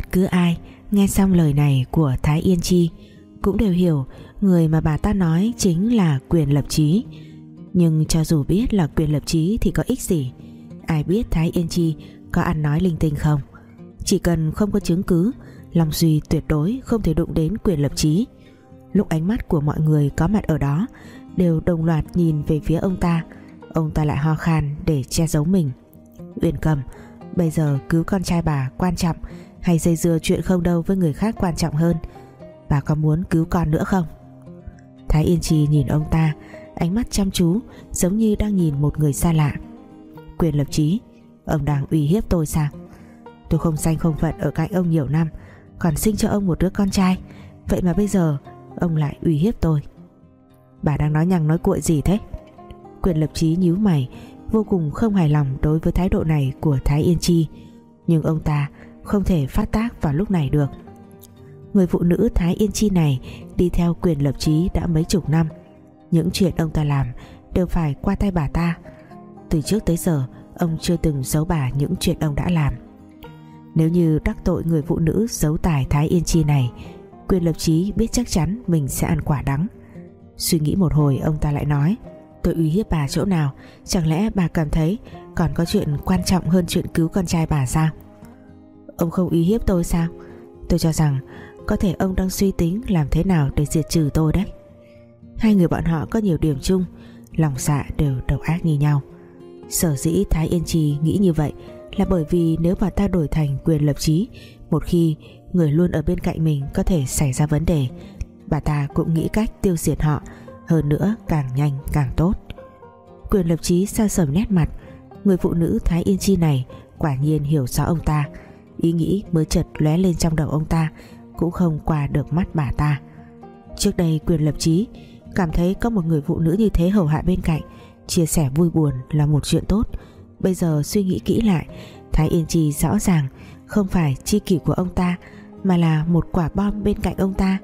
Bất cứ ai nghe xong lời này của Thái Yên Chi cũng đều hiểu người mà bà ta nói chính là quyền lập trí. Nhưng cho dù biết là quyền lập trí thì có ích gì? Ai biết Thái Yên Chi có ăn nói linh tinh không? Chỉ cần không có chứng cứ, Long Duy tuyệt đối không thể đụng đến quyền lập trí. Lúc ánh mắt của mọi người có mặt ở đó đều đồng loạt nhìn về phía ông ta, ông ta lại ho khan để che giấu mình. Uyển Cầm, bây giờ cứu con trai bà quan trọng hay dây dưa chuyện không đâu với người khác quan trọng hơn. Bà có muốn cứu con nữa không? Thái Yên Trì nhìn ông ta, ánh mắt chăm chú, giống như đang nhìn một người xa lạ. Quyền lập trí ông đang uy hiếp tôi sao? Tôi không danh không phận ở cạnh ông nhiều năm, còn sinh cho ông một đứa con trai. Vậy mà bây giờ, ông lại uy hiếp tôi. Bà đang nói nhằng nói cuội gì thế? Quyền lập trí nhíu mày, vô cùng không hài lòng đối với thái độ này của Thái Yên Chi nhưng ông ta không thể phát tác vào lúc này được. Người phụ nữ Thái Yên Chi này đi theo quyền lập trí đã mấy chục năm. Những chuyện ông ta làm đều phải qua tay bà ta. Từ trước tới giờ, ông chưa từng giấu bà những chuyện ông đã làm. Nếu như đắc tội người phụ nữ giấu tài Thái Yên Chi này, quyền lập trí biết chắc chắn mình sẽ ăn quả đắng. Suy nghĩ một hồi, ông ta lại nói, tôi uy hiếp bà chỗ nào? Chẳng lẽ bà cảm thấy còn có chuyện quan trọng hơn chuyện cứu con trai bà sao? Ông không uy hiếp tôi sao? Tôi cho rằng có thể ông đang suy tính Làm thế nào để diệt trừ tôi đấy. Hai người bọn họ có nhiều điểm chung, Lòng dạ đều độc ác như nhau. Sở dĩ Thái Yên Trì nghĩ như vậy Là bởi vì nếu bà ta đổi thành quyền lập trí Một khi người luôn ở bên cạnh mình Có thể xảy ra vấn đề, Bà ta cũng nghĩ cách tiêu diệt họ, Hơn nữa càng nhanh càng tốt. Quyền lập trí xa sầm nét mặt, Người phụ nữ Thái Yên Chi này Quả nhiên hiểu rõ ông ta. Ý nghĩ mới chợt lóe lên trong đầu ông ta, Cũng không qua được mắt bà ta. Trước đây quyền lập trí Cảm thấy có một người phụ nữ như thế hầu hạ bên cạnh, Chia sẻ vui buồn là một chuyện tốt. Bây giờ suy nghĩ kỹ lại, Thái Yên Chi rõ ràng Không phải chi kỷ của ông ta, Mà là một quả bom bên cạnh ông ta.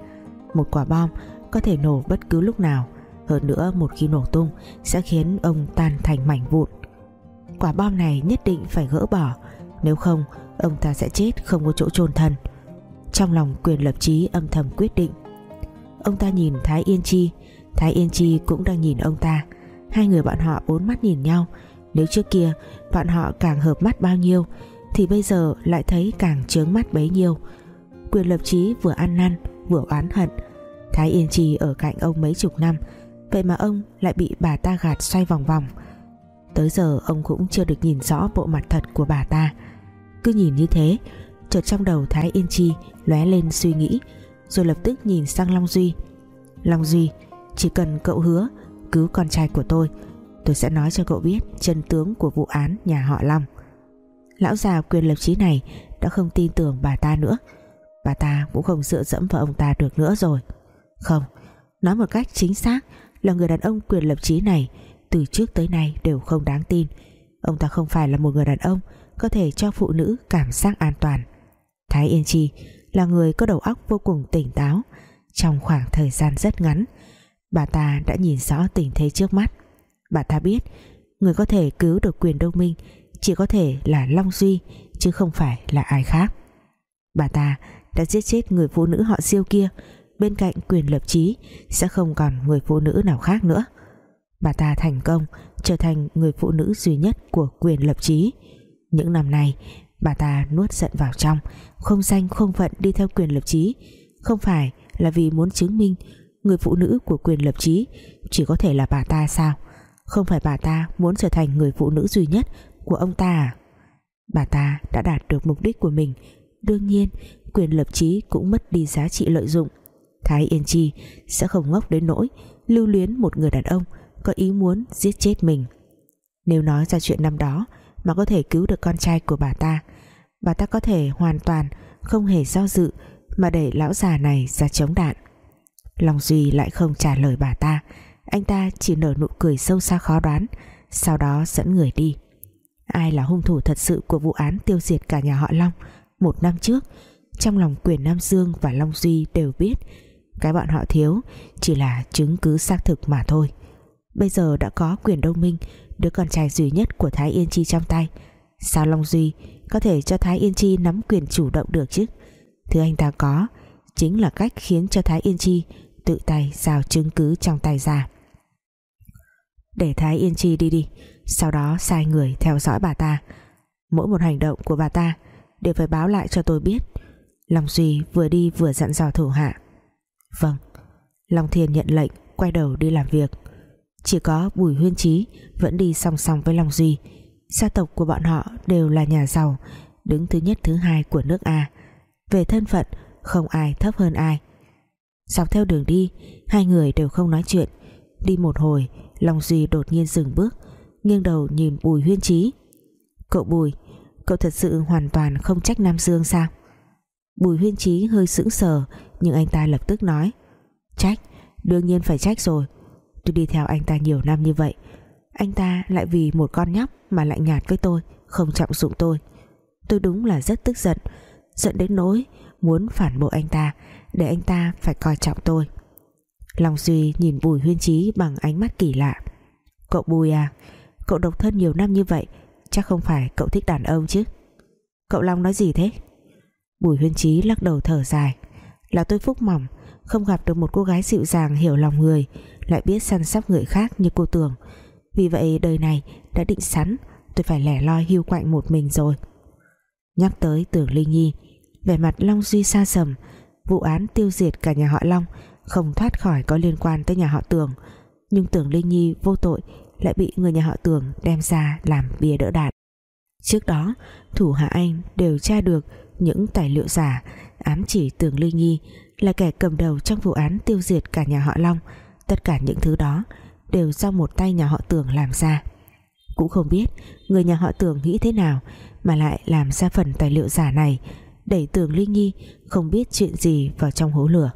Một quả bom có thể nổ bất cứ lúc nào, Hơn nữa một khi nổ tung Sẽ khiến ông tan thành mảnh vụn. Quả bom này nhất định phải gỡ bỏ, Nếu không ông ta sẽ chết không có chỗ chôn thân. Trong lòng quyền lập trí âm thầm quyết định. Ông ta nhìn Thái Yên Chi. Thái Yên Chi cũng đang nhìn ông ta. Hai người bọn họ bốn mắt nhìn nhau. Nếu trước kia, bọn họ càng hợp mắt bao nhiêu, thì bây giờ lại thấy càng trướng mắt bấy nhiêu. Quyền lập trí vừa ăn năn, vừa oán hận. Thái Yên Chi ở cạnh ông mấy chục năm, vậy mà ông lại bị bà ta gạt xoay vòng vòng. Tới giờ, ông cũng chưa được nhìn rõ bộ mặt thật của bà ta cứ nhìn như thế. Chợt trong đầu Thái Yên Chi lóe lên suy nghĩ, rồi lập tức nhìn sang Long Duy. Long Duy, chỉ cần cậu hứa cứu con trai của tôi tôi sẽ nói cho cậu biết chân tướng của vụ án nhà họ Long. Lão già quyền lập trí này đã không tin tưởng bà ta nữa. Bà ta cũng không dựa dẫm vào ông ta được nữa rồi. Không, nói một cách chính xác là người đàn ông quyền lập trí này từ trước tới nay đều không đáng tin. Ông ta không phải là một người đàn ông có thể cho phụ nữ cảm giác an toàn. Thái Yên Chi là người có đầu óc vô cùng tỉnh táo. Trong khoảng thời gian rất ngắn, bà ta đã nhìn rõ tình thế trước mắt. Bà ta biết, người có thể cứu được quyền đông minh chỉ có thể là Long Duy, chứ không phải là ai khác. Bà ta đã giết chết người phụ nữ họ siêu kia, bên cạnh quyền lập trí sẽ không còn người phụ nữ nào khác nữa. Bà ta thành công trở thành người phụ nữ duy nhất của quyền lập trí những năm nay, bà ta nuốt giận vào trong, không danh không phận đi theo quyền lập trí không phải là vì muốn chứng minh người phụ nữ của quyền lập trí chỉ có thể là bà ta sao? Không phải bà ta muốn trở thành người phụ nữ duy nhất của ông ta à? Bà ta đã đạt được mục đích của mình. Đương nhiên, quyền lập trí cũng mất đi giá trị lợi dụng. Thái Yên Chi sẽ không ngốc đến nỗi lưu luyến một người đàn ông có ý muốn giết chết mình. Nếu nói ra chuyện năm đó mà có thể cứu được con trai của bà ta. Bà ta có thể hoàn toàn không hề do dự mà để lão già này ra chống đạn. Long Duy lại không trả lời bà ta. Anh ta chỉ nở nụ cười sâu xa khó đoán, sau đó dẫn người đi. Ai là hung thủ thật sự của vụ án tiêu diệt cả nhà họ Long? Một năm trước, trong lòng quyền Nam Dương và Long Duy đều biết, cái bọn họ thiếu chỉ là chứng cứ xác thực mà thôi. Bây giờ đã có quyền đông minh đứa con trai duy nhất của Thái Yên Chi trong tay. Sao Long Duy có thể cho Thái Yên Chi nắm quyền chủ động được chứ? Thứ anh ta có, Chính là cách khiến cho Thái Yên Chi Tự tay giao chứng cứ trong tay ra. Để Thái Yên Chi đi đi, Sau đó sai người theo dõi bà ta. Mỗi một hành động của bà ta Đều phải báo lại cho tôi biết. Long Duy vừa đi vừa dặn dò thủ hạ. Vâng Long Thiên nhận lệnh, quay đầu đi làm việc. Chỉ có Bùi Huyên Trí Vẫn đi song song với Long Duy. Gia tộc của bọn họ đều là nhà giàu Đứng thứ nhất thứ hai của nước A. Về thân phận Không ai thấp hơn ai. Dọc theo đường đi Hai người đều không nói chuyện. Đi một hồi Long Duy đột nhiên dừng bước Nghiêng đầu nhìn Bùi Huyên Trí Cậu Bùi Cậu thật sự hoàn toàn không trách Nam Dương sao? Bùi Huyên Trí hơi sững sờ Nhưng anh ta lập tức nói Trách, đương nhiên phải trách rồi. Tôi đi theo anh ta nhiều năm như vậy. Anh ta lại vì một con nhóc Mà lạnh nhạt với tôi, Không trọng dụng tôi. Tôi đúng là rất tức giận Giận đến nỗi muốn phản bội anh ta, Để anh ta phải coi trọng tôi. Long Duy nhìn Bùi Huyên Trí Bằng ánh mắt kỳ lạ. Cậu Bùi à Cậu độc thân nhiều năm như vậy, Chắc không phải cậu thích đàn ông chứ? Cậu Long nói gì thế? Bùi huyên trí lắc đầu thở dài. Là tôi phúc mỏng, Không gặp được một cô gái dịu dàng, hiểu lòng người lại biết săn sóc người khác như cô tưởng Vì vậy đời này đã định sẵn Tôi phải lẻ loi hưu quạnh một mình rồi Nhắc tới tưởng Linh Nhi Vẻ mặt Long Duy xa sầm Vụ án tiêu diệt cả nhà họ Long Không thoát khỏi có liên quan tới nhà họ Tường Nhưng tưởng Linh Nhi vô tội lại bị người nhà họ Tường đem ra làm bia đỡ đạn. Trước đó, thủ hạ anh đều tra được những tài liệu giả ám chỉ tưởng Ly Nhi là kẻ cầm đầu trong vụ án tiêu diệt cả nhà họ Long. Tất cả những thứ đó đều do một tay nhà họ tưởng làm ra. Cũng không biết người nhà họ tưởng nghĩ thế nào mà lại làm ra phần tài liệu giả này đẩy Tường Ly Nhi không biết chuyện gì vào trong hố lửa.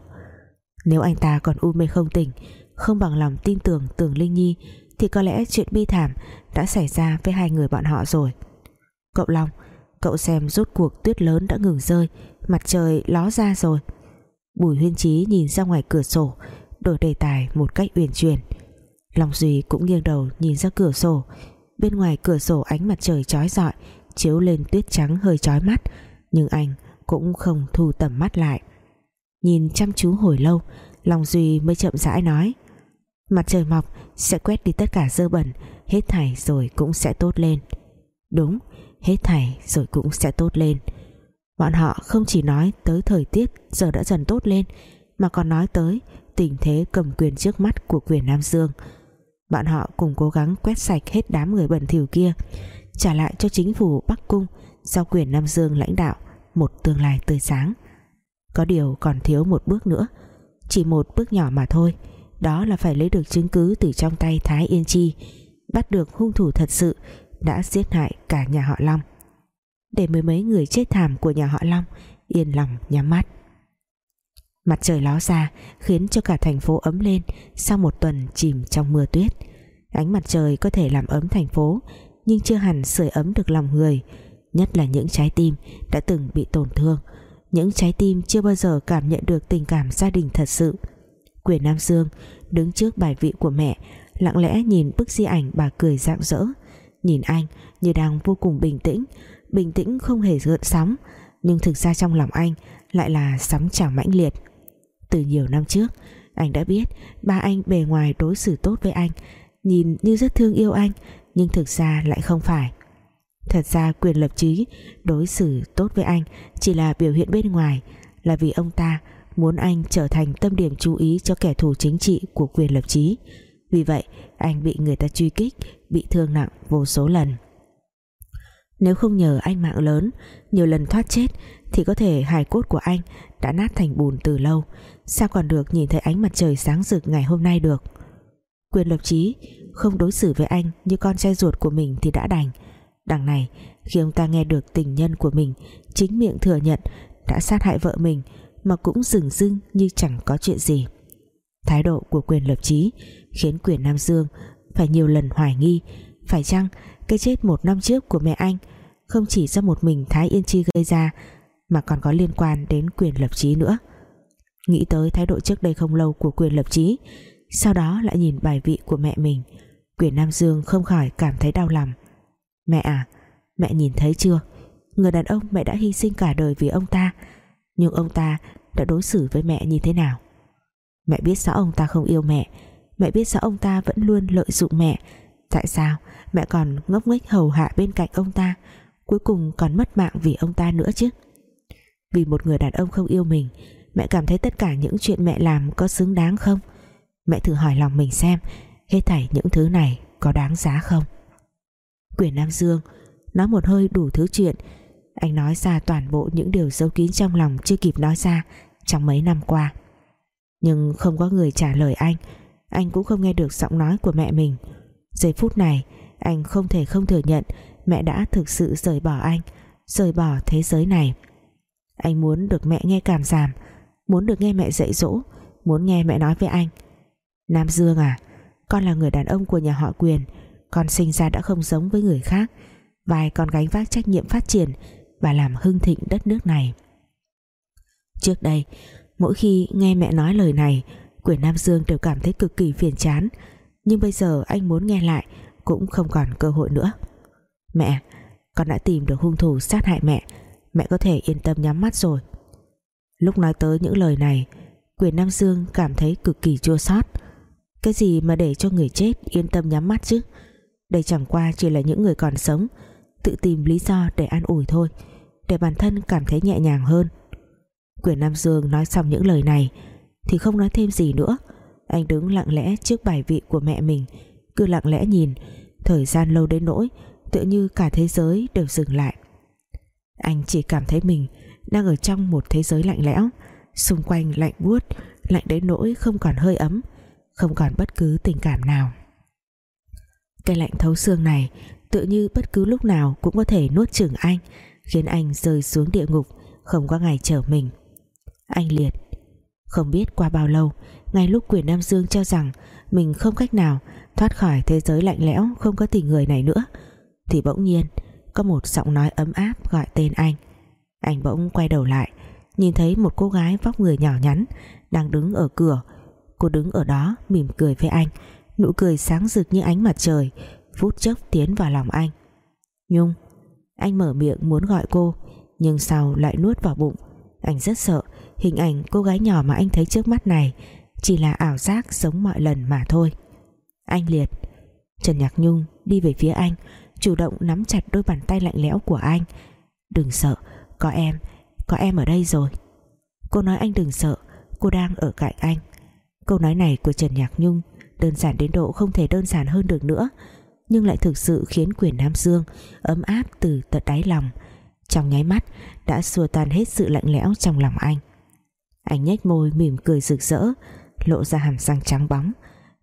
Nếu anh ta còn u mê không tỉnh, không bằng lòng tin tưởng Tường Linh Nhi, thì có lẽ chuyện bi thảm đã xảy ra với hai người bọn họ rồi cậu Long, cậu xem rốt cuộc tuyết lớn đã ngừng rơi, mặt trời ló ra rồi Bùi huyên trí nhìn ra ngoài cửa sổ đổi đề tài một cách uyển chuyển. Long Duy cũng nghiêng đầu nhìn ra cửa sổ. Bên ngoài cửa sổ ánh mặt trời chói rọi, chiếu lên tuyết trắng hơi chói mắt, nhưng anh cũng không thu tầm mắt lại. Nhìn chăm chú hồi lâu, Long Duy mới chậm rãi nói, Mặt trời mọc, sẽ quét đi tất cả dơ bẩn, Hết thảy rồi cũng sẽ tốt lên. Đúng, Hết thảy rồi cũng sẽ tốt lên. Bọn họ không chỉ nói tới thời tiết Giờ đã dần tốt lên, Mà còn nói tới tình thế cầm quyền trước mắt Của quyền Nam Dương. Bọn họ cùng cố gắng quét sạch hết đám người bẩn thỉu kia, Trả lại cho chính phủ Bắc Cung Do quyền Nam Dương lãnh đạo Một tương lai tươi sáng. Có điều còn thiếu một bước nữa, Chỉ một bước nhỏ mà thôi, đó là phải lấy được chứng cứ từ trong tay Thái Yên Chi, bắt được hung thủ thật sự đã giết hại cả nhà họ Long. Để mười mấy người chết thảm của nhà họ Long yên lòng nhắm mắt mặt trời ló ra, khiến cho cả thành phố ấm lên sau một tuần chìm trong mưa tuyết. Ánh mặt trời có thể làm ấm thành phố, nhưng chưa hẳn sưởi ấm được lòng người, nhất là những trái tim đã từng bị tổn thương. Những trái tim chưa bao giờ cảm nhận được tình cảm gia đình thật sự. Quyền Nam Dương đứng trước bài vị của mẹ, lặng lẽ nhìn bức di ảnh bà cười rạng rỡ. Nhìn anh như đang vô cùng bình tĩnh bình tĩnh không hề gợn sóng, nhưng thực ra trong lòng anh lại là sóng trào mãnh liệt từ nhiều năm trước. Anh đã biết ba anh bề ngoài đối xử tốt với anh, nhìn như rất thương yêu anh, nhưng thực ra lại không phải. Thật ra quyền lập trí đối xử tốt với anh chỉ là biểu hiện bên ngoài, là vì ông ta muốn anh trở thành tâm điểm chú ý cho kẻ thù chính trị của quyền lập trí vì vậy, anh bị người ta truy kích, bị thương nặng vô số lần. Nếu không nhờ anh mạng lớn, nhiều lần thoát chết, thì có thể hài cốt của anh đã nát thành bùn từ lâu sao còn được nhìn thấy ánh mặt trời sáng rực ngày hôm nay được? Quyền lập trí không đối xử với anh như con trai ruột của mình thì đã đành. Đằng này, khi ông ta nghe được tình nhân của mình, chính miệng thừa nhận đã sát hại vợ mình mà cũng dừng dưng như chẳng có chuyện gì. Thái độ của quyền lập trí khiến quyền Nam Dương phải nhiều lần hoài nghi. Phải chăng cái chết một năm trước của mẹ anh không chỉ do một mình Thái Yên Chi gây ra mà còn có liên quan đến quyền lập trí nữa? Nghĩ tới thái độ trước đây không lâu của quyền lập trí sau đó lại nhìn bài vị của mẹ mình. Quyền Nam Dương không khỏi cảm thấy đau lòng. Mẹ à mẹ nhìn thấy chưa? Người đàn ông mẹ đã hy sinh cả đời vì ông ta, Nhưng ông ta đã đối xử với mẹ như thế nào? Mẹ biết rõ ông ta không yêu mẹ Mẹ biết rõ ông ta vẫn luôn lợi dụng mẹ. Tại sao mẹ còn ngốc nghếch hầu hạ bên cạnh ông ta, Cuối cùng còn mất mạng vì ông ta nữa chứ? Vì một người đàn ông không yêu mình Mẹ cảm thấy tất cả những chuyện mẹ làm có xứng đáng không? Mẹ thử hỏi lòng mình xem, Hết thảy những thứ này có đáng giá không? Quyền Nam Dương Nói một hơi đủ thứ chuyện. Anh nói ra toàn bộ những điều giấu kín trong lòng Chưa kịp nói ra Trong mấy năm qua. Nhưng không có người trả lời anh Anh cũng không nghe được giọng nói của mẹ mình. Giây phút này, Anh không thể không thừa nhận Mẹ đã thực sự rời bỏ anh, Rời bỏ thế giới này. Anh muốn được mẹ nghe cảm giảm Muốn được nghe mẹ dạy dỗ, Muốn nghe mẹ nói với anh. Nam Dương à Con là người đàn ông của nhà họ quyền. Con sinh ra đã không giống với người khác. Vai con gánh vác trách nhiệm phát triển Và làm hưng thịnh đất nước này. Trước đây, Mỗi khi nghe mẹ nói lời này, Quyền Nam Dương đều cảm thấy cực kỳ phiền chán. Nhưng bây giờ anh muốn nghe lại Cũng không còn cơ hội nữa. Mẹ, Con đã tìm được hung thủ sát hại mẹ. Mẹ có thể yên tâm nhắm mắt rồi. Lúc nói tới những lời này, Quyền Nam Dương cảm thấy cực kỳ chua xót. Cái gì mà để cho người chết Yên tâm nhắm mắt chứ? Đây chẳng qua chỉ là những người còn sống, Tự tìm lý do để an ủi thôi, Để bản thân cảm thấy nhẹ nhàng hơn. Quyền Nam Dương nói xong những lời này, Thì không nói thêm gì nữa. Anh đứng lặng lẽ trước bài vị của mẹ mình, Cứ lặng lẽ nhìn, Thời gian lâu đến nỗi, Tựa như cả thế giới đều dừng lại. Anh chỉ cảm thấy mình đang ở trong một thế giới lạnh lẽo. Xung quanh lạnh buốt, Lạnh đến nỗi không còn hơi ấm, Không còn bất cứ tình cảm nào. Cái lạnh thấu xương này, Tựa như bất cứ lúc nào cũng có thể nuốt chửng anh, Khiến anh rơi xuống địa ngục, Không có ngày trở mình. Anh liệt. Không biết qua bao lâu, Ngay lúc quyền Nam Dương cho rằng Mình không cách nào thoát khỏi thế giới lạnh lẽo, Không có tình người này nữa, Thì bỗng nhiên Có một giọng nói ấm áp gọi tên anh. Anh bỗng quay đầu lại, Nhìn thấy một cô gái vóc người nhỏ nhắn Đang đứng ở cửa. Cô đứng ở đó, mỉm cười với anh, Nụ cười sáng rực như ánh mặt trời, phút chốc tiến vào lòng anh. Nhung, Anh mở miệng muốn gọi cô, Nhưng sau lại nuốt vào bụng. Anh rất sợ, hình ảnh cô gái nhỏ mà anh thấy trước mắt này Chỉ là ảo giác giống mọi lần mà thôi. Anh liệt. Trần Nhạc Nhung đi về phía anh, Chủ động nắm chặt đôi bàn tay lạnh lẽo của anh. Đừng sợ có em Có em ở đây rồi. Cô nói anh đừng sợ, Cô đang ở cạnh anh. Câu nói này của Trần Nhạc Nhung Đơn giản đến độ không thể đơn giản hơn được nữa, nhưng lại thực sự khiến quyền Nam Dương ấm áp từ tận đáy lòng. Trong nháy mắt, đã xua tan hết sự lạnh lẽo trong lòng anh. Anh nhếch môi mỉm cười rực rỡ, lộ ra hàm răng trắng bóng,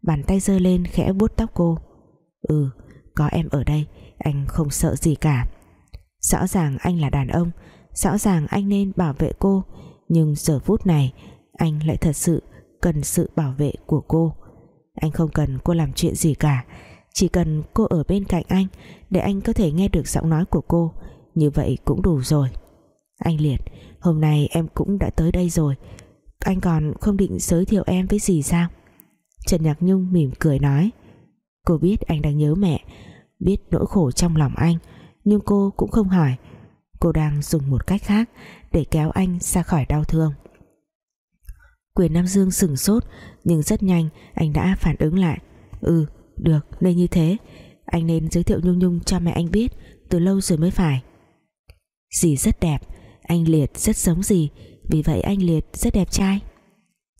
bàn tay giơ lên khẽ vuốt tóc cô. Ừ có em ở đây, anh không sợ gì cả. Rõ ràng anh là đàn ông rõ ràng anh nên bảo vệ cô, nhưng giờ phút này, anh lại thật sự cần sự bảo vệ của cô. Anh không cần cô làm chuyện gì cả, chỉ cần cô ở bên cạnh anh Để anh có thể nghe được giọng nói của cô. Như vậy cũng đủ rồi. Anh Liệt, Hôm nay em cũng đã tới đây rồi. Anh còn không định giới thiệu em với gì sao? Trần Nhạc Nhung mỉm cười nói. Cô biết anh đang nhớ mẹ, Biết nỗi khổ trong lòng anh, Nhưng cô cũng không hỏi. Cô đang dùng một cách khác Để kéo anh ra khỏi đau thương. Quyền Nam Dương sừng sốt, Nhưng rất nhanh anh đã phản ứng lại. Ừ được, nên như thế. Anh nên giới thiệu Nhung Nhung cho mẹ anh biết, Từ lâu rồi mới phải. Dì rất đẹp, Anh Liệt rất giống dì, Vì vậy anh Liệt rất đẹp trai.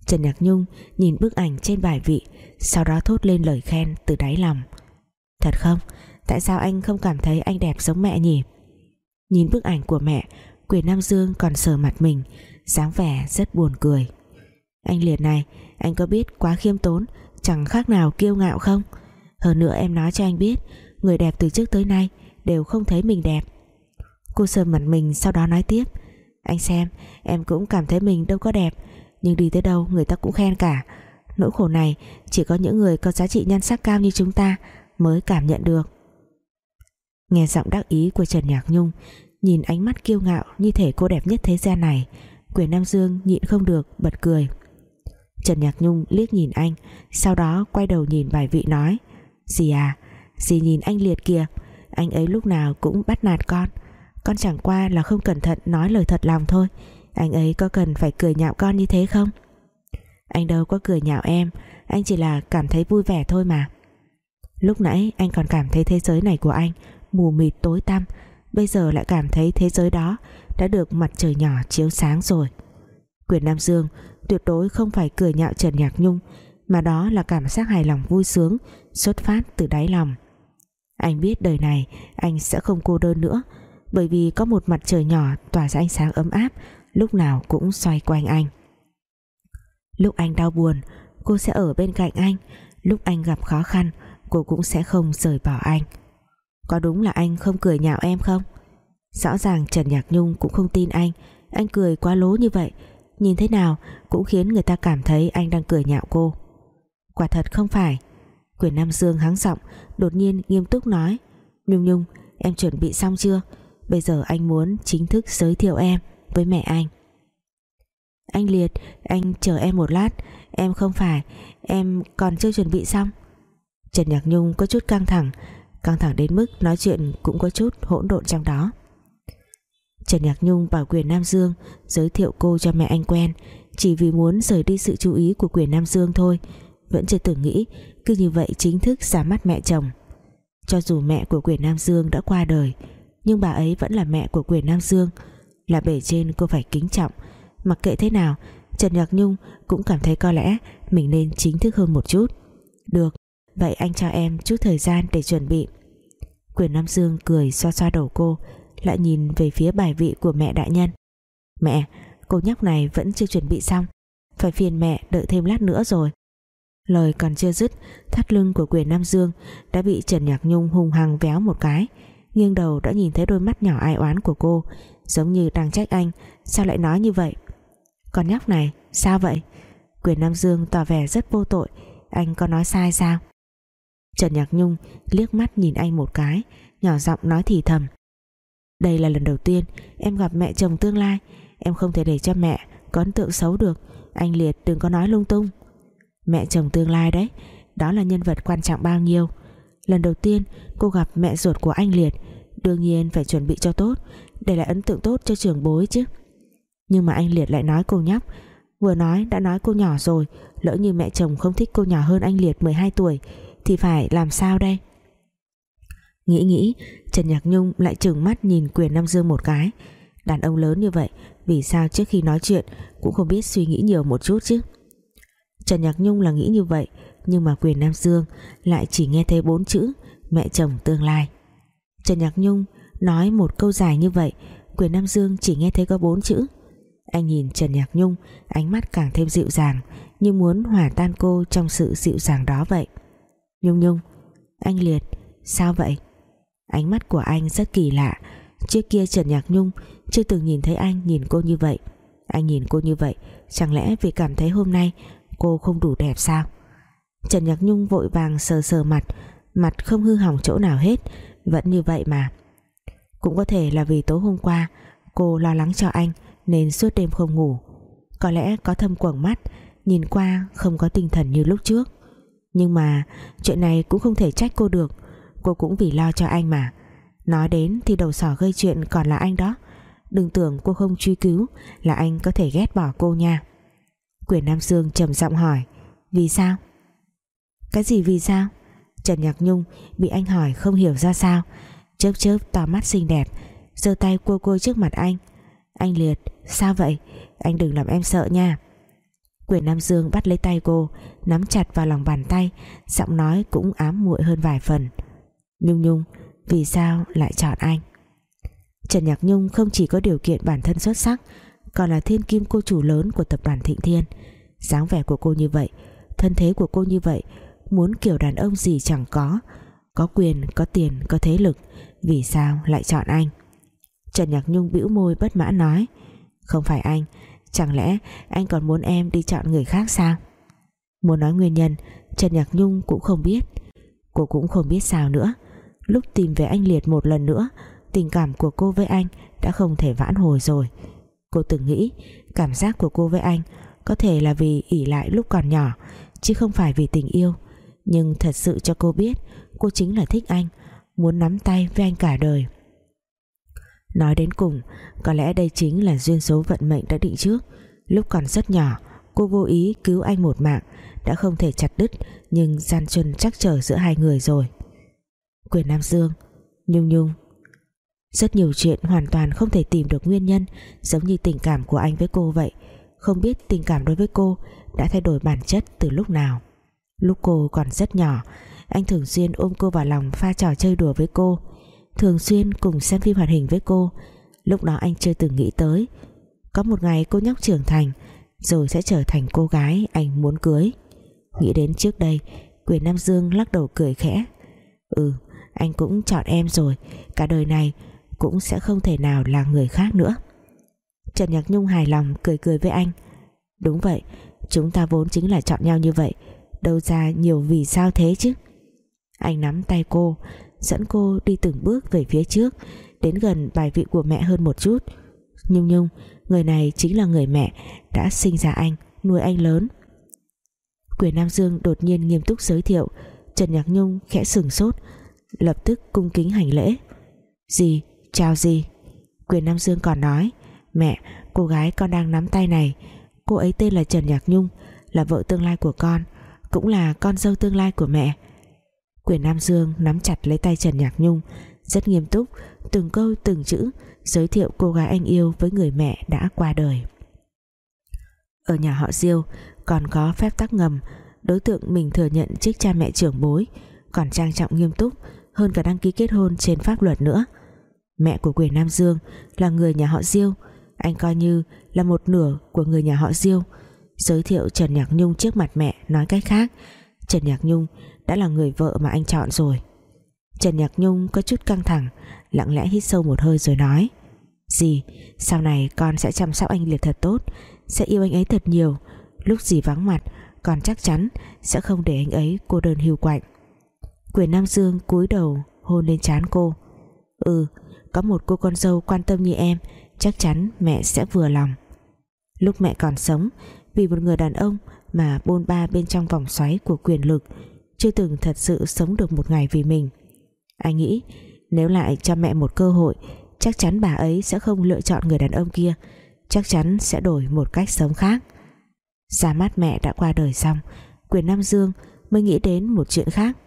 Trần Nhạc Nhung nhìn bức ảnh trên bài vị, Sau đó thốt lên lời khen từ đáy lòng. Thật không? Tại sao anh không cảm thấy anh đẹp giống mẹ nhỉ? Nhìn bức ảnh của mẹ, Quyền Nam Dương còn sờ mặt mình, dáng vẻ rất buồn cười. Anh Liệt này, Anh có biết quá khiêm tốn, Chẳng khác nào kiêu ngạo không? Hơn nữa em nói cho anh biết, Người đẹp từ trước tới nay Đều không thấy mình đẹp. Cô sờ mặt mình sau đó nói tiếp, Anh xem, em cũng cảm thấy mình đâu có đẹp, Nhưng đi tới đâu người ta cũng khen cả. Nỗi khổ này Chỉ có những người có giá trị nhân sắc cao như chúng ta Mới cảm nhận được. Nghe giọng đắc ý của Trần Nhạc Nhung, Nhìn ánh mắt kiêu ngạo Như thể cô đẹp nhất thế gian này, Quyền Nam Dương nhịn không được, bật cười. Trần Nhạc Nhung liếc nhìn anh, Sau đó quay đầu nhìn bài vị nói, Dì à Dì nhìn anh Liệt kìa, Anh ấy lúc nào cũng bắt nạt con. Con chẳng qua là không cẩn thận nói lời thật lòng thôi, Anh ấy có cần phải cười nhạo con như thế không? Anh đâu có cười nhạo em, Anh chỉ là cảm thấy vui vẻ thôi mà. Lúc nãy anh còn cảm thấy thế giới này của anh Mù mịt tối tăm, Bây giờ lại cảm thấy thế giới đó Đã được mặt trời nhỏ chiếu sáng rồi. Quyền Nam Dương tuyệt đối không phải cười nhạo Trần Nhạc Nhung, Mà đó là cảm giác hài lòng vui sướng Xuất phát từ đáy lòng. Anh biết đời này Anh sẽ không cô đơn nữa, Bởi vì có một mặt trời nhỏ tỏa ra ánh sáng ấm áp, Lúc nào cũng xoay quanh anh. Lúc anh đau buồn, Cô sẽ ở bên cạnh anh, Lúc anh gặp khó khăn, Cô cũng sẽ không rời bỏ anh. Có đúng là anh không cười nhạo em không? Rõ ràng Trần Nhạc Nhung cũng không tin anh. Anh cười quá lố như vậy. Nhìn thế nào cũng khiến người ta cảm thấy anh đang cười nhạo cô. Quả thật không phải. Quyền Nam Dương hắng giọng, Đột nhiên nghiêm túc nói, Nhung Nhung, em chuẩn bị xong chưa? Bây giờ anh muốn chính thức giới thiệu em Với mẹ anh. Anh Liệt, Anh chờ em một lát. Em không phải, Em còn chưa chuẩn bị xong. Trần Nhạc Nhung có chút căng thẳng Căng thẳng đến mức nói chuyện cũng có chút hỗn độn trong đó. Trần Nhạc Nhung bảo quyền Nam Dương giới thiệu cô cho mẹ anh quen, chỉ vì muốn rời đi sự chú ý của quyền Nam Dương thôi, vẫn chưa từng nghĩ cứ như vậy chính thức ra mắt mẹ chồng. Cho dù mẹ của quyền Nam Dương đã qua đời, nhưng bà ấy vẫn là mẹ của quyền Nam Dương, là bề trên cô phải kính trọng. Mặc kệ thế nào, Trần Nhạc Nhung cũng cảm thấy có lẽ mình nên chính thức hơn một chút. Được vậy anh cho em chút thời gian để chuẩn bị. Quyền Nam Dương cười xoa xoa đầu cô, lại nhìn về phía bài vị của mẹ đại nhân. Mẹ, cô nhóc này vẫn chưa chuẩn bị xong. Phải phiền mẹ đợi thêm lát nữa rồi. Lời còn chưa dứt, thắt lưng của quyền Nam Dương đã bị Trần Nhạc Nhung hung hăng véo một cái. Nghiêng đầu đã nhìn thấy đôi mắt nhỏ ai oán của cô, giống như đang trách anh, sao lại nói như vậy? Con nhóc này, sao vậy? Quyền Nam Dương tỏ vẻ rất vô tội. Anh có nói sai sao? Trần Nhạc Nhung liếc mắt nhìn anh một cái, nhỏ giọng nói thì thầm. Đây là lần đầu tiên em gặp mẹ chồng tương lai, Em không thể để cho mẹ có ấn tượng xấu được. Anh Liệt đừng có nói lung tung. Mẹ chồng tương lai đấy, Đó là nhân vật quan trọng bao nhiêu. Lần đầu tiên cô gặp mẹ ruột của anh Liệt, Đương nhiên phải chuẩn bị cho tốt, Để lại ấn tượng tốt cho trường bối chứ. Nhưng mà anh Liệt lại nói cô nhóc, Vừa nói đã nói cô nhỏ rồi, Lỡ như mẹ chồng không thích cô nhỏ hơn anh Liệt 12 tuổi thì phải làm sao đây? Nghĩ nghĩ, Trần Nhạc Nhung lại trừng mắt nhìn quyền Nam Dương một cái. Đàn ông lớn như vậy, Vì sao trước khi nói chuyện Cũng không biết suy nghĩ nhiều một chút chứ? Trần Nhạc Nhung là nghĩ như vậy, Nhưng mà quyền Nam Dương Lại chỉ nghe thấy bốn chữ, Mẹ chồng tương lai. Trần Nhạc Nhung nói một câu dài như vậy, Quyền Nam Dương chỉ nghe thấy có bốn chữ. Anh nhìn Trần Nhạc Nhung, Ánh mắt càng thêm dịu dàng, Như muốn hòa tan cô trong sự dịu dàng đó vậy. Nhung Nhung, Anh Liệt, Sao vậy? Ánh mắt của anh rất kỳ lạ. Trước kia Trần Nhạc Nhung Chưa từng nhìn thấy anh nhìn cô như vậy. Anh nhìn cô như vậy, Chẳng lẽ vì cảm thấy hôm nay cô không đủ đẹp sao? Trần Nhạc Nhung vội vàng sờ sờ mặt Mặt không hư hỏng chỗ nào hết, Vẫn như vậy mà. Cũng có thể là vì tối hôm qua Cô lo lắng cho anh Nên suốt đêm không ngủ. Có lẽ có thâm quầng mắt, Nhìn qua không có tinh thần như lúc trước. Nhưng mà, chuyện này cũng không thể trách cô được. Cô cũng vì lo cho anh mà. Nói đến thì đầu sỏ gây chuyện còn là anh đó. Đừng tưởng cô không truy cứu là anh có thể ghét bỏ cô nha. Quyền Nam Dương trầm giọng hỏi, vì sao? Cái gì vì sao? Trần Nhạc Nhung bị anh hỏi không hiểu ra sao. Chớp chớp to mắt xinh đẹp, giơ tay cua cua trước mặt anh. Anh Liệt, sao vậy? Anh đừng làm em sợ nha. Quyền Nam Dương bắt lấy tay cô Nắm chặt vào lòng bàn tay Giọng nói cũng ám muội hơn vài phần. Nhung Nhung Vì sao lại chọn anh? Trần Nhạc Nhung không chỉ có điều kiện bản thân xuất sắc Còn là thiên kim cô chủ lớn của tập đoàn Thịnh Thiên. Dáng vẻ của cô như vậy Thân thế của cô như vậy Muốn kiểu đàn ông gì chẳng có. Có quyền, có tiền, có thế lực Vì sao lại chọn anh? Trần Nhạc Nhung bĩu môi bất mãn nói Không phải anh Chẳng lẽ anh còn muốn em đi chọn người khác sao? Muốn nói nguyên nhân, Trần Nhạc Nhung cũng không biết. Cô cũng không biết sao nữa. Lúc tìm về anh Liệt một lần nữa, Tình cảm của cô với anh Đã không thể vãn hồi rồi. Cô từng nghĩ, cảm giác của cô với anh Có thể là vì ỉ lại lúc còn nhỏ, Chứ không phải vì tình yêu. Nhưng thật sự cho cô biết, Cô chính là thích anh, Muốn nắm tay với anh cả đời. Nói đến cùng, Có lẽ đây chính là duyên số vận mệnh đã định trước. Lúc còn rất nhỏ, Cô vô ý cứu anh một mạng, Đã không thể chặt đứt, Nhưng gian chân chắc trở giữa hai người rồi. Quyền Nam Dương, Nhung Nhung. Rất nhiều chuyện hoàn toàn không thể tìm được nguyên nhân, Giống như tình cảm của anh với cô vậy. Không biết tình cảm đối với cô Đã thay đổi bản chất từ lúc nào. Lúc cô còn rất nhỏ, Anh thường xuyên ôm cô vào lòng pha trò chơi đùa với cô. Thường xuyên cùng xem phim hoạt hình với cô. Lúc đó anh chưa từng nghĩ tới, Có một ngày cô nhóc trưởng thành, Rồi sẽ trở thành cô gái anh muốn cưới. Nghĩ đến trước đây, Quyền Nam Dương lắc đầu cười khẽ. Ừ anh cũng chọn em rồi, Cả đời này cũng sẽ không thể nào là người khác nữa. Trần Nhạc Nhung hài lòng cười cười với anh. Đúng vậy, Chúng ta vốn chính là chọn nhau như vậy, Đâu ra nhiều vì sao thế chứ? Anh nắm tay cô Dẫn cô đi từng bước về phía trước Đến gần bài vị của mẹ hơn một chút. Nhung Nhung Người này chính là người mẹ Đã sinh ra anh, nuôi anh lớn. Quyền Nam Dương đột nhiên nghiêm túc giới thiệu. Trần Nhạc Nhung khẽ sừng sốt Lập tức cung kính hành lễ. Gì, chào gì Quyền Nam Dương còn nói Mẹ, cô gái con đang nắm tay này. Cô ấy tên là Trần Nhạc Nhung Là vợ tương lai của con Cũng là con dâu tương lai của mẹ. Quyền Nam Dương nắm chặt lấy tay Trần Nhạc Nhung. Rất nghiêm túc, Từng câu, từng chữ, Giới thiệu cô gái anh yêu với người mẹ đã qua đời. Ở nhà họ Diêu, Còn có phép tắc ngầm. Đối tượng mình thừa nhận chức cha mẹ trưởng bối, Còn trang trọng nghiêm túc, Hơn cả đăng ký kết hôn trên pháp luật nữa. Mẹ của quyền Nam Dương Là người nhà họ Diêu, Anh coi như là một nửa của người nhà họ Diêu. Giới thiệu Trần Nhạc Nhung trước mặt mẹ Nói cách khác. Trần Nhạc Nhung đã là người vợ mà anh chọn rồi. Trần Nhạc Nhung có chút căng thẳng, lặng lẽ hít sâu một hơi rồi nói, Dì, sau này con sẽ chăm sóc anh Liệt thật tốt, sẽ yêu anh ấy thật nhiều. Lúc dì vắng mặt, con chắc chắn sẽ không để anh ấy cô đơn hiu quạnh. Quyền Nam Dương cúi đầu hôn lên trán cô. Ừ có một cô con dâu quan tâm như em, chắc chắn mẹ sẽ vừa lòng. Lúc mẹ còn sống, vì một người đàn ông mà bôn ba bên trong vòng xoáy của quyền lực chưa từng thật sự sống được một ngày vì mình. Anh nghĩ, nếu lại cho mẹ một cơ hội, chắc chắn bà ấy sẽ không lựa chọn người đàn ông kia. Chắc chắn sẽ đổi một cách sống khác. Ra mắt mẹ đã qua đời xong, quyền Nam Dương mới nghĩ đến một chuyện khác.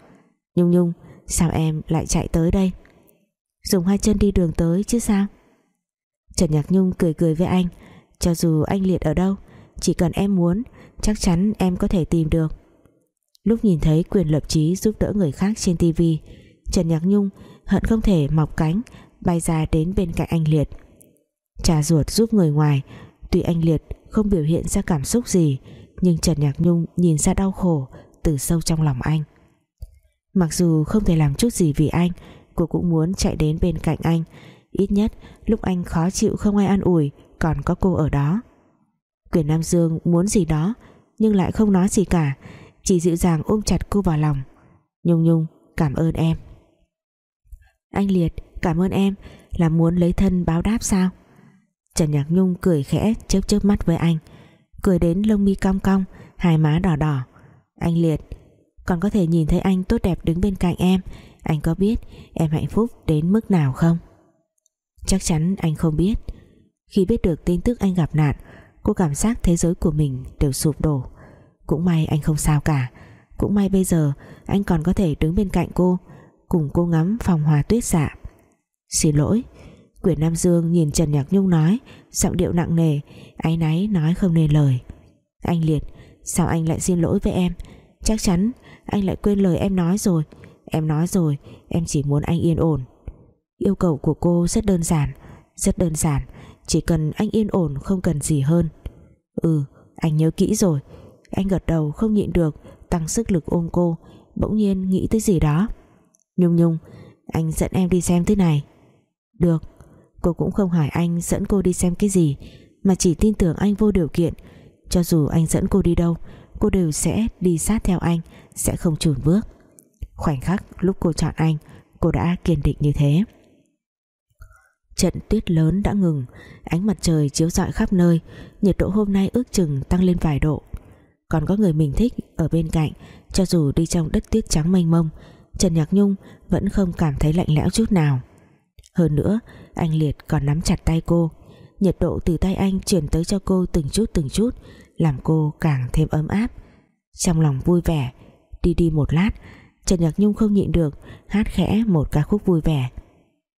Nhung Nhung, sao em lại chạy tới đây? Dùng hai chân đi đường tới chứ sao? Trần Nhạc Nhung cười cười với anh, cho dù anh liệt ở đâu, chỉ cần em muốn, chắc chắn em có thể tìm được lúc nhìn thấy quyền lập trí giúp đỡ người khác trên tivi Trần Nhạc Nhung hận không thể mọc cánh, bay ra đến bên cạnh anh Liệt. Trà ruột giúp người ngoài, tuy anh Liệt không biểu hiện ra cảm xúc gì, nhưng Trần Nhạc Nhung nhìn ra đau khổ từ sâu trong lòng anh. Mặc dù không thể làm chút gì vì anh, cô cũng muốn chạy đến bên cạnh anh. Ít nhất, lúc anh khó chịu không ai an ủi, còn có cô ở đó. Quyền Nam Dương muốn gì đó, nhưng lại không nói gì cả chỉ dịu dàng ôm chặt cô vào lòng. Nhung Nhung, cảm ơn em. Anh Liệt, cảm ơn em. Là muốn lấy thân báo đáp sao? Trần Nhạc Nhung cười khẽ, chớp chớp mắt với anh. Cười đến lông mi cong cong, Hai má đỏ đỏ. Anh Liệt, Còn có thể nhìn thấy anh tốt đẹp đứng bên cạnh em. Anh có biết em hạnh phúc đến mức nào không? Chắc chắn anh không biết. Khi biết được tin tức anh gặp nạn, Cô cảm giác thế giới của mình đều sụp đổ cũng may anh không sao cả. Cũng may bây giờ, anh còn có thể đứng bên cạnh cô, Cùng cô ngắm phòng hòa tuyết dạ. Xin lỗi. Quyển Nam Dương nhìn Trần Nhạc Nhung nói, Giọng điệu nặng nề, Áy náy nói không nên lời. Anh Liệt, Sao anh lại xin lỗi với em? Chắc chắn anh lại quên lời em nói rồi. Em nói rồi, Em chỉ muốn anh yên ổn. Yêu cầu của cô rất đơn giản, Rất đơn giản. Chỉ cần anh yên ổn không cần gì hơn. Ừ anh nhớ kỹ rồi anh gật đầu không nhịn được, Tăng sức lực ôm cô, Bỗng nhiên nghĩ tới gì đó. Nhung nhung, anh dẫn em đi xem thế này. Được, Cô cũng không hỏi anh dẫn cô đi xem cái gì, Mà chỉ tin tưởng anh vô điều kiện. Cho dù anh dẫn cô đi đâu, Cô đều sẽ đi sát theo anh, Sẽ không chùn bước. Khoảnh khắc lúc cô chọn anh, Cô đã kiên định như thế. Trận tuyết lớn đã ngừng, Ánh mặt trời chiếu rọi khắp nơi, Nhiệt độ hôm nay ước chừng tăng lên vài độ còn có người mình thích ở bên cạnh, cho dù đi trong đất tuyết trắng mênh mông, Trần Nhạc Nhung vẫn không cảm thấy lạnh lẽo chút nào. Hơn nữa, anh Liệt còn nắm chặt tay cô. Nhiệt độ từ tay anh chuyển tới cho cô từng chút từng chút, làm cô càng thêm ấm áp. Trong lòng vui vẻ, đi đi một lát, Trần Nhạc Nhung không nhịn được, hát khẽ một ca khúc vui vẻ.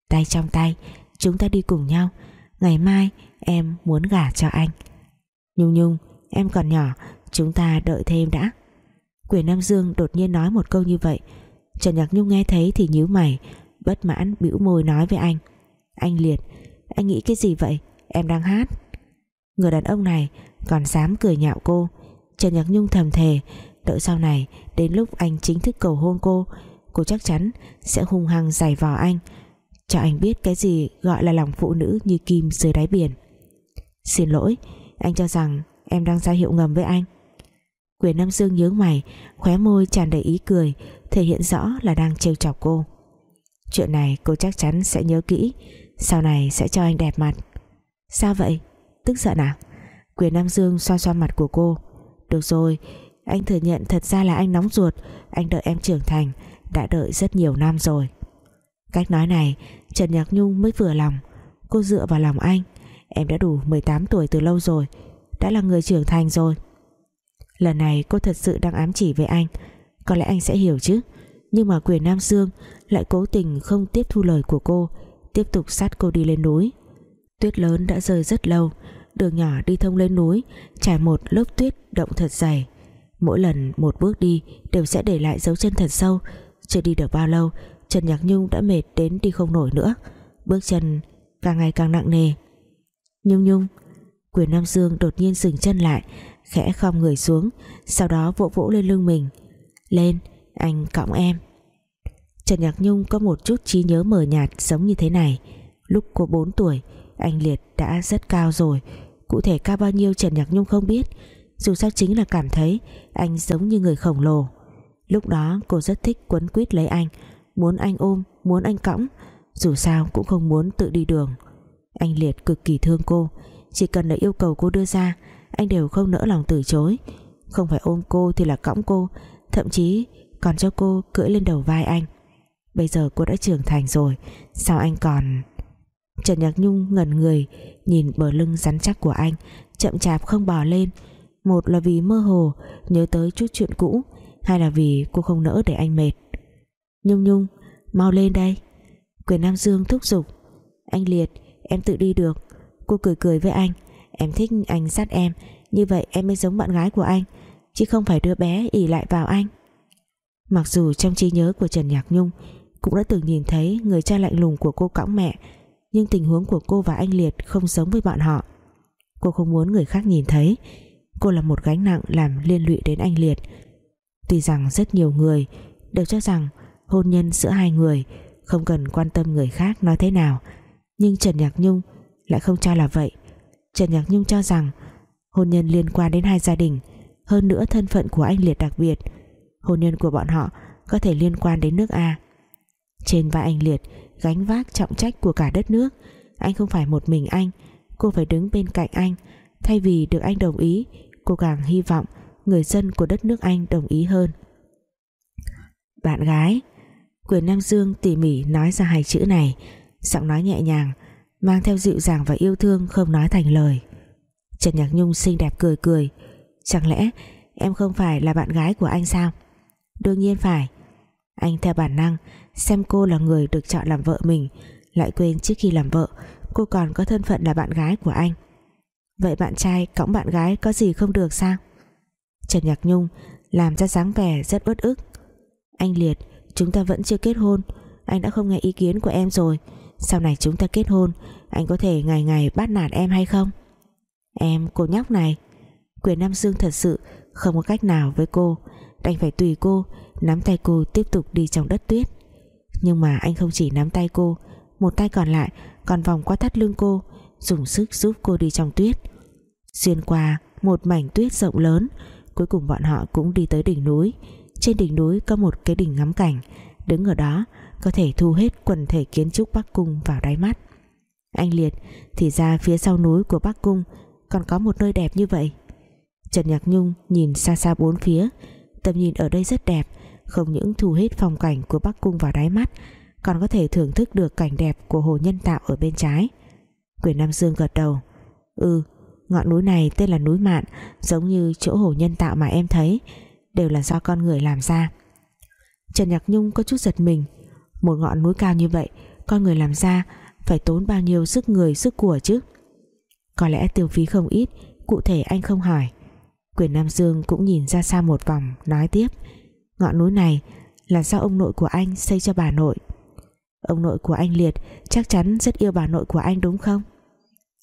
Tay trong tay, chúng ta đi cùng nhau, ngày mai em muốn gả cho anh. Nhung Nhung, em còn nhỏ chúng ta đợi thêm đã. Quyền Nam Dương đột nhiên nói một câu như vậy. Trần Nhạc Nhung nghe thấy thì nhíu mày, bất mãn bĩu môi nói với anh. Anh Liệt, anh nghĩ cái gì vậy? Em đang hát. Người đàn ông này còn dám cười nhạo cô. Trần Nhạc Nhung thầm thề, đợi sau này, đến lúc anh chính thức cầu hôn cô cô chắc chắn sẽ hung hăng giày vò anh. Cho anh biết cái gì gọi là lòng phụ nữ như kim dưới đáy biển. Xin lỗi, anh cho rằng em đang ra hiệu ngầm với anh. Quyền Nam Dương nhớ mày, khóe môi tràn đầy ý cười, thể hiện rõ là đang trêu chọc cô. Chuyện này cô chắc chắn sẽ nhớ kỹ, sau này sẽ cho anh đẹp mặt. Sao vậy? Tức giận à? Quyền Nam Dương xoa xoa mặt của cô. Được rồi, anh thừa nhận thật ra là anh nóng ruột, anh đợi em trưởng thành, đã đợi rất nhiều năm rồi. Cách nói này, Trần Nhạc Nhung mới vừa lòng. Cô dựa vào lòng anh. Em đã đủ 18 tuổi từ lâu rồi, đã là người trưởng thành rồi lần này cô thật sự đang ám chỉ với anh. Có lẽ anh sẽ hiểu chứ. Nhưng mà quyền Nam Dương lại cố tình không tiếp thu lời của cô, tiếp tục sát cô đi lên núi. Tuyết lớn đã rơi rất lâu, đường nhỏ đi thông lên núi, trải một lớp tuyết động thật dày. Mỗi lần một bước đi đều sẽ để lại dấu chân thật sâu. Chưa đi được bao lâu, Trần Nhạc Nhung đã mệt đến đi không nổi nữa. Bước chân càng ngày càng nặng nề. Nhung Nhung, Quyền Nam Dương đột nhiên dừng chân lại khẽ khom người xuống, sau đó vỗ vỗ lên lưng mình. Lên, anh cõng em. Trần Nhạc Nhung có một chút trí nhớ mờ nhạt giống như thế này. Lúc cô 4 tuổi, anh Liệt đã rất cao rồi. Cụ thể cao bao nhiêu Trần Nhạc Nhung không biết. Dù sao chính là cảm thấy anh giống như người khổng lồ. Lúc đó cô rất thích quấn quýt lấy anh. Muốn anh ôm, muốn anh cõng. Dù sao cũng không muốn tự đi đường. Anh Liệt cực kỳ thương cô. Chỉ cần là yêu cầu cô đưa ra anh đều không nỡ lòng từ chối. Không phải ôm cô thì là cõng cô, thậm chí còn cho cô cưỡi lên đầu vai anh. Bây giờ cô đã trưởng thành rồi, sao anh còn Trần Nhạc Nhung ngẩn người, nhìn bờ lưng rắn chắc của anh, chậm chạp không bò lên. Một là vì mơ hồ, nhớ tới chút chuyện cũ, hai là vì cô không nỡ để anh mệt. Nhung Nhung, mau lên đây. Quyền Nam Dương thúc giục. Anh Liệt, em tự đi được. Cô cười cười với anh em thích anh sát em. Như vậy em mới giống bạn gái của anh, chứ không phải đứa bé ỉ lại vào anh. Mặc dù trong trí nhớ của Trần Nhạc Nhung cũng đã từng nhìn thấy người cha lạnh lùng của cô cõng mẹ, nhưng tình huống của cô và anh Liệt không giống với bọn họ. Cô không muốn người khác nhìn thấy. Cô là một gánh nặng làm liên lụy đến anh Liệt. Tuy rằng rất nhiều người đều cho rằng hôn nhân giữa hai người không cần quan tâm người khác nói thế nào, nhưng Trần Nhạc Nhung lại không cho là vậy. Trần Nhạc Nhung cho rằng hôn nhân liên quan đến hai gia đình, hơn nữa thân phận của anh Liệt đặc biệt. Hôn nhân của bọn họ có thể liên quan đến nước A. Trên vai anh Liệt gánh vác trọng trách của cả đất nước. Anh không phải một mình anh, cô phải đứng bên cạnh anh. Thay vì được anh đồng ý, cô càng hy vọng người dân của đất nước anh đồng ý hơn. Bạn gái, quyền Nam Dương tỉ mỉ nói ra hai chữ này, giọng nói nhẹ nhàng mang theo dịu dàng và yêu thương không nói thành lời. Trần Nhạc Nhung xinh đẹp cười cười. Chẳng lẽ em không phải là bạn gái của anh sao? Đương nhiên phải. Anh theo bản năng, xem cô là người được chọn làm vợ mình, lại quên trước khi làm vợ, cô còn có thân phận là bạn gái của anh. Vậy bạn trai cõng bạn gái có gì không được sao? Trần Nhạc Nhung làm ra dáng vẻ rất uất ức. Anh Liệt, chúng ta vẫn chưa kết hôn. Anh đã không nghe ý kiến của em rồi sau này chúng ta kết hôn, anh có thể ngày ngày bắt nạt em hay không? Em, cô nhóc này. Quyền Nam Dương thật sự không có cách nào với cô. Đành phải tùy cô, nắm tay cô tiếp tục đi trong đất tuyết. Nhưng mà anh không chỉ nắm tay cô, một tay còn lại còn vòng qua thắt lưng cô, dùng sức giúp cô đi trong tuyết. Xuyên qua một mảnh tuyết rộng lớn, cuối cùng bọn họ cũng đi tới đỉnh núi. Trên đỉnh núi có một cái đỉnh ngắm cảnh, đứng ở đó có thể thu hết quần thể kiến trúc Bắc Cung vào đáy mắt. Anh Liệt thì ra phía sau núi của Bắc Cung, còn có một nơi đẹp như vậy. Trần Nhạc Nhung nhìn xa xa bốn phía, tầm nhìn ở đây rất đẹp, không những thu hết phong cảnh của Bắc Cung vào đáy mắt, còn có thể thưởng thức được cảnh đẹp của hồ nhân tạo ở bên trái. Quyền Nam Dương gật đầu. Ừ ngọn núi này tên là núi Mạn, giống như chỗ hồ nhân tạo mà em thấy, đều là do con người làm ra. Trần Nhạc Nhung có chút giật mình một ngọn núi cao như vậy, con người làm ra phải tốn bao nhiêu sức người, sức của chứ? Có lẽ tiêu phí không ít, cụ thể anh không hỏi. Quyền Nam Dương cũng nhìn ra xa một vòng, nói tiếp. Ngọn núi này là do ông nội của anh xây cho bà nội. Ông nội của anh Liệt chắc chắn rất yêu bà nội của anh đúng không?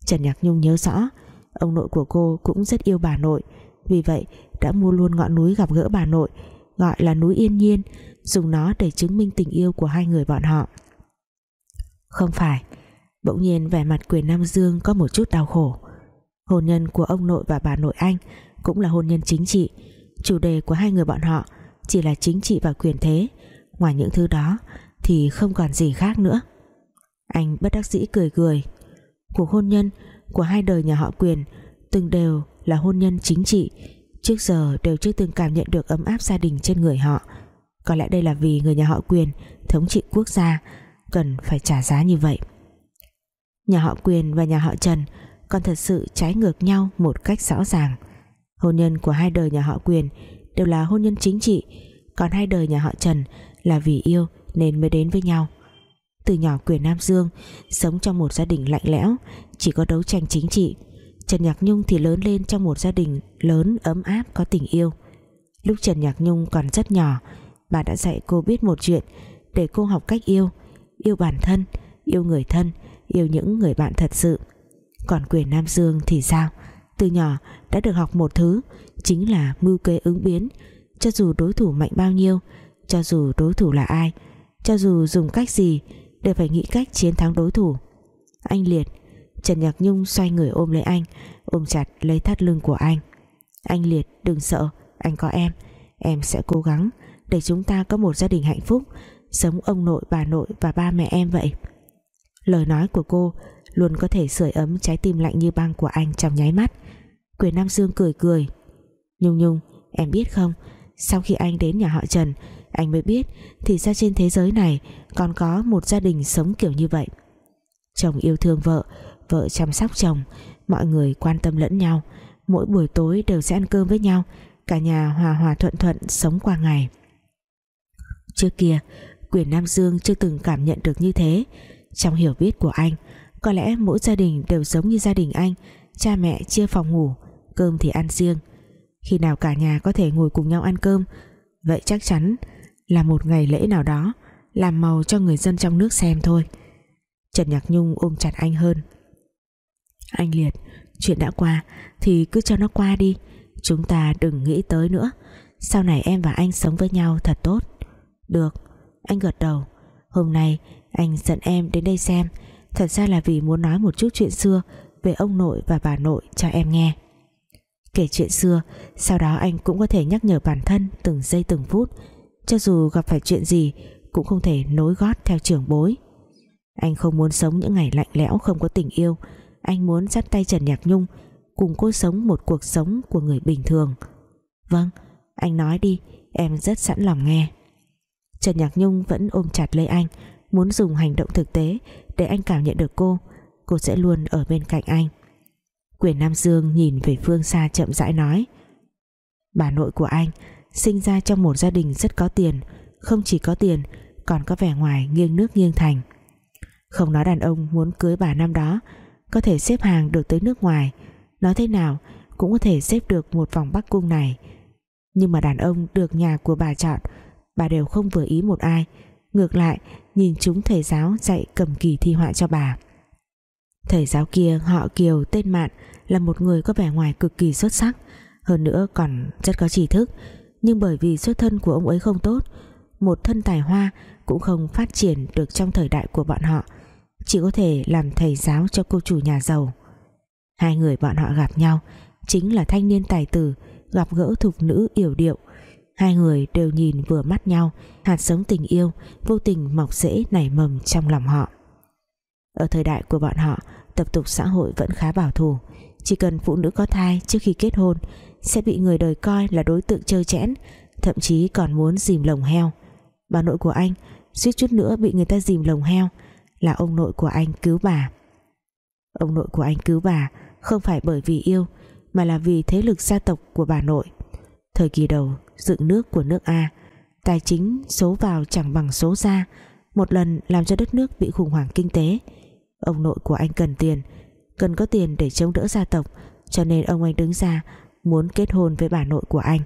Trần Nhạc Nhung nhớ rõ, ông nội của cô cũng rất yêu bà nội. Vì vậy đã mua luôn ngọn núi gặp gỡ bà nội, gọi là núi yên nhiên dùng nó để chứng minh tình yêu của hai người bọn họ. Không phải, bỗng nhiên vẻ mặt quyền Nam Dương có một chút đau khổ. Hôn nhân của ông nội và bà nội anh cũng là hôn nhân chính trị. Chủ đề của hai người bọn họ chỉ là chính trị và quyền thế. Ngoài những thứ đó thì không còn gì khác nữa. Anh bất đắc dĩ cười cười. Cuộc hôn nhân của hai đời nhà họ quyền từng đều là hôn nhân chính trị. Trước giờ đều chưa từng cảm nhận được ấm áp gia đình trên người họ có lẽ đây là vì người nhà họ quyền thống trị quốc gia cần phải trả giá như vậy. Nhà họ quyền và nhà họ trần còn thật sự trái ngược nhau một cách rõ ràng. Hôn nhân của hai đời nhà họ quyền đều là hôn nhân chính trị, còn hai đời nhà họ trần là vì yêu nên mới đến với nhau. Từ nhỏ quyền Nam Dương sống trong một gia đình lạnh lẽo, chỉ có đấu tranh chính trị. Trần Nhạc Nhung thì lớn lên trong một gia đình lớn, ấm áp, có tình yêu. Lúc Trần Nhạc Nhung còn rất nhỏ bà đã dạy cô biết một chuyện. Để cô học cách yêu yêu bản thân, yêu người thân, yêu những người bạn thật sự. Còn quyền Nam Dương thì sao? Từ nhỏ đã được học một thứ, chính là mưu kế ứng biến. Cho dù đối thủ mạnh bao nhiêu, cho dù đối thủ là ai, cho dù dùng cách gì, đều phải nghĩ cách chiến thắng đối thủ. Anh liệt, Trần Nhạc Nhung xoay người ôm lấy anh, ôm chặt lấy thắt lưng của anh. Anh liệt, đừng sợ, anh có em em sẽ cố gắng để chúng ta có một gia đình hạnh phúc, sống ông nội, bà nội và ba mẹ em vậy. Lời nói của cô luôn có thể sưởi ấm trái tim lạnh như băng của anh trong nháy mắt. Quyền Nam Dương cười cười. Nhung Nhung, em biết không? Sau khi anh đến nhà họ Trần, anh mới biết thì ra trên thế giới này còn có một gia đình sống kiểu như vậy. Chồng yêu thương vợ vợ chăm sóc chồng, mọi người quan tâm lẫn nhau. Mỗi buổi tối đều sẽ ăn cơm với nhau, cả nhà hòa hòa thuận thuận sống qua ngày trước kia, quyền Nam Dương chưa từng cảm nhận được như thế. Trong hiểu biết của anh, có lẽ mỗi gia đình đều giống như gia đình anh. Cha mẹ chia phòng ngủ, cơm thì ăn riêng. Khi nào cả nhà có thể ngồi cùng nhau ăn cơm, vậy chắc chắn là một ngày lễ nào đó làm màu cho người dân trong nước xem thôi. Trần Nhạc Nhung ôm chặt anh hơn. Anh Liệt, chuyện đã qua thì cứ cho nó qua đi. Chúng ta đừng nghĩ tới nữa. Sau này em và anh sống với nhau thật tốt được, anh gật đầu. Hôm nay, anh dẫn em đến đây xem. Thật ra là vì muốn nói một chút chuyện xưa về ông nội và bà nội cho em nghe. Kể chuyện xưa, sau đó anh cũng có thể nhắc nhở bản thân từng giây từng phút. Cho dù gặp phải chuyện gì, cũng không thể nối gót theo trưởng bối. Anh không muốn sống những ngày lạnh lẽo không có tình yêu. Anh muốn dắt tay Trần Nhạc Nhung, cùng cô sống một cuộc sống của người bình thường. Vâng anh nói đi, em rất sẵn lòng nghe. Trần Nhạc Nhung vẫn ôm chặt lấy anh, muốn dùng hành động thực tế để anh cảm nhận được cô. Cô sẽ luôn ở bên cạnh anh. Quyền Nam Dương nhìn về phương xa chậm rãi nói, bà nội của anh sinh ra trong một gia đình rất có tiền, không chỉ có tiền, còn có vẻ ngoài nghiêng nước nghiêng thành. Không nói đàn ông muốn cưới bà năm đó, có thể xếp hàng được tới nước ngoài. Nói thế nào cũng có thể xếp được một vòng bắc cung này. Nhưng mà đàn ông được nhà của bà chọn bà đều không vừa ý một ai. Ngược lại, nhìn chúng thầy giáo dạy cầm kỳ thi họa cho bà. Thầy giáo kia, họ Kiều, tên Mạn, là một người có vẻ ngoài cực kỳ xuất sắc. Hơn nữa còn rất có tri thức. Nhưng bởi vì xuất thân của ông ấy không tốt, một thân tài hoa cũng không phát triển được trong thời đại của bọn họ. Chỉ có thể làm thầy giáo cho cô chủ nhà giàu. Hai người bọn họ gặp nhau, chính là thanh niên tài tử, gặp gỡ thục nữ yểu điệu hai người đều nhìn vừa mắt nhau, hạt sống tình yêu vô tình mọc rễ nảy mầm trong lòng họ. Ở thời đại của bọn họ, tập tục xã hội vẫn khá bảo thủ. Chỉ cần phụ nữ có thai trước khi kết hôn, sẽ bị người đời coi là đối tượng chơi chẽn, thậm chí còn muốn dìm lồng heo. Bà nội của anh suýt chút nữa bị người ta dìm lồng heo, là ông nội của anh cứu bà. Ông nội của anh cứu bà không phải bởi vì yêu, mà là vì thế lực gia tộc của bà nội. Thời kỳ đầu dựng nước của nước A. Tài chính số vào chẳng bằng số ra. Một lần làm cho đất nước bị khủng hoảng kinh tế. Ông nội của anh cần tiền, cần có tiền để chống đỡ gia tộc, cho nên ông anh đứng ra muốn kết hôn với bà nội của anh.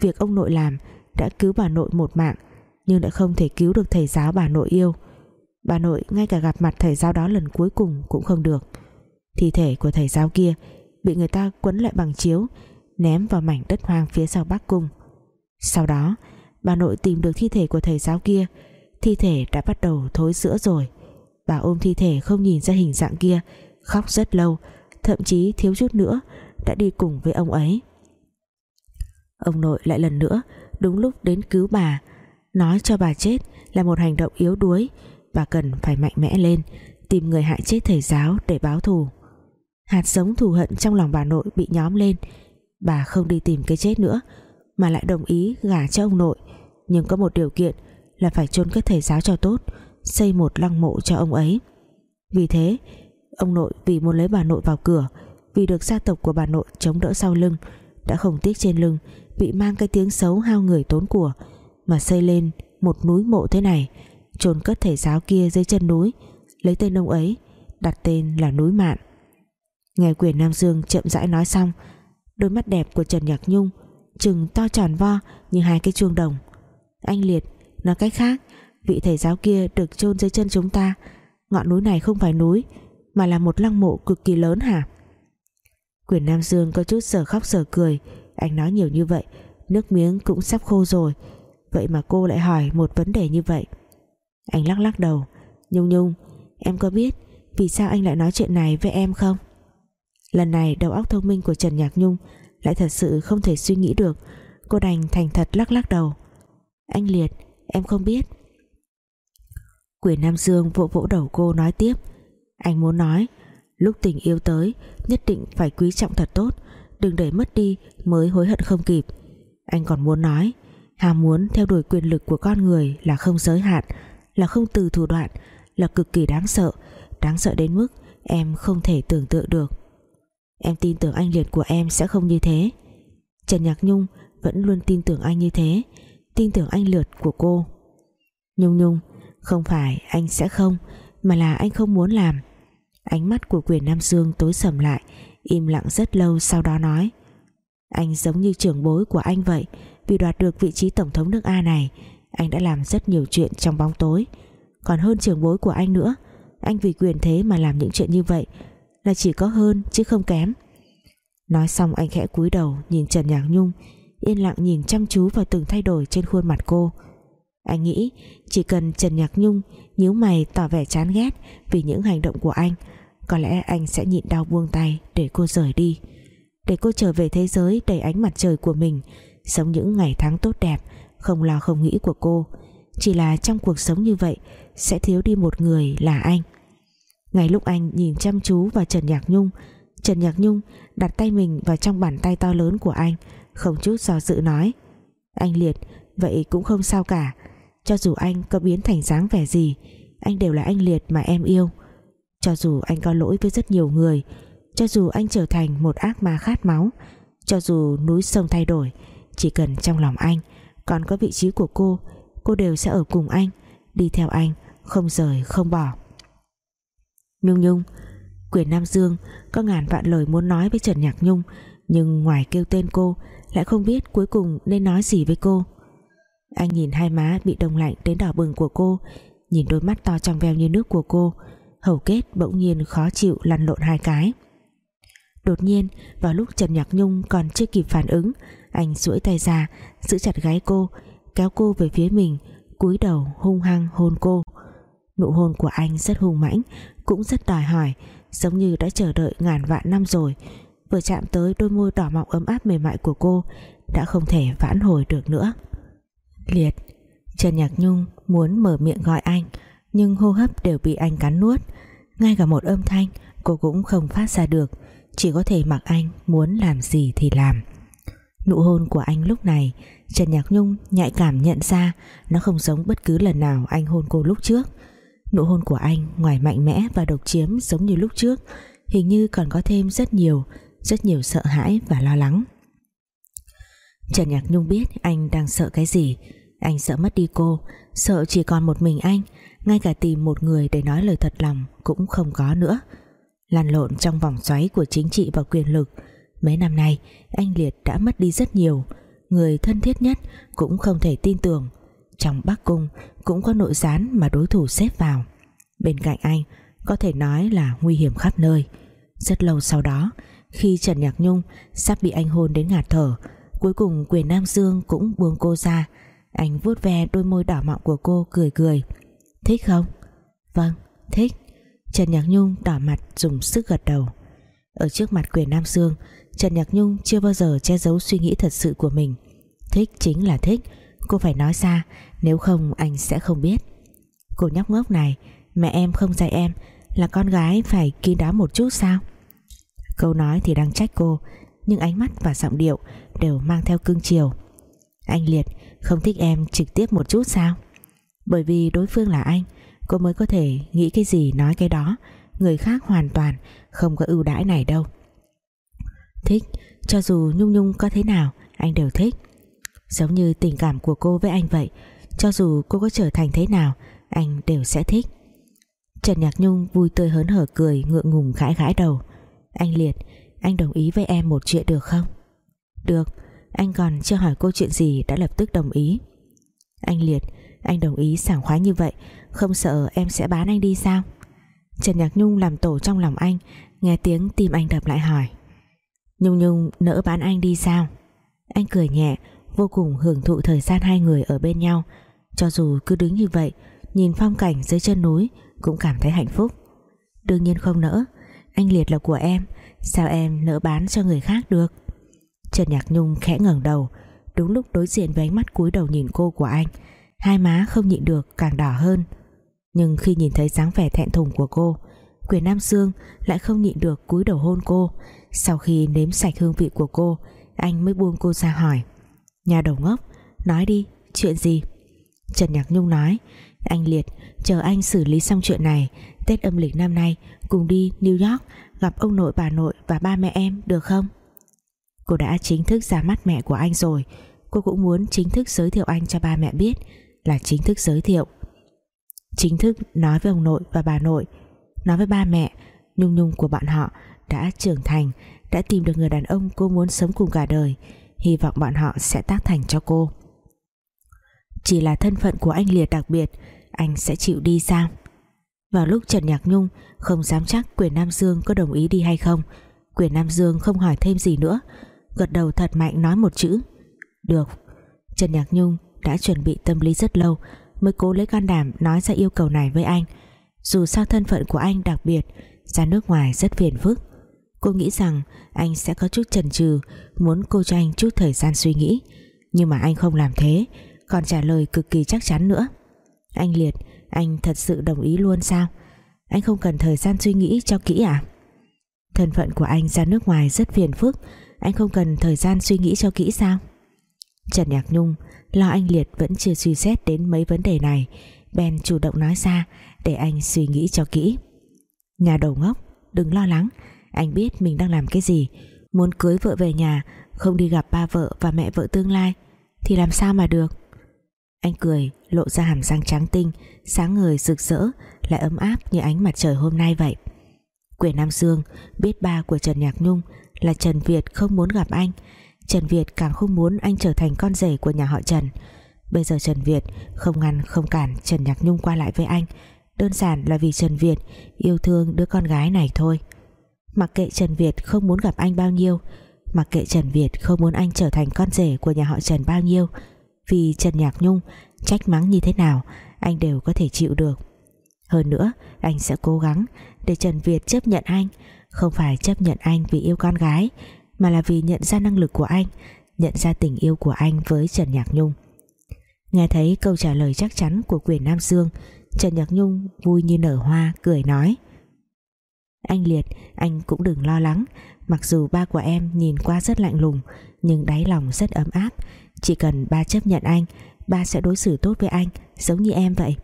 Việc ông nội làm đã cứu bà nội một mạng, nhưng đã không thể cứu được thầy giáo bà nội yêu. Bà nội ngay cả gặp mặt thầy giáo đó lần cuối cùng cũng không được. Thi thể của thầy giáo kia bị người ta quấn lại bằng chiếu ném vào mảnh đất hoang phía sau bắc cung. Sau đó, bà nội tìm được thi thể của thầy giáo kia. Thi thể đã bắt đầu thối sữa rồi. Bà ôm thi thể không nhìn ra hình dạng kia, khóc rất lâu, thậm chí thiếu chút nữa đã đi cùng với ông ấy. Ông nội lại lần nữa, đúng lúc đến cứu bà, nói cho bà chết là một hành động yếu đuối. Bà cần phải mạnh mẽ lên, tìm người hại chết thầy giáo để báo thù. Hạt giống thù hận trong lòng bà nội bị nhóm lên bà không đi tìm cái chết nữa, mà lại đồng ý gả cho ông nội. Nhưng có một điều kiện là phải chôn cất thầy giáo cho tốt, xây một lăng mộ cho ông ấy. Vì thế, ông nội vì muốn lấy bà nội vào cửa, vì được gia tộc của bà nội chống đỡ sau lưng, đã không tiếc trên lưng, bị mang cái tiếng xấu hao người tốn của, mà xây lên một núi mộ thế này, chôn cất thầy giáo kia dưới chân núi, lấy tên ông ấy, đặt tên là núi mạn. Nghe quyền Nam Dương chậm rãi nói xong đôi mắt đẹp của Trần Nhạc Nhung chừng to tròn vo như hai cái chuông đồng. Anh Liệt, nói cách khác, vị thầy giáo kia được chôn dưới chân chúng ta. Ngọn núi này không phải núi, mà là một lăng mộ cực kỳ lớn hả? Quyền Nam Dương có chút sở khóc sở cười. Anh nói nhiều như vậy, nước miếng cũng sắp khô rồi. Vậy mà cô lại hỏi một vấn đề như vậy. Anh lắc lắc đầu. Nhung Nhung, em có biết vì sao anh lại nói chuyện này với em không? Lần này đầu óc thông minh của Trần Nhạc Nhung lại thật sự không thể suy nghĩ được. Cô đành thành thật lắc lắc đầu. Anh Liệt, em không biết. Quyền Nam Dương vỗ vỗ đầu cô nói tiếp. Anh muốn nói, Lúc tình yêu tới, Nhất định phải quý trọng thật tốt. Đừng để mất đi, mới hối hận không kịp. Anh còn muốn nói Ham muốn theo đuổi quyền lực của con người là không giới hạn, Là không từ thủ đoạn, Là cực kỳ đáng sợ. Đáng sợ đến mức em không thể tưởng tượng được. Em tin tưởng anh Liệt của em sẽ không như thế. Trần Nhạc Nhung vẫn luôn tin tưởng anh như thế, Tin tưởng anh Liệt của cô. Nhung Nhung, Không phải anh sẽ không, Mà là anh không muốn làm. Ánh mắt của quyền Nam Dương tối sầm lại, Im lặng rất lâu sau đó nói, Anh giống như trưởng bối của anh vậy, Vì đoạt được vị trí tổng thống nước A này, Anh đã làm rất nhiều chuyện trong bóng tối. Còn hơn trưởng bối của anh nữa, Anh vì quyền thế mà làm những chuyện như vậy là chỉ có hơn, chứ không kém. Nói xong, anh khẽ cúi đầu, Nhìn Trần Nhạc Nhung, Yên lặng nhìn chăm chú vào từng thay đổi trên khuôn mặt cô. Anh nghĩ, Chỉ cần Trần Nhạc Nhung nhíu mày tỏ vẻ chán ghét Vì những hành động của anh, có lẽ anh sẽ nhịn đau buông tay để cô rời đi. Để cô trở về thế giới đầy ánh mặt trời của mình, sống những ngày tháng tốt đẹp, không lo không nghĩ của cô. Chỉ là trong cuộc sống như vậy, sẽ thiếu đi một người là anh ngay lúc anh nhìn chăm chú vào Trần Nhạc Nhung, Trần Nhạc Nhung đặt tay mình vào trong bàn tay to lớn của anh, không chút do dự nói, anh Liệt, vậy cũng không sao cả. Cho dù anh có biến thành dáng vẻ gì, anh đều là anh Liệt mà em yêu. Cho dù anh có lỗi với rất nhiều người, Cho dù anh trở thành một ác ma khát máu, Cho dù núi sông thay đổi, Chỉ cần trong lòng anh Còn có vị trí của cô Cô đều sẽ ở cùng anh, Đi theo anh, Không rời, không bỏ. Nhung Nhung Quyền Nam Dương có ngàn vạn lời muốn nói với Trần Nhạc Nhung, Nhưng ngoài kêu tên cô, Lại không biết cuối cùng nên nói gì với cô. Anh nhìn hai má bị đông lạnh đến đỏ bừng của cô, Nhìn đôi mắt to trong veo như nước của cô, hầu kết bỗng nhiên khó chịu lăn lộn hai cái. Đột nhiên, vào lúc Trần Nhạc Nhung còn chưa kịp phản ứng, anh duỗi tay ra, giữ chặt gáy cô, kéo cô về phía mình, cúi đầu hung hăng hôn cô. Nụ hôn của anh rất hung mãnh cũng rất đòi hỏi, giống như đã chờ đợi ngàn vạn năm rồi. Vừa chạm tới đôi môi đỏ mọng ấm áp mềm mại của cô, đã không thể vãn hồi được nữa. Liệt, Trần Nhạc Nhung muốn mở miệng gọi anh, nhưng hô hấp đều bị anh cắn nuốt. Ngay cả một âm thanh, cô cũng không phát ra được. Chỉ có thể mặc anh muốn làm gì thì làm. Nụ hôn của anh lúc này, Trần Nhạc Nhung nhạy cảm nhận ra, Nó không giống bất cứ lần nào anh hôn cô lúc trước. Nụ hôn của anh ngoài mạnh mẽ và độc chiếm giống như lúc trước, Hình như còn có thêm rất nhiều Rất nhiều sợ hãi và lo lắng. Trần Nhạc Nhung biết anh đang sợ cái gì. Anh sợ mất đi cô, Sợ chỉ còn một mình anh, Ngay cả tìm một người để nói lời thật lòng Cũng không có nữa. Lăn lộn trong vòng xoáy của chính trị và quyền lực, Mấy năm nay Anh Liệt đã mất đi rất nhiều. Người thân thiết nhất cũng không thể tin tưởng. Trong Bắc Cung cũng có nội gián mà đối thủ xếp vào. Bên cạnh anh Có thể nói là nguy hiểm khắp nơi. Rất lâu sau đó Khi Trần Nhạc Nhung sắp bị anh hôn đến ngạt thở Cuối cùng quyền Nam Dương cũng buông cô ra. Anh vuốt ve đôi môi đỏ mọng của cô cười cười. Thích không? Vâng, thích. Trần Nhạc Nhung đỏ mặt dùng sức gật đầu. Ở trước mặt quyền Nam Dương Trần Nhạc Nhung chưa bao giờ che giấu suy nghĩ thật sự của mình. Thích chính là thích Cô phải nói ra nếu không, anh sẽ không biết. Cô nhóc ngốc này, Mẹ em không dạy em Là con gái phải kín đáo một chút sao? Câu nói thì đang trách cô, Nhưng ánh mắt và giọng điệu Đều mang theo cương chiều. Anh Liệt, không thích em trực tiếp một chút sao? Bởi vì đối phương là anh, Cô mới có thể nghĩ cái gì nói cái đó. Người khác hoàn toàn Không có ưu đãi này đâu. Thích, Cho dù Nhung Nhung có thế nào, Anh đều thích. Giống như tình cảm của cô với anh vậy cho dù cô có trở thành thế nào, Anh đều sẽ thích. Trần Nhạc Nhung vui tươi hớn hở cười, Ngượng ngùng gãi gãi đầu. Anh Liệt, Anh đồng ý với em một chuyện được không? Được, Anh còn chưa hỏi cô chuyện gì đã lập tức đồng ý. Anh Liệt, Anh đồng ý sảng khoái như vậy, Không sợ em sẽ bán anh đi sao? Trần Nhạc Nhung làm tổ trong lòng anh, Nghe tiếng tim anh đập lại hỏi. Nhung Nhung, nỡ bán anh đi sao? Anh cười nhẹ, Vô cùng hưởng thụ thời gian hai người ở bên nhau. Cho dù cứ đứng như vậy, Nhìn phong cảnh dưới chân núi Cũng cảm thấy hạnh phúc. Đương nhiên không nỡ, Anh Liệt là của em, Sao em nỡ bán cho người khác được? Trần Nhạc Nhung khẽ ngẩng đầu, Đúng lúc đối diện với ánh mắt cúi đầu nhìn cô của anh, Hai má không nhịn được càng đỏ hơn. Nhưng khi nhìn thấy dáng vẻ thẹn thùng của cô, Quyền Nam Dương lại không nhịn được cúi đầu hôn cô. Sau khi nếm sạch hương vị của cô, Anh mới buông cô ra hỏi, Nhà đầu ngốc, Nói đi, chuyện gì? Trần Nhạc Nhung nói. Anh Liệt, chờ anh xử lý xong chuyện này. Tết âm lịch năm nay, cùng đi New York, Gặp ông nội bà nội và ba mẹ em, được không? Cô đã chính thức ra mắt mẹ của anh rồi. Cô cũng muốn chính thức giới thiệu anh cho ba mẹ biết Là chính thức giới thiệu. Chính thức nói với ông nội và bà nội, Nói với ba mẹ, Nhung nhung của bọn họ đã trưởng thành, đã tìm được người đàn ông cô muốn sống cùng cả đời. Hy vọng bọn họ sẽ tác thành cho cô chỉ là thân phận của anh Liệt đặc biệt, anh sẽ chịu đi sao? Vào lúc Trần Nhạc Nhung không dám chắc quyền Nam Dương có đồng ý đi hay không, quyền Nam Dương không hỏi thêm gì nữa, gật đầu thật mạnh nói một chữ. Được. Trần Nhạc Nhung đã chuẩn bị tâm lý rất lâu mới cố lấy can đảm nói ra yêu cầu này với anh. Dù sao thân phận của anh đặc biệt, ra nước ngoài rất phiền phức. Cô nghĩ rằng anh sẽ có chút chần chừ, Muốn cô cho anh chút thời gian suy nghĩ. Nhưng mà anh không làm thế. Còn trả lời cực kỳ chắc chắn nữa. Anh Liệt, Anh thật sự đồng ý luôn sao? Anh không cần thời gian suy nghĩ cho kỹ à? Thân phận của anh ra nước ngoài rất phiền phức. Anh không cần thời gian suy nghĩ cho kỹ sao? Trần Nhạc Nhung, Lo anh Liệt vẫn chưa suy xét đến mấy vấn đề này Ben chủ động nói ra Để anh suy nghĩ cho kỹ. Nhà đầu ngốc, Đừng lo lắng. Anh biết mình đang làm cái gì. Muốn cưới vợ về nhà, Không đi gặp ba vợ và mẹ vợ tương lai, Thì làm sao mà được? Anh cười, lộ ra hàm răng trắng tinh, Sáng ngời rực rỡ, Lại ấm áp như ánh mặt trời hôm nay vậy. Quyền Nam Dương biết ba của Trần Nhạc Nhung Là Trần Việt không muốn gặp anh. Trần Việt càng không muốn anh trở thành con rể của nhà họ Trần. Bây giờ Trần Việt không ngăn, không cản Trần Nhạc Nhung qua lại với anh. Đơn giản là vì Trần Việt yêu thương đứa con gái này thôi. Mặc kệ Trần Việt không muốn gặp anh bao nhiêu, Mặc kệ Trần Việt không muốn anh trở thành con rể của nhà họ Trần bao nhiêu vì Trần Nhạc Nhung. Trách mắng như thế nào, Anh đều có thể chịu được. Hơn nữa, anh sẽ cố gắng Để Trần Việt chấp nhận anh. Không phải chấp nhận anh vì yêu con gái, Mà là vì nhận ra năng lực của anh, Nhận ra tình yêu của anh với Trần Nhạc Nhung. Nghe thấy câu trả lời chắc chắn của quyền Nam Dương, Trần Nhạc Nhung vui như nở hoa, Cười nói. Anh Liệt, anh cũng đừng lo lắng. Mặc dù ba của em nhìn qua rất lạnh lùng, Nhưng đáy lòng rất ấm áp. Chỉ cần ba chấp nhận anh, Ba sẽ đối xử tốt với anh, Giống như em vậy.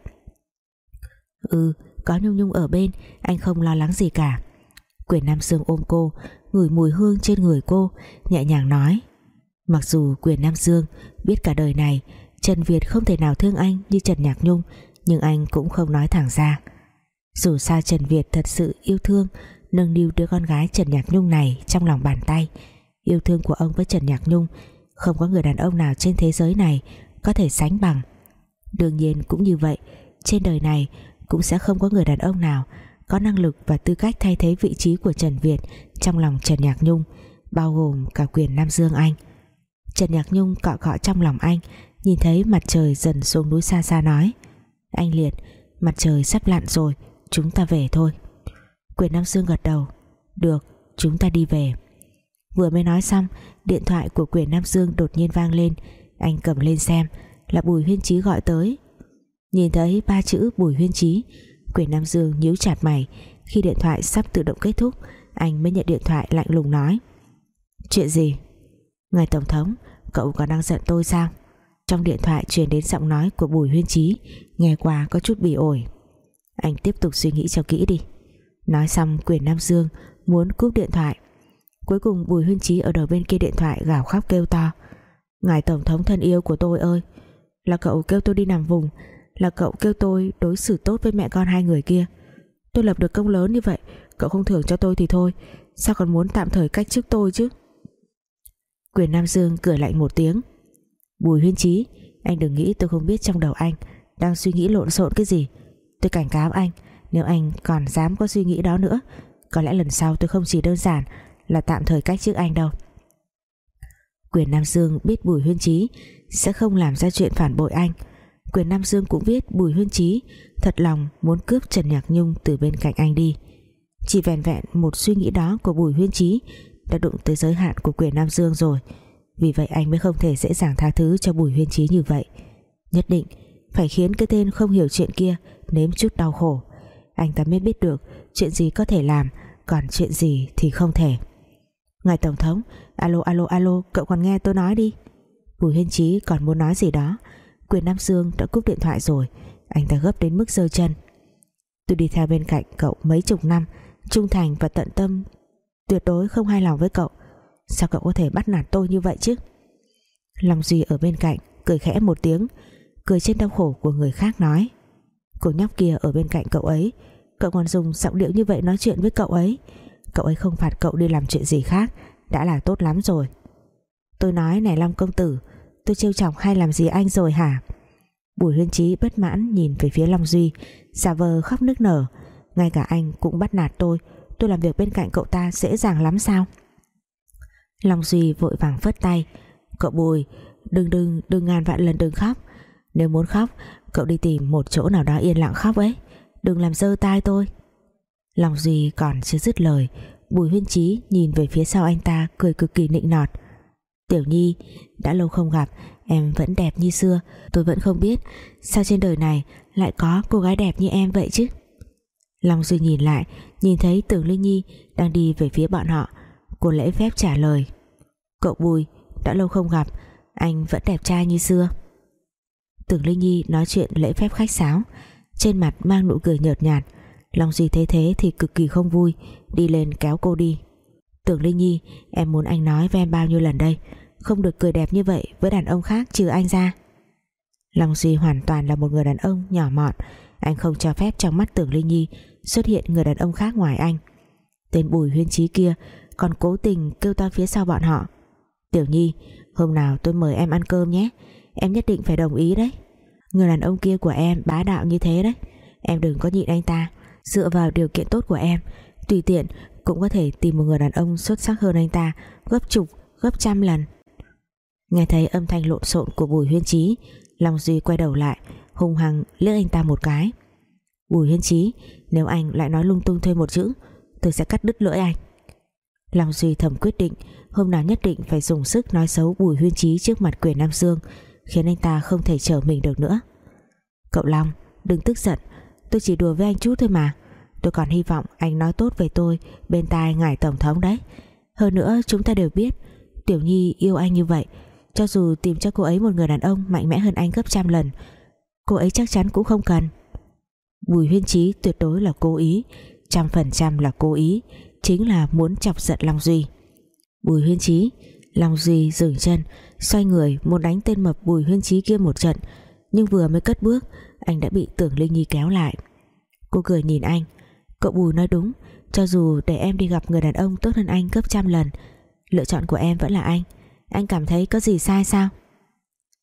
Ừ có Nhung Nhung ở bên, Anh không lo lắng gì cả. Quyền Nam Dương ôm cô, Ngửi mùi hương trên người cô, Nhẹ nhàng nói. Mặc dù Quyền Nam Dương biết cả đời này, Trần Việt không thể nào thương anh như Trần Nhạc Nhung, Nhưng anh cũng không nói thẳng ra. Dù sao Trần Việt thật sự yêu thương, Nâng niu đứa con gái Trần Nhạc Nhung này Trong lòng bàn tay. Yêu thương của ông với Trần Nhạc Nhung không có người đàn ông nào trên thế giới này Có thể sánh bằng. Đương nhiên cũng như vậy, Trên đời này cũng sẽ không có người đàn ông nào có năng lực và tư cách thay thế vị trí của Trần Việt trong lòng Trần Nhạc Nhung, bao gồm cả quyền Nam Dương Anh. Trần Nhạc Nhung cọ cọ trong lòng anh, nhìn thấy mặt trời dần xuống núi xa xa nói, anh Liệt, mặt trời sắp lặn rồi, chúng ta về thôi. Quyền Nam Dương gật đầu, được, chúng ta đi về. Vừa mới nói xong điện thoại của quyền Nam Dương đột nhiên vang lên. Anh cầm lên xem, là Bùi Huyên Chí gọi tới. Nhìn thấy ba chữ Bùi Huyên Chí, Quyền Nam Dương nhíu chặt mày. Khi điện thoại sắp tự động kết thúc, Anh mới nhận điện thoại lạnh lùng nói. Chuyện gì? Ngài Tổng thống, Cậu còn đang giận tôi sao? Trong điện thoại truyền đến giọng nói của Bùi Huyên Chí, Nghe qua có chút bị ổi. Anh tiếp tục suy nghĩ cho kỹ đi. Nói xong, quyền Nam Dương Muốn cúp điện thoại Cuối cùng Bùi Huyên trí ở đầu bên kia điện thoại gào khóc kêu to. Ngài Tổng thống thân yêu của tôi ơi, Là cậu kêu tôi đi nằm vùng, là cậu kêu tôi đối xử tốt với mẹ con hai người kia. Tôi lập được công lớn như vậy, Cậu không thưởng cho tôi thì thôi, Sao còn muốn tạm thời cách chức tôi chứ? Quyền Nam Dương cười lạnh một tiếng. Bùi huyên trí Anh đừng nghĩ tôi không biết trong đầu anh Đang suy nghĩ lộn xộn cái gì. Tôi cảnh cáo anh, Nếu anh còn dám có suy nghĩ đó nữa, Có lẽ lần sau tôi không chỉ đơn giản là tạm thời cách chức anh đâu. Quyền Nam Dương biết Bùi Huyên Trí Sẽ không làm ra chuyện phản bội anh. Quyền Nam Dương cũng biết Bùi Huyên Chí thật lòng muốn cướp Trần Nhạc Nhung từ bên cạnh anh đi. Chỉ vẹn vẹn một suy nghĩ đó của Bùi Huyên Chí đã đụng tới giới hạn của quyền Nam Dương rồi. Vì vậy anh mới không thể dễ dàng tha thứ cho Bùi Huyên Chí như vậy. Nhất định phải khiến cái tên không hiểu chuyện kia nếm chút đau khổ. Anh ta mới biết được chuyện gì có thể làm, còn chuyện gì thì không thể ngài tổng thống, alo alo alo, cậu còn nghe tôi nói đi. Bùi Huyên Chí còn muốn nói gì đó. Quyền Nam Dương đã cúp điện thoại rồi. Anh ta gấp đến mức giơ chân. Tôi đi theo bên cạnh cậu mấy chục năm, Trung thành và tận tâm. Tuyệt đối không hài lòng với cậu. Sao cậu có thể bắt nạt tôi như vậy chứ? Long Duy ở bên cạnh Cười khẽ một tiếng, Cười trên đau khổ của người khác nói. Cô nhóc kia ở bên cạnh cậu ấy, Cậu còn dùng giọng điệu như vậy nói chuyện với cậu ấy. Cậu ấy không phạt cậu đi làm chuyện gì khác, Đã là tốt lắm rồi. Tôi nói này, Long công tử, tôi trêu chọc hay làm gì anh rồi hả? Bùi huyên trí bất mãn nhìn về phía Long Duy, giả vờ khóc nức nở. Ngay cả anh cũng bắt nạt tôi tôi làm việc bên cạnh cậu ta dễ dàng lắm sao? Long Duy vội vàng phất tay, cậu Bùi, đừng đừng đừng ngàn vạn lần đừng khóc. Nếu muốn khóc, cậu đi tìm một chỗ nào đó yên lặng khóc ấy. Đừng làm dơ tai tôi. Long Duy còn chưa dứt lời, Bùi huyên trí nhìn về phía sau anh ta, cười cực kỳ nịnh nọt. Tiểu Nhi, Đã lâu không gặp, Em vẫn đẹp như xưa, Tôi vẫn không biết Sao trên đời này Lại có cô gái đẹp như em vậy chứ. Long Duy nhìn lại, Nhìn thấy Tưởng Linh Nhi Đang đi về phía bọn họ, Cô lễ phép trả lời, Cậu Bùi, Đã lâu không gặp, Anh vẫn đẹp trai như xưa. Tưởng Linh Nhi nói chuyện lễ phép khách sáo, Trên mặt mang nụ cười nhợt nhạt Long Duy thấy thế thì cực kỳ không vui, Đi lên kéo cô đi. Tưởng Linh Nhi, Em muốn anh nói với em bao nhiêu lần đây? Không được cười đẹp như vậy với đàn ông khác trừ anh ra. Long Duy hoàn toàn là một người đàn ông nhỏ mọn. Anh không cho phép trong mắt Tưởng Linh Nhi Xuất hiện người đàn ông khác ngoài anh. Tên bùi huyên trí kia Còn cố tình kêu to phía sau bọn họ. Tiểu Nhi, Hôm nào tôi mời em ăn cơm nhé. Em nhất định phải đồng ý đấy. Người đàn ông kia của em bá đạo như thế đấy. Em đừng có nhịn anh ta. Dựa vào điều kiện tốt của em. Tùy tiện cũng có thể tìm một người đàn ông xuất sắc hơn anh ta gấp chục, gấp trăm lần. Nghe thấy âm thanh lộn xộn của Bùi Huyên Chí Long Duy quay đầu lại hùng hăng liếc anh ta một cái. Bùi Huyên Chí nếu anh lại nói lung tung thêm một chữ tôi sẽ cắt đứt lưỡi anh. Long Duy thầm quyết định hôm nào nhất định phải dùng sức nói xấu Bùi Huyên Chí trước mặt quyền Nam Dương khiến anh ta không thể trở mình được nữa. Cậu Long đừng tức giận tôi chỉ đùa với anh chút thôi mà. Tôi còn hy vọng anh nói tốt về tôi Bên tai ngài tổng thống đấy. Hơn nữa, chúng ta đều biết, Tiểu Nhi yêu anh như vậy. Cho dù tìm cho cô ấy một người đàn ông mạnh mẽ hơn anh gấp trăm lần, Cô ấy chắc chắn cũng không cần. Bùi huyên trí tuyệt đối là cố ý, Trăm phần trăm là cố ý, Chính là muốn chọc giận Long Duy. Bùi huyên trí Long Duy dừng chân, Xoay người muốn đánh tên mập bùi huyên trí kia một trận, Nhưng vừa mới cất bước anh đã bị tưởng Linh Nhi kéo lại. Cô cười nhìn anh. Cậu bùi nói đúng, Cho dù để em đi gặp người đàn ông tốt hơn anh gấp trăm lần, Lựa chọn của em vẫn là anh. Anh cảm thấy có gì sai sao?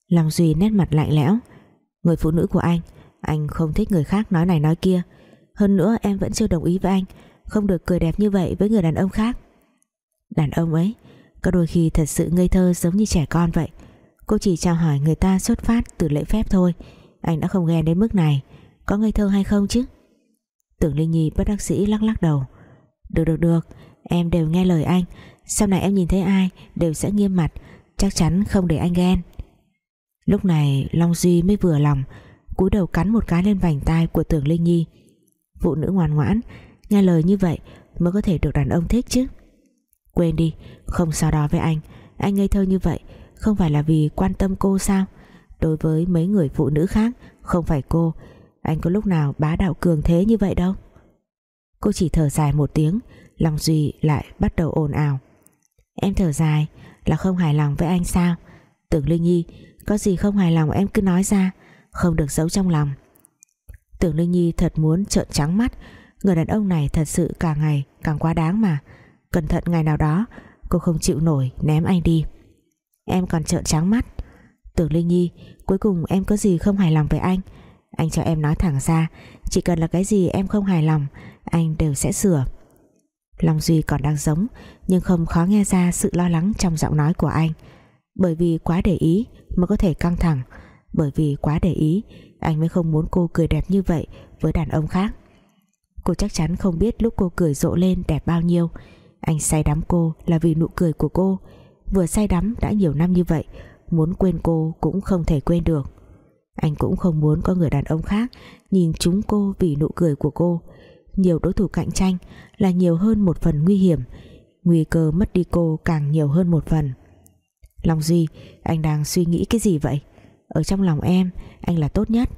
Long Duy nét mặt lạnh lẽo. Người phụ nữ của anh Anh không thích người khác nói này nói kia. Hơn nữa, em vẫn chưa đồng ý với anh, Không được cười đẹp như vậy với người đàn ông khác. Đàn ông ấy, Có đôi khi thật sự ngây thơ giống như trẻ con vậy. Cô chỉ chào hỏi người ta xuất phát từ lễ phép thôi. Anh đã không ghen đến mức này. Có ngây thơ hay không chứ? Tưởng Linh Nhi bất đắc sĩ lắc lắc đầu. Được được được. Em đều nghe lời anh. Sau này em nhìn thấy ai đều sẽ nghiêm mặt. Chắc chắn không để anh ghen. Lúc này Long Duy mới vừa lòng, cúi đầu cắn một cái lên vành tai của Tưởng Linh Nhi. Phụ nữ ngoan ngoãn, Nghe lời như vậy mới có thể được đàn ông thích chứ. Quên đi, Không sao đó với anh. Anh ngây thơ như vậy Không phải là vì quan tâm cô sao? Đối với mấy người phụ nữ khác, Không phải cô. Anh có lúc nào bá đạo cường thế như vậy đâu? Cô chỉ thở dài một tiếng, Lòng Duy lại bắt đầu ồn ào. Em thở dài Là không hài lòng với anh sao? Tưởng Linh Nhi, Có gì không hài lòng em cứ nói ra, Không được giấu trong lòng. Tưởng Linh Nhi thật muốn trợn trắng mắt, Người đàn ông này thật sự càng ngày càng quá đáng mà. Cẩn thận ngày nào đó, Cô không chịu nổi ném anh đi. Em còn trợn trắng mắt. Tưởng Linh Nhi Cuối cùng em có gì không hài lòng với anh? Anh cho em nói thẳng ra, Chỉ cần là cái gì em không hài lòng, Anh đều sẽ sửa. Long Duy còn đang giống, Nhưng không khó nghe ra sự lo lắng trong giọng nói của anh. Bởi vì quá để ý Mới có thể căng thẳng, Bởi vì quá để ý, Anh mới không muốn cô cười đẹp như vậy Với đàn ông khác. Cô chắc chắn không biết lúc cô cười rộ lên đẹp bao nhiêu. Anh say đắm cô là vì nụ cười của cô. Vừa say đắm đã nhiều năm như vậy Muốn quên cô cũng không thể quên được. Anh cũng không muốn có người đàn ông khác Nhìn chúng cô vì nụ cười của cô. Nhiều đối thủ cạnh tranh Là nhiều hơn một phần nguy hiểm, Nguy cơ mất đi cô càng nhiều hơn một phần. Long Duy, Anh đang suy nghĩ cái gì vậy? Ở trong lòng em, Anh là tốt nhất.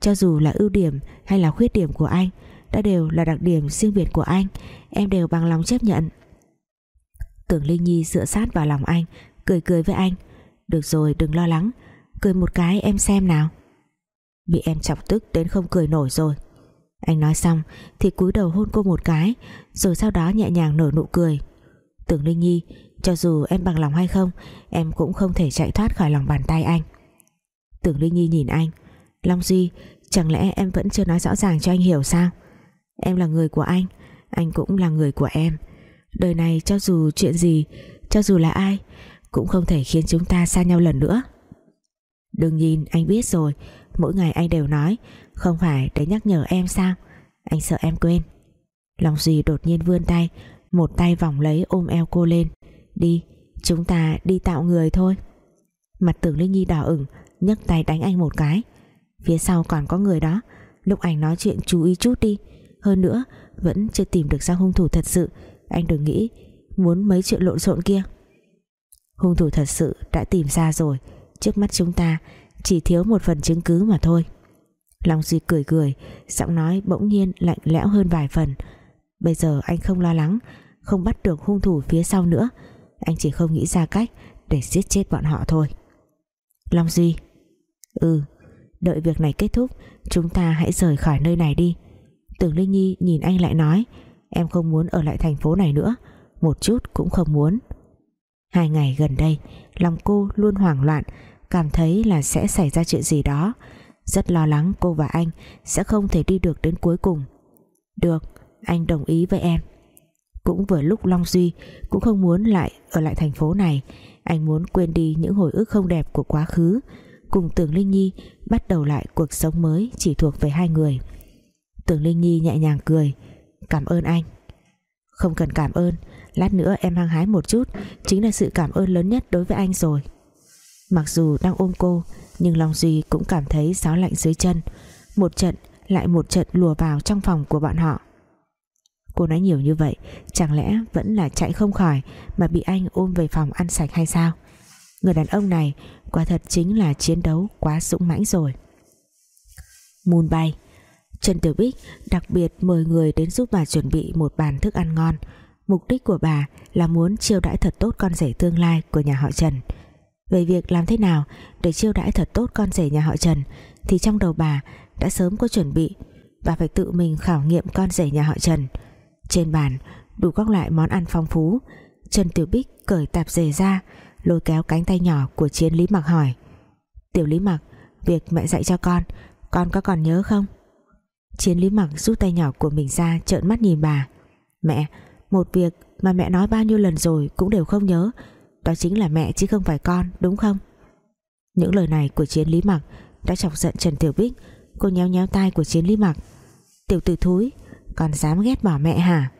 Cho dù là ưu điểm hay là khuyết điểm của anh, Đã đều là đặc điểm riêng biệt của anh. Em đều bằng lòng chấp nhận. Tưởng Linh Nhi dựa sát vào lòng anh, Cười cười với anh. Được rồi, đừng lo lắng. Cười một cái, em xem nào. Bị em chọc tức đến không cười nổi rồi. Anh nói xong Thì cúi đầu hôn cô một cái, Rồi sau đó nhẹ nhàng nở nụ cười. Tưởng Linh Nhi, Cho dù em bằng lòng hay không, Em cũng không thể chạy thoát khỏi lòng bàn tay anh. Tưởng Linh Nhi nhìn anh. Long Duy, Chẳng lẽ em vẫn chưa nói rõ ràng cho anh hiểu sao? Em là người của anh Anh cũng là người của em. Đời này cho dù chuyện gì, Cho dù là ai cũng không thể khiến chúng ta xa nhau lần nữa. Đừng nhìn anh biết rồi. Mỗi ngày anh đều nói, Không phải để nhắc nhở em sao? Anh sợ em quên. Lòng gì đột nhiên vươn tay, Một tay vòng lấy ôm eo cô lên. Đi, chúng ta đi tạo người thôi. Mặt tưởng Linh Nhi đỏ ửng, nhấc tay đánh anh một cái. Phía sau còn có người đó. Lúc anh nói chuyện chú ý chút đi. Hơn nữa, vẫn chưa tìm được ra hung thủ thật sự. Anh đừng nghĩ muốn mấy chuyện lộn xộn kia hung thủ thật sự đã tìm ra rồi. Trước mắt chúng ta, chỉ thiếu một phần chứng cứ mà thôi. Long Duy cười cười, giọng nói bỗng nhiên lạnh lẽo hơn vài phần. Bây giờ anh không lo lắng, không bắt được hung thủ phía sau nữa. Anh chỉ không nghĩ ra cách để giết chết bọn họ thôi. Long Duy Ừ Đợi việc này kết thúc, Chúng ta hãy rời khỏi nơi này đi. Tưởng Linh Nhi nhìn anh lại nói, Em không muốn ở lại thành phố này nữa, Một chút cũng không muốn. Hai ngày gần đây, Lòng cô luôn hoảng loạn, Cảm thấy là sẽ xảy ra chuyện gì đó. Rất lo lắng cô và anh Sẽ không thể đi được đến cuối cùng. Được, anh đồng ý với em. Cũng vừa lúc Long Duy Cũng không muốn lại ở lại thành phố này, Anh muốn quên đi những hồi ức không đẹp của quá khứ. Cùng Tưởng Linh Nhi Bắt đầu lại cuộc sống mới Chỉ thuộc về hai người. Tưởng Linh Nhi nhẹ nhàng cười, Cảm ơn anh. Không cần cảm ơn Lát nữa em hăng hái một chút, Chính là sự cảm ơn lớn nhất đối với anh rồi. Mặc dù đang ôm cô, Nhưng Long Duy cũng cảm thấy sáo lạnh dưới chân. Một trận lại một trận lùa vào trong phòng của bọn họ. Cô nói nhiều như vậy, Chẳng lẽ vẫn là chạy không khỏi Mà bị anh ôm về phòng ăn sạch hay sao? Người đàn ông này Quả thật chính là chiến đấu quá dũng mãnh rồi. Moon bay, Trần Tiểu Bích đặc biệt mời người đến giúp bà chuẩn bị một bàn thức ăn ngon. Mục đích của bà là muốn chiêu đãi thật tốt con rể tương lai của nhà họ Trần. Về việc làm thế nào để chiêu đãi thật tốt con rể nhà họ Trần Thì trong đầu bà đã sớm có chuẩn bị. Bà phải tự mình khảo nghiệm con rể nhà họ Trần. Trên bàn đủ các loại món ăn phong phú. Trần Tiểu Bích cởi tạp dề ra, Lôi kéo cánh tay nhỏ của Chiến Lý Mặc hỏi, Tiểu Lý Mặc, Việc mẹ dạy cho con Con có còn nhớ không? Chiến Lý Mặc rút tay nhỏ của mình ra trợn mắt nhìn bà, Mẹ một việc mà mẹ nói bao nhiêu lần rồi Cũng đều không nhớ. Đó chính là mẹ chứ không phải con, đúng không? Những lời này của Chiến Lý Mặc Đã chọc giận Trần Tiểu Bích. Cô nhéo nhéo tai của Chiến Lý Mặc. Tiểu tử thúi, Con dám ghét bỏ mẹ hả?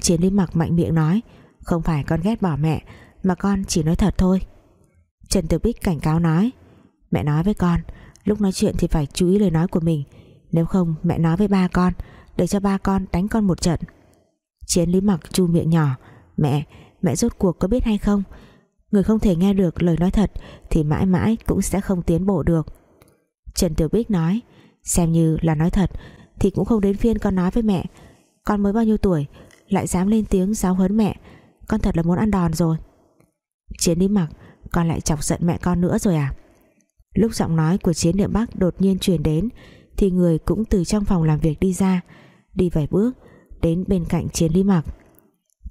Chiến Lý Mặc mạnh miệng nói. Không phải con ghét bỏ mẹ, Mà con chỉ nói thật thôi. Trần Tiểu Bích cảnh cáo nói. Mẹ nói với con, Lúc nói chuyện thì phải chú ý lời nói của mình. Nếu không, mẹ nói với ba con, Để cho ba con đánh con một trận. Chiến Lý Mặc chu miệng nhỏ. Mẹ, mẹ rốt cuộc có biết hay không? Người không thể nghe được lời nói thật Thì mãi mãi cũng sẽ không tiến bộ được. Trần Tiểu Bích nói Xem như là nói thật Thì cũng không đến phiên con nói với mẹ. Con mới bao nhiêu tuổi Lại dám lên tiếng giáo huấn mẹ? Con thật là muốn ăn đòn rồi. Chiến Lý Mặc Con lại chọc giận mẹ con nữa rồi à? Lúc giọng nói của Chiến Niệm Bắc đột nhiên truyền đến Thì người cũng từ trong phòng làm việc đi ra. Đi vài bước Đến bên cạnh Chiến Lý Mặc.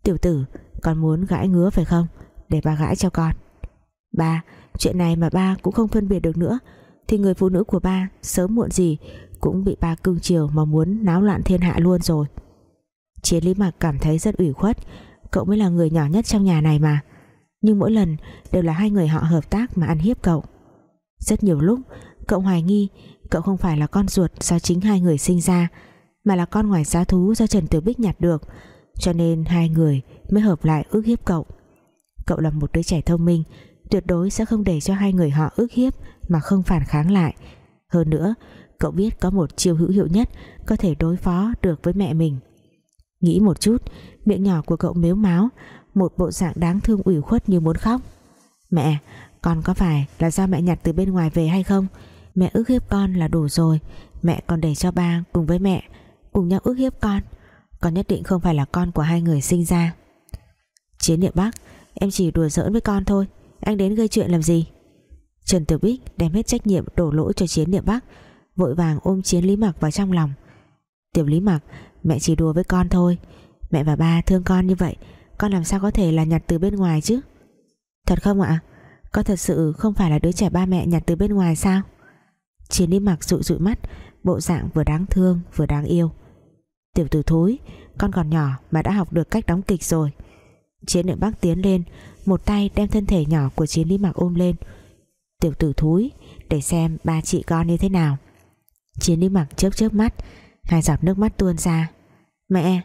Tiểu tử, con muốn gãi ngứa phải không? Để ba gãi cho con. Ba, chuyện này mà ba cũng không phân biệt được nữa. Thì người phụ nữ của ba Sớm muộn gì cũng bị ba cưng chiều Mà muốn náo loạn thiên hạ luôn rồi. Chiến Lý Mặc cảm thấy rất ủy khuất. Cậu mới là người nhỏ nhất trong nhà này mà. Nhưng mỗi lần đều là hai người họ hợp tác Mà ăn hiếp cậu. Rất nhiều lúc, cậu hoài nghi Cậu không phải là con ruột do chính hai người sinh ra. Mà là con ngoài giá thú do Trần Tiểu Bích nhặt được. Cho nên hai người mới hợp lại ước hiếp cậu. Cậu là một đứa trẻ thông minh, Tuyệt đối sẽ không để cho hai người họ ước hiếp Mà không phản kháng lại. Hơn nữa, Cậu biết có một chiêu hữu hiệu nhất Có thể đối phó được với mẹ mình. Nghĩ một chút, Miệng nhỏ của cậu mếu máo Một bộ dạng đáng thương ủy khuất như muốn khóc. Mẹ, con có phải là do mẹ nhặt từ bên ngoài về hay không? Mẹ ước hiếp con là đủ rồi, Mẹ còn để cho ba cùng với mẹ Cùng nhau ức hiếp con. Con nhất định không phải là con của hai người sinh ra. Chiến niệm Bắc, Em chỉ đùa giỡn với con thôi. Anh đến gây chuyện làm gì? Trần Tử Bích đem hết trách nhiệm đổ lỗi cho Chiến niệm Bắc, Vội vàng ôm Chiến Lý Mặc vào trong lòng. Tiểu Lý Mặc, Mẹ chỉ đùa với con thôi. Mẹ và ba thương con như vậy, Con làm sao có thể là nhặt từ bên ngoài chứ? Thật không ạ? Con thật sự không phải là đứa trẻ ba mẹ nhặt từ bên ngoài sao? Chiến Lý mặc dụi dụi mắt, Bộ dạng vừa đáng thương, vừa đáng yêu. Tiểu tử thối, Con còn nhỏ mà đã học được cách đóng kịch rồi. Chiến niệm bắc tiến lên, Một tay đem thân thể nhỏ của chiến Lý mặc ôm lên. Tiểu tử thúi Để xem ba chị con như thế nào. Chiến Lý mặc chớp chớp mắt, Hai giọt nước mắt tuôn ra. Mẹ,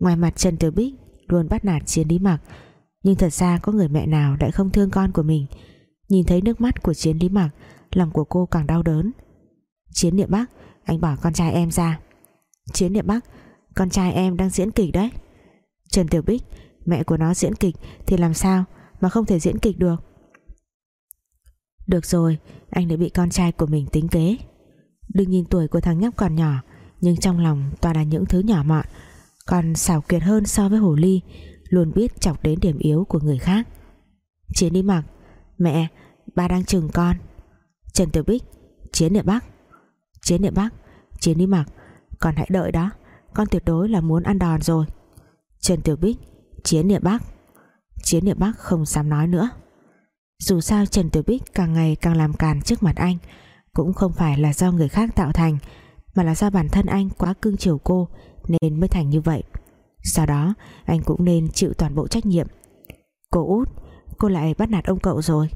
Ngoài mặt Trần Tử Bích Luôn bắt nạt chiến Lý mặc, nhưng thật ra có người mẹ nào lại không thương con của mình. Nhìn thấy nước mắt của Chiến Lý Mặc, Lòng của cô càng đau đớn. Chiến Niệm Bắc Anh bỏ con trai em ra. Chiến Niệm Bắc Con trai em đang diễn kịch đấy. Trần Tiểu Bích Mẹ của nó diễn kịch Thì làm sao mà không thể diễn kịch được? Được rồi Anh đã bị con trai của mình tính kế. Đừng nhìn tuổi của thằng nhóc còn nhỏ Nhưng trong lòng toàn là những thứ nhỏ mọn Còn xảo quyệt hơn so với Hồ Ly luôn biết chọc đến điểm yếu của người khác. Chiến đi mặc. Mẹ, ba đang chừng con. Trần Tiểu Bích Chiến địa Bắc. Chiến địa Bắc Chiến đi mặc. Con hãy đợi đó Con tuyệt đối là muốn ăn đòn rồi. Trần Tiểu Bích, Chiến địa Bắc. Chiến địa Bắc không dám nói nữa. Dù sao Trần Tiểu Bích càng ngày càng làm càn trước mặt anh, Cũng không phải là do người khác tạo thành, Mà là do bản thân anh quá cưng chiều cô Nên mới thành như vậy. Sau đó, anh cũng nên chịu toàn bộ trách nhiệm. Cô út, Cô lại bắt nạt ông cậu rồi.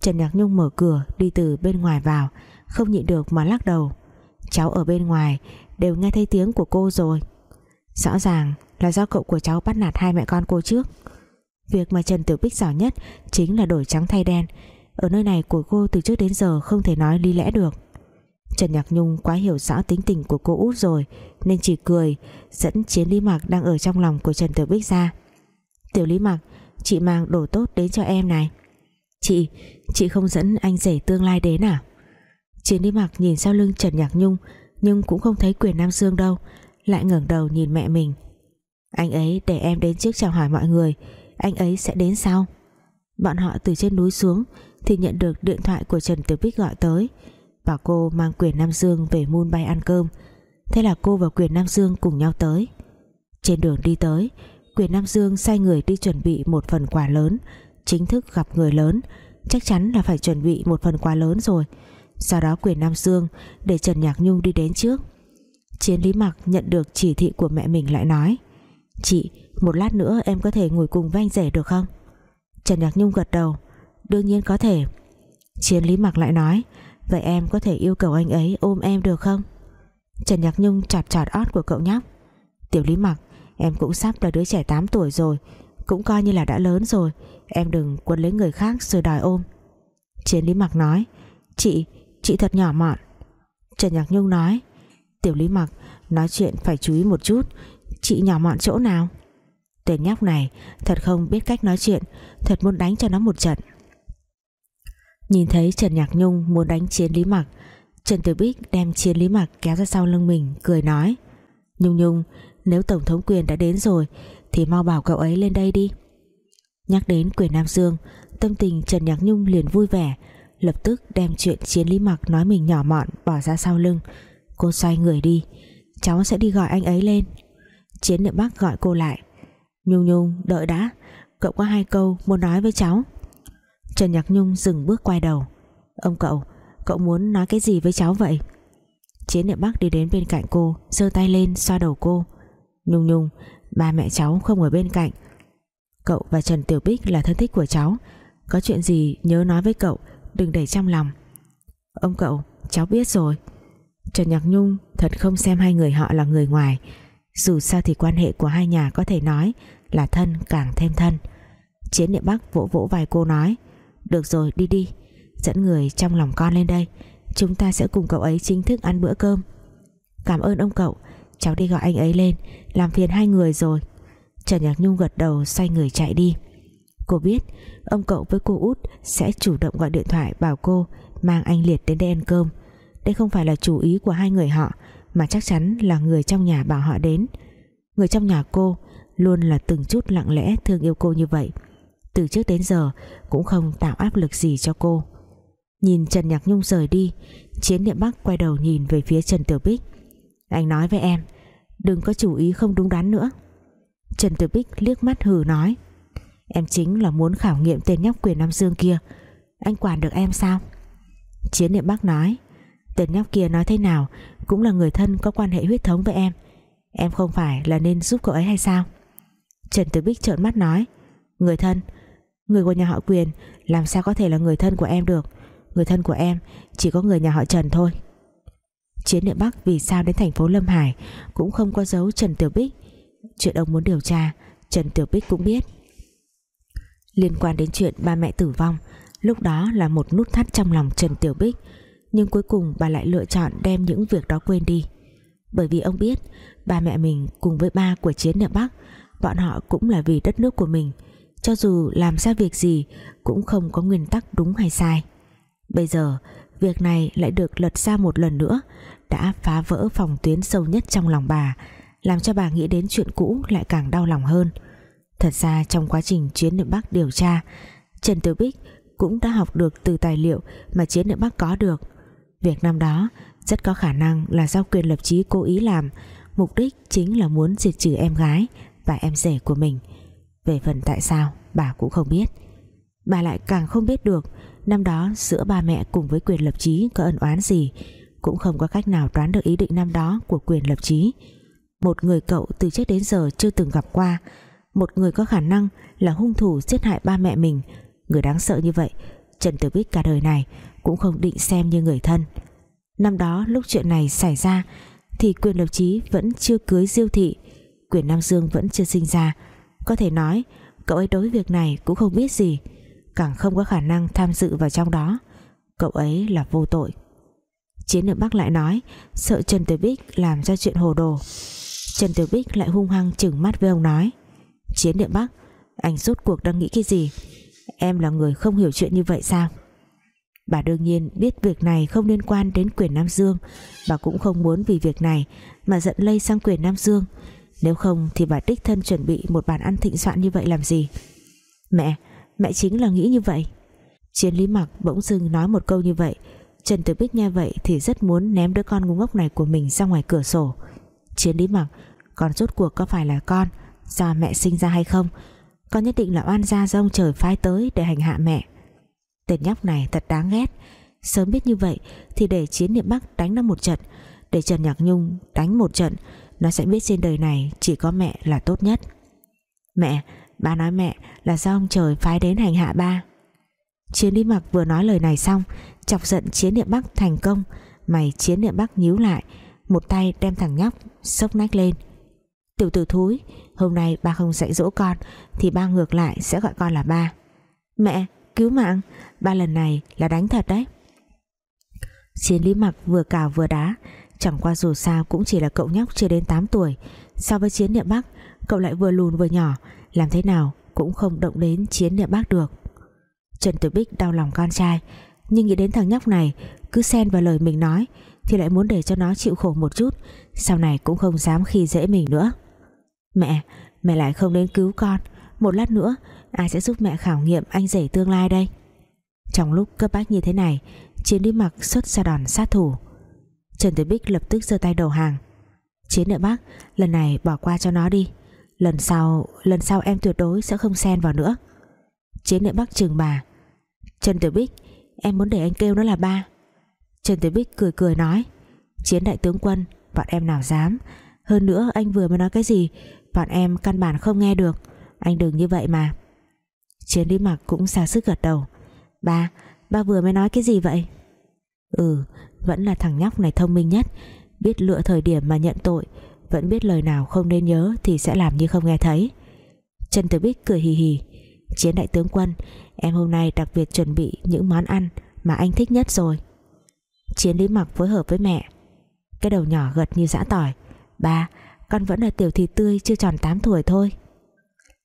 Trần Nhạc Nhung mở cửa đi từ bên ngoài vào, Không nhịn được mà lắc đầu. Cháu ở bên ngoài Đều nghe thấy tiếng của cô rồi. Rõ ràng là do cậu của cháu bắt nạt hai mẹ con cô trước. Việc mà Trần Tiểu Bích giỏi nhất Chính là đổi trắng thay đen. Ở nơi này của cô từ trước đến giờ Không thể nói lý lẽ được. Trần Nhạc Nhung quá hiểu rõ tính tình của cô út rồi Nên chỉ cười Dẫn Chiến Lý Mặc đang ở trong lòng của Trần Tiểu Bích ra. Tiểu Lý Mặc Chị mang đồ tốt đến cho em này. Chị, chị không dẫn anh rể tương lai đến à? Chiến Lý Mặc nhìn sau lưng Trần Nhạc Nhung nhưng cũng không thấy quyền Nam Dương đâu, Lại ngẩng đầu nhìn mẹ mình. Anh ấy để em đến trước chào hỏi mọi người, Anh ấy sẽ đến sau. Bọn họ từ trên núi xuống Thì nhận được điện thoại của Trần Tiểu Bích gọi tới, Bảo cô mang quyền Nam Dương về Moon Bay ăn cơm. Thế là cô và quyền Nam Dương cùng nhau tới. Trên đường đi tới, Quyền Nam Dương sai người đi chuẩn bị một phần quà lớn, Chính thức gặp người lớn. Chắc chắn là phải chuẩn bị một phần quà lớn rồi. Sau đó quyền Nam Dương Để Trần Nhạc Nhung đi đến trước. Chiến Lý Mặc nhận được chỉ thị của mẹ mình lại nói Chị Một lát nữa em có thể ngồi cùng với anh rể được không? Trần Nhạc Nhung gật đầu Đương nhiên có thể. Chiến Lý Mặc lại nói Vậy em có thể yêu cầu anh ấy ôm em được không? Trần Nhạc Nhung chọt chọt ót của cậu nhóc Tiểu Lý Mặc Em cũng sắp là đứa trẻ 8 tuổi rồi Cũng coi như là đã lớn rồi Em đừng quấn lấy người khác rồi đòi ôm. Chiến Lý Mặc nói Chị, chị thật nhỏ mọn. Trần Nhạc Nhung nói, Tiểu Lý Mặc, nói chuyện phải chú ý một chút. Chị nhỏ mọn chỗ nào? Tên nhóc này thật không biết cách nói chuyện, Thật muốn đánh cho nó một trận. Nhìn thấy Trần Nhạc Nhung muốn đánh Chiến Lý Mặc, Trần Tử Bích đem Chiến Lý Mặc kéo ra sau lưng mình, Cười nói, Nhung Nhung, nếu Tổng thống quyền đã đến rồi, Thì mau bảo cậu ấy lên đây đi. Nhắc đến quyền Nam Dương, Tâm tình Trần Nhạc Nhung liền vui vẻ Lập tức đem chuyện Chiến Lý Mặc Nói mình nhỏ mọn bỏ ra sau lưng. Cô xoay người đi. Cháu sẽ đi gọi anh ấy lên. Chiến Niệm Bắc gọi cô lại. Nhung Nhung, đợi đã. Cậu có hai câu muốn nói với cháu. Trần Nhạc Nhung dừng bước quay đầu. Ông cậu Cậu muốn nói cái gì với cháu vậy? Chiến Niệm Bắc đi đến bên cạnh cô, giơ tay lên xoa đầu cô. Nhung Nhung, Ba mẹ cháu không ở bên cạnh. Cậu và Trần Tiểu Bích là thân thích của cháu. Có chuyện gì nhớ nói với cậu. Đừng để trong lòng. Ông cậu, cháu biết rồi. Trần Nhạc Nhung thật không xem hai người họ là người ngoài. Dù sao thì quan hệ của hai nhà có thể nói Là thân càng thêm thân. Chiến địa Bắc vỗ vỗ vài cô nói, Được rồi, đi đi, Dẫn người trong lòng con lên đây. Chúng ta sẽ cùng cậu ấy chính thức ăn bữa cơm. Cảm ơn ông cậu, Cháu đi gọi anh ấy lên, Làm phiền hai người rồi. Trần Nhạc Nhung gật đầu, xoay người chạy đi. Cô biết, ông cậu với cô út Sẽ chủ động gọi điện thoại bảo cô Mang anh Liệt đến đây ăn cơm. Đây không phải là chủ ý của hai người họ, Mà chắc chắn là người trong nhà bảo họ đến. Người trong nhà cô Luôn là từng chút lặng lẽ thương yêu cô như vậy. Từ trước đến giờ Cũng không tạo áp lực gì cho cô. Nhìn Trần Nhạc Nhung rời đi, Chiến Niệm Bắc quay đầu nhìn về phía Trần Tiểu Bích. Anh nói với em, Đừng có chủ ý không đúng đắn nữa. Trần Tiểu Bích liếc mắt hừ nói Em chính là muốn khảo nghiệm tên nhóc quyền Nam Dương kia. Anh quản được em sao? Chiến Niệm Bắc nói. Tên nhóc kia nói thế nào Cũng là người thân có quan hệ huyết thống với em. Em không phải là nên giúp cậu ấy hay sao? Trần Tử Bích trợn mắt nói. Người thân? Người của nhà họ quyền, Làm sao có thể là người thân của em được? Người thân của em chỉ có người nhà họ Trần thôi. Chiến Niệm Bắc vì sao đến thành phố Lâm Hải Cũng không có dấu Trần Tiểu Bích. Chuyện ông muốn điều tra, Trần Tiểu Bích cũng biết. Liên quan đến chuyện ba mẹ tử vong, Lúc đó là một nút thắt trong lòng Trần Tiểu Bích. Nhưng cuối cùng bà lại lựa chọn đem những việc đó quên đi. Bởi vì ông biết, Ba mẹ mình cùng với ba của Chiến Niệm Bắc, Bọn họ cũng là vì đất nước của mình. Cho dù làm ra việc gì, Cũng không có nguyên tắc đúng hay sai. Bây giờ, Việc này lại được lật ra một lần nữa, Đã phá vỡ phòng tuyến sâu nhất trong lòng bà, Làm cho bà nghĩ đến chuyện cũ Lại càng đau lòng hơn. Thật ra trong quá trình Chiến Niệm Bắc điều tra, Trần Tiểu Bích cũng đã học được từ tài liệu mà Chiến Niệm Bắc có được. Việc năm đó rất có khả năng là do quyền lập trí cố ý làm, Mục đích chính là muốn diệt trừ em gái Và em rể của mình. Về phần tại sao, bà cũng không biết. Bà lại càng không biết được Năm đó giữa ba mẹ cùng với quyền lập trí có ân oán gì, Cũng không có cách nào đoán được ý định năm đó của quyền lập trí Một người cậu từ trước đến giờ chưa từng gặp qua một người có khả năng là hung thủ giết hại ba mẹ mình. Người đáng sợ như vậy, Trần Tử Bích cả đời này Cũng không định xem như người thân. Năm đó lúc chuyện này xảy ra Thì quyền lập trí vẫn chưa cưới diêu thị, Quyền Nam Dương vẫn chưa sinh ra. Có thể nói, Cậu ấy đối việc này cũng không biết gì, càng không có khả năng tham dự vào trong đó. Cậu ấy là vô tội. Chiến ở Bắc lại nói, Sợ Trần tử Bích làm ra chuyện hồ đồ. Trần tử Bích lại hung hăng chừng mắt với ông nói Chiến địa Bắc Anh rốt cuộc đang nghĩ cái gì? Em là người không hiểu chuyện như vậy sao? Bà đương nhiên biết việc này không liên quan đến quyền Nam Dương. Bà cũng không muốn vì việc này Mà giận lây sang quyền Nam Dương. Nếu không thì bà đích thân chuẩn bị Một bàn ăn thịnh soạn như vậy làm gì? Mẹ, mẹ chính là nghĩ như vậy. Chiến lý mặc bỗng dưng nói một câu như vậy. Trần Tử Bích nghe vậy Thì rất muốn ném đứa con ngu ngốc này của mình ra ngoài cửa sổ. Chiến lý mặc Con rốt cuộc có phải là con? Do mẹ sinh ra hay không? Con nhất định là oan gia rông trời phái tới Để hành hạ mẹ. Tên nhóc này thật đáng ghét. Sớm biết như vậy thì để chiến niệm Bắc đánh nó một trận, Để Trần Nhạc Nhung đánh một trận, Nó sẽ biết trên đời này chỉ có mẹ là tốt nhất. Mẹ, Ba nói mẹ là do ông trời phái đến hành hạ ba. Chiến đi mặc vừa nói lời này xong, Chọc giận chiến niệm Bắc thành công. Mày chiến niệm Bắc nhíu lại, Một tay đem thằng nhóc Sốc nách lên. Tiểu tử thúi, Hôm nay ba không dạy dỗ con, Thì ba ngược lại sẽ gọi con là ba. Mẹ, cứu mạng. Ba lần này là đánh thật đấy. Chiến lý mặc vừa cào vừa đá. Chẳng qua dù sao cũng chỉ là cậu nhóc chưa đến 8 tuổi. So với chiến niệm Bắc, Cậu lại vừa lùn vừa nhỏ. Làm thế nào cũng không động đến chiến niệm Bắc được. Trần Tử Bích đau lòng con trai. Nhưng nghĩ đến thằng nhóc này, Cứ xen vào lời mình nói, Thì lại muốn để cho nó chịu khổ một chút. Sau này cũng không dám khi dễ mình nữa. Mẹ Mẹ lại không đến cứu con. Một lát nữa, ai sẽ giúp mẹ khảo nghiệm anh rể tương lai đây? Trong lúc cấp bách như thế này, chiến đi mặc xuất ra đòn sát thủ. Trần tử bích lập tức giơ tay đầu hàng. Chiến nợ bác, lần này bỏ qua cho nó đi. Lần sau lần sau em tuyệt đối sẽ không xen vào nữa. Chiến nợ bác chừng bà. Trần tử bích, em muốn để anh kêu nó là ba. Trần tử bích cười cười nói. Chiến đại tướng quân, bọn em nào dám? Hơn nữa anh vừa mới nói cái gì? Bọn em căn bản không nghe được. Anh đừng như vậy mà. Chiến lý mặc cũng xa sức gật đầu. Ba, ba vừa mới nói cái gì vậy? Ừ, vẫn là thằng nhóc này thông minh nhất. Biết lựa thời điểm mà nhận tội Vẫn biết lời nào không nên nhớ Thì sẽ làm như không nghe thấy. Trần Tử Bích cười hì hì. Chiến đại tướng quân Em hôm nay đặc biệt chuẩn bị những món ăn Mà anh thích nhất rồi. Chiến lý mặc phối hợp với mẹ. Cái đầu nhỏ gật như dã tỏi. Ba, con vẫn là tiểu thịt tươi, Chưa tròn 8 tuổi thôi.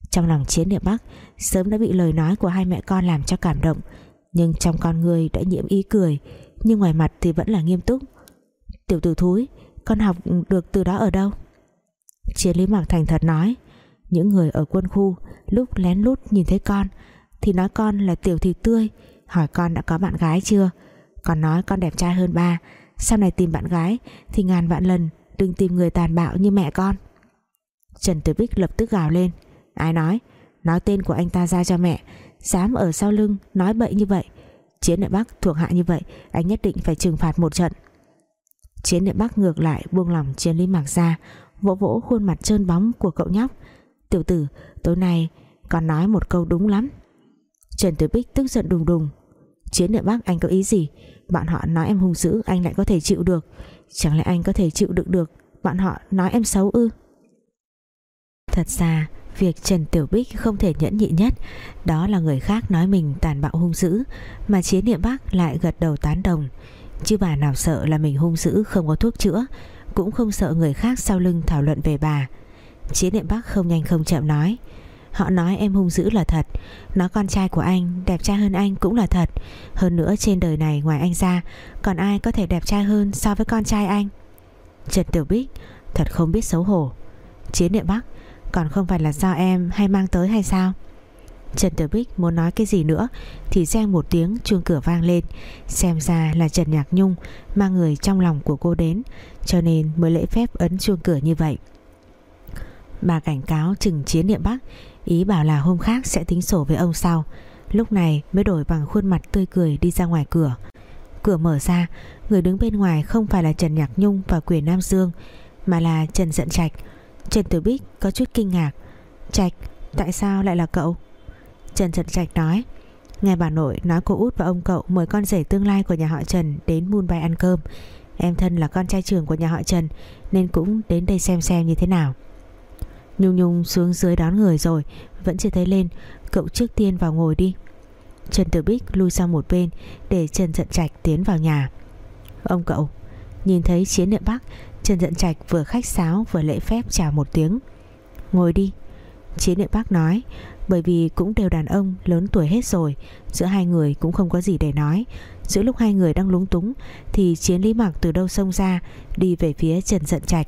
Trong lòng chiến địa Bắc, Sớm đã bị lời nói của hai mẹ con làm cho cảm động. Nhưng trong con người đã nhiễm ý cười, Nhưng ngoài mặt thì vẫn là nghiêm túc. Tiểu tử thúi, Con học được từ đó ở đâu? Chiến lý Mạc Thành thật nói, Những người ở quân khu Lúc lén lút nhìn thấy con Thì nói con là tiểu thịt tươi, Hỏi con đã có bạn gái chưa? Còn nói con đẹp trai hơn ba, Sau này tìm bạn gái Thì ngàn vạn lần Đừng tìm người tàn bạo như mẹ con. Trần Tử Bích lập tức gào lên. Ai nói? Nói tên của anh ta ra cho mẹ. Dám ở sau lưng nói bậy như vậy. Chiến địa Bắc thuộc hạ như vậy, Anh nhất định phải trừng phạt một trận. Chiến địa Bắc ngược lại buông lòng chiến lý mạc ra, Vỗ vỗ khuôn mặt trơn bóng của cậu nhóc. Tiểu tử, tối nay Còn nói một câu đúng lắm. Trần Tử Bích tức giận đùng đùng. Chiến địa Bắc anh có ý gì? Bọn họ nói em hung dữ, anh lại có thể chịu được. Chẳng lẽ anh có thể chịu đựng được Bọn họ nói em xấu ư? Thật ra, Việc Trần Tiểu Bích không thể nhẫn nhịn nhất, Đó là người khác nói mình tàn bạo hung dữ, Mà Chiến Niệm Bác lại gật đầu tán đồng. Chứ bà nào sợ là mình hung dữ không có thuốc chữa, Cũng không sợ người khác sau lưng thảo luận về bà. Chiến Niệm Bác không nhanh không chậm nói Họ nói em hung dữ là thật. Nói con trai của anh đẹp trai hơn anh cũng là thật. Hơn nữa trên đời này ngoài anh ra, Còn ai có thể đẹp trai hơn so với con trai anh? Trần Tiểu Bích, Thật không biết xấu hổ. Chiến Niệm Bắc, còn không phải là do em hay mang tới hay sao? Trần Tử Bích muốn nói cái gì nữa Thì reng một tiếng chuông cửa vang lên. Xem ra là Trần Nhạc Nhung Mang người trong lòng của cô đến, Cho nên mới lễ phép ấn chuông cửa như vậy. Bà cảnh cáo chừng chiến niệm Bắc Ý bảo là hôm khác sẽ tính sổ với ông sau. Lúc này mới đổi bằng khuôn mặt tươi cười đi ra ngoài cửa. Cửa mở ra, Người đứng bên ngoài không phải là Trần Nhạc Nhung và Quyền Nam Dương, Mà là Trần Dận Trạch. Trần Tử Bích có chút kinh ngạc. Trạch, tại sao lại là cậu? Trần Dận Trạch nói. Nghe bà nội nói cô út và ông cậu Mời con rể tương lai của nhà họ Trần Đến muôn bay ăn cơm. Em thân là con trai trưởng của nhà họ Trần, Nên cũng đến đây xem xem như thế nào. Nhung Nhung xuống dưới đón người rồi, Vẫn chưa thấy lên. Cậu trước tiên vào ngồi đi. Trần Tử Bích lui sang một bên Để Trần Dận Trạch tiến vào nhà. Ông cậu, Nhìn thấy chiến niệm Bắc, Trần Dận Trạch vừa khách sáo vừa lễ phép chào một tiếng. Ngồi đi. Chiến niệm Bắc nói, Bởi vì cũng đều đàn ông, lớn tuổi hết rồi, Giữa hai người cũng không có gì để nói. Giữa lúc hai người đang lúng túng, Thì chiến lý mặc từ đâu xông ra, Đi về phía Trần Dận Trạch.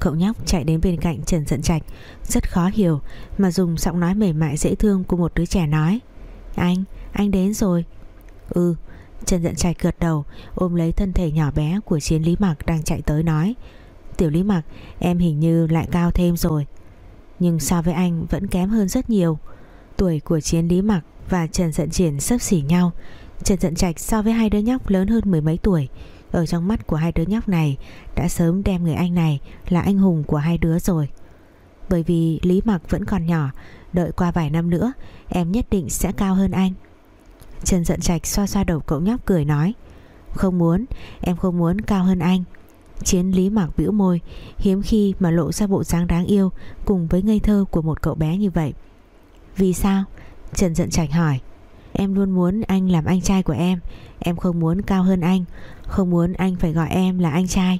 Cậu nhóc chạy đến bên cạnh Trần Dận Trạch Rất khó hiểu Mà dùng giọng nói mềm mại dễ thương của một đứa trẻ nói. Anh, anh đến rồi. Ừ Trần Dận Trạch gật đầu Ôm lấy thân thể nhỏ bé của chiến Lý Mặc đang chạy tới nói. Tiểu Lý Mặc Em hình như lại cao thêm rồi. Nhưng so với anh vẫn kém hơn rất nhiều. Tuổi của chiến Lý Mặc Và Trần Dận Triển sấp xỉ nhau. Trần Dận Trạch so với hai đứa nhóc lớn hơn mười mấy tuổi. Ở trong mắt của hai đứa nhóc này, Đã sớm đem người anh này Là anh hùng của hai đứa rồi. Bởi vì Lý Mặc vẫn còn nhỏ, Đợi qua vài năm nữa, Em nhất định sẽ cao hơn anh. Trần giận trạch xoa xoa đầu cậu nhóc cười nói, Không muốn, Em không muốn cao hơn anh. Chiến lý mặc bĩu môi, Hiếm khi mà lộ ra bộ dáng đáng yêu Cùng với ngây thơ của một cậu bé như vậy. Vì sao? Trần giận trạch hỏi. Em luôn muốn anh làm anh trai của em. Em không muốn cao hơn anh. Không muốn anh phải gọi em là anh trai.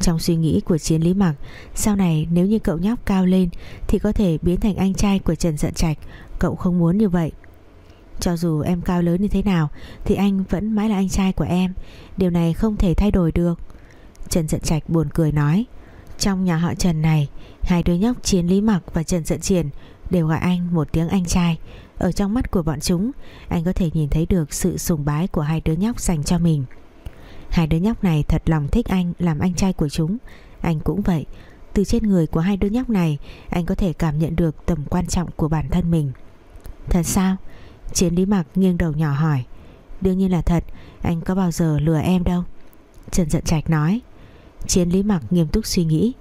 Trong suy nghĩ của chiến lý mặc, Sau này nếu như cậu nhóc cao lên Thì có thể biến thành anh trai của Trần giận trạch. Cậu không muốn như vậy. Cho dù em cao lớn như thế nào Thì anh vẫn mãi là anh trai của em. Điều này không thể thay đổi được. Trần Dận Trạch buồn cười nói, Trong nhà họ Trần này, Hai đứa nhóc Chiến Lý Mặc và Trần Dận Triển Đều gọi anh một tiếng anh trai. Ở trong mắt của bọn chúng, Anh có thể nhìn thấy được sự sùng bái của hai đứa nhóc dành cho mình. Hai đứa nhóc này thật lòng thích anh, Làm anh trai của chúng. Anh cũng vậy. Từ trên người của hai đứa nhóc này, Anh có thể cảm nhận được tầm quan trọng của bản thân mình. Thật sao? Chiến lý mặc nghiêng đầu nhỏ hỏi. Đương nhiên là thật. Anh có bao giờ lừa em đâu? Trần Dận Trạch nói. Chiến lý mặc nghiêm túc suy nghĩ.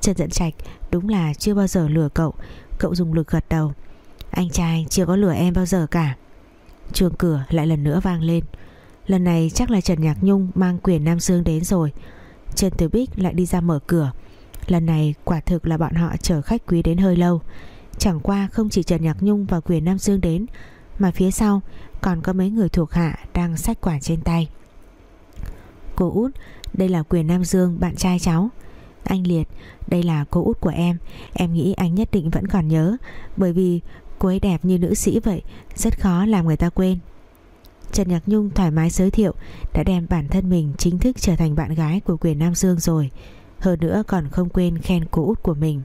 Trần Dận Trạch, đúng là chưa bao giờ lừa cậu. Cậu dùng lực gật đầu. Anh trai chưa có lừa em bao giờ cả. Chuông cửa lại lần nữa vang lên. Lần này chắc là Trần Nhạc Nhung Mang quyền Nam Dương đến rồi. Trần Tử Bích lại đi ra mở cửa. Lần này quả thực là bọn họ chở khách quý đến hơi lâu. Chẳng qua không chỉ Trần Nhạc Nhung và quyền Nam Dương đến, mà phía sau còn có mấy người thuộc hạ đang sách quả trên tay. Cô út, Đây là quyền Nam Dương bạn trai cháu. Anh Liệt, Đây là cô út của em. Em nghĩ anh nhất định vẫn còn nhớ, Bởi vì cô ấy đẹp như nữ sĩ vậy, Rất khó làm người ta quên. Trần Nhạc Nhung thoải mái giới thiệu Đã đem bản thân mình chính thức trở thành bạn gái của quyền Nam Dương rồi, Hơn nữa còn không quên khen cô út của mình.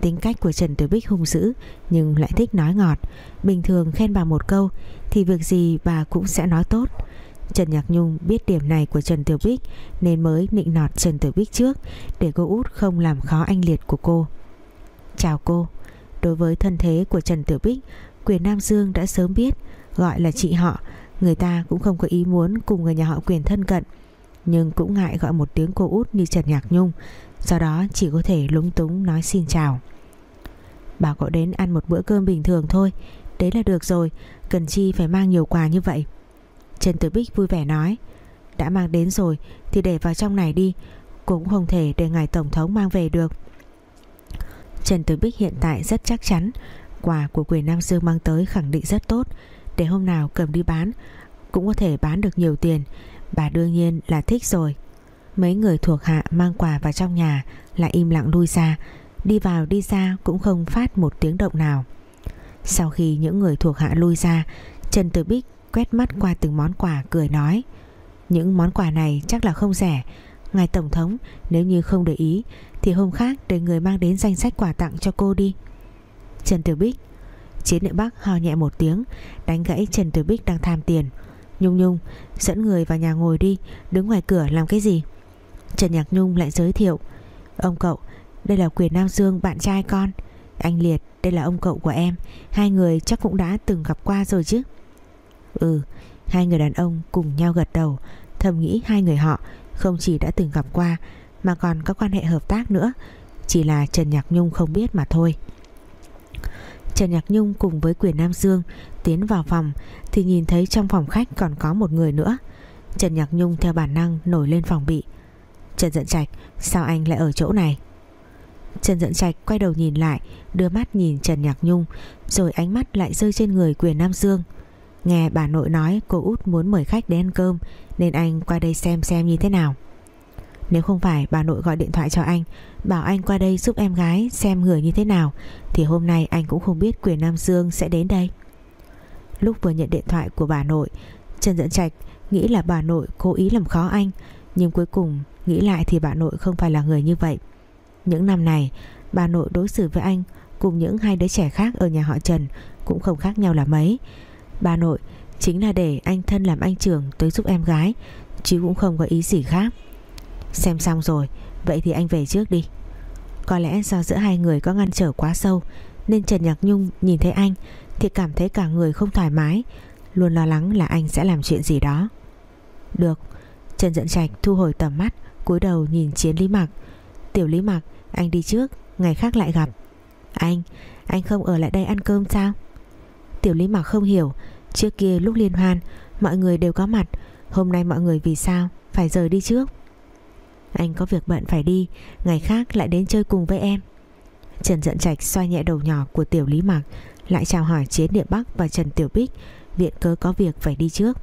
Tính cách của Trần Tử Bích hung dữ, Nhưng lại thích nói ngọt. Bình thường khen bà một câu Thì việc gì bà cũng sẽ nói tốt. Trần Nhạc Nhung biết điểm này của Trần Tiểu Bích Nên mới nịnh nọt Trần Tiểu Bích trước Để cô út không làm khó anh liệt của cô. Chào cô. Đối với thân thế của Trần Tử Bích, Quyền Nam Dương đã sớm biết, Gọi là chị họ. Người ta cũng không có ý muốn cùng người nhà họ quyền thân cận, Nhưng cũng ngại gọi một tiếng cô út như Trần Nhạc Nhung. Do đó chỉ có thể lúng túng nói xin chào. Bảo cậu đến ăn một bữa cơm bình thường thôi, Đấy là được rồi, Cần chi phải mang nhiều quà như vậy. Trần Tử Bích vui vẻ nói, Đã mang đến rồi thì để vào trong này đi, Cũng không thể để ngài Tổng thống mang về được. Trần Tử Bích hiện tại rất chắc chắn. Quà của quyền Nam Dương mang tới khẳng định rất tốt. Để hôm nào cầm đi bán, Cũng có thể bán được nhiều tiền. Bà đương nhiên là thích rồi. Mấy người thuộc hạ mang quà vào trong nhà, Lại im lặng lui ra. Đi vào đi ra cũng không phát một tiếng động nào. Sau khi những người thuộc hạ lui ra, Trần Tử Bích quét mắt qua từng món quà, cười nói, Những món quà này chắc là không rẻ. Ngài Tổng thống, nếu như không để ý thì hôm khác để người mang đến danh sách quà tặng cho cô đi. Trần Tử Bích, Chiến địa Bắc ho nhẹ một tiếng, Đánh gãy Trần Tử Bích đang tham tiền. Nhung Nhung, dẫn người vào nhà ngồi đi, Đứng ngoài cửa làm cái gì? Trần Nhạc Nhung lại giới thiệu, Ông cậu, đây là quyền Nam Dương bạn trai con. Anh Liệt, đây là ông cậu của em. Hai người chắc cũng đã từng gặp qua rồi chứ. Ừ Hai người đàn ông cùng nhau gật đầu, Thầm nghĩ hai người họ Không chỉ đã từng gặp qua mà còn có quan hệ hợp tác nữa. Chỉ là Trần Nhạc Nhung không biết mà thôi. Trần Nhạc Nhung cùng với quyền Nam Dương Tiến vào phòng Thì nhìn thấy trong phòng khách còn có một người nữa. Trần Nhạc Nhung theo bản năng nổi lên phòng bị. Trần Dận Trạch, Sao anh lại ở chỗ này? Trần Dận Trạch quay đầu nhìn lại, Đưa mắt nhìn Trần Nhạc Nhung, Rồi ánh mắt lại rơi trên người quyền Nam Dương. Nghe bà nội nói cô út muốn mời khách đến ăn cơm, Nên anh qua đây xem xem như thế nào. Nếu không phải bà nội gọi điện thoại cho anh, Bảo anh qua đây giúp em gái xem người như thế nào, Thì hôm nay anh cũng không biết quyền Nam Dương sẽ đến đây. Lúc vừa nhận điện thoại của bà nội, Trần Dẫn Trạch nghĩ là bà nội cố ý làm khó anh, Nhưng cuối cùng nghĩ lại thì bà nội không phải là người như vậy. Những năm này, bà nội đối xử với anh Cùng những hai đứa trẻ khác ở nhà họ Trần Cũng không khác nhau là mấy. Bà nội chính là để anh thân làm anh trưởng tới giúp em gái, Chứ cũng không có ý gì khác. Xem xong rồi Vậy thì anh về trước đi. Có lẽ do giữa hai người có ngăn trở quá sâu Nên Trần Nhạc Nhung nhìn thấy anh Thì cảm thấy cả người không thoải mái Luôn lo lắng là anh sẽ làm chuyện gì đó. Được Trần Dẫn Trạch thu hồi tầm mắt cúi đầu nhìn Chiến Lý Mặc Tiểu Lý Mặc anh đi trước Ngày khác lại gặp. Anh, anh không ở lại đây ăn cơm sao? Tiểu Lý Mặc không hiểu Trước kia lúc liên hoan Mọi người đều có mặt Hôm nay mọi người vì sao phải rời đi trước? Anh có việc bận phải đi, Ngày khác lại đến chơi cùng với em. Trần Dận Trạch xoay nhẹ đầu nhỏ của Tiểu Lý Mặc Lại chào hỏi Chiến địa Bắc và Trần Tiểu Bích, Viện cớ có việc phải đi trước.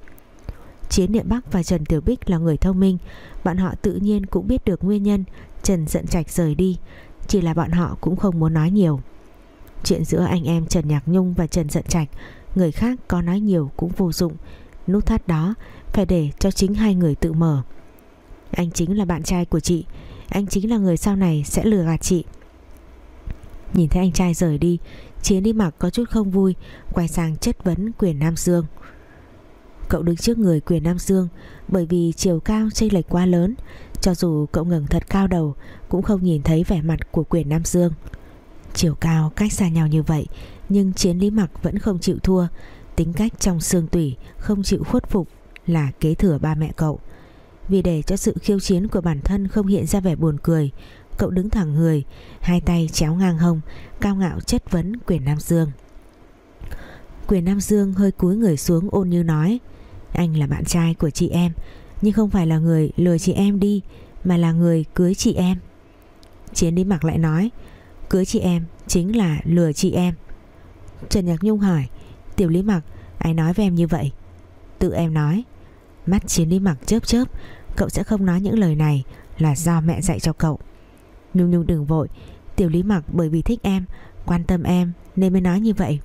Chiến địa Bắc và Trần Tiểu Bích là người thông minh, Bọn họ tự nhiên cũng biết được nguyên nhân Trần Dận Trạch rời đi, Chỉ là bọn họ cũng không muốn nói nhiều. Chuyện giữa anh em Trần Nhạc Nhung và Trần Dận Trạch, Người khác có nói nhiều cũng vô dụng, Nút thắt đó Phải để cho chính hai người tự mở. Anh chính là bạn trai của chị. Anh chính là người sau này sẽ lừa gạt chị. Nhìn thấy anh trai rời đi, Chiến đi mặc có chút không vui, Quay sang chất vấn quyền Nam Dương. Cậu đứng trước người quyền Nam Dương, Bởi vì chiều cao chênh lệch quá lớn, Cho dù cậu ngẩng thật cao đầu, Cũng không nhìn thấy vẻ mặt của quyền Nam Dương. Chiều cao cách xa nhau như vậy, Nhưng chiến lý mặc vẫn không chịu thua. Tính cách trong xương tủy, Không chịu khuất phục Là kế thừa ba mẹ cậu. Vì để cho sự khiêu chiến của bản thân Không hiện ra vẻ buồn cười, Cậu đứng thẳng người, Hai tay chéo ngang hông, Cao ngạo chất vấn quyền Nam Dương. Quyền Nam Dương hơi cúi người xuống ôn như nói, Anh là bạn trai của chị em, Nhưng không phải là người lừa chị em đi, Mà là người cưới chị em. Chiến đi mặc lại nói, Cưới chị em chính là lừa chị em. Trần Nhạc Nhung hỏi, Tiểu Lý Mặc, ai nói với em như vậy? Tự em nói, Mắt chiến đi Mặc chớp chớp Cậu sẽ không nói những lời này Là do mẹ dạy cho cậu. Nhung Nhung đừng vội. Tiểu Lý Mặc bởi vì thích em, Quan tâm em nên mới nói như vậy.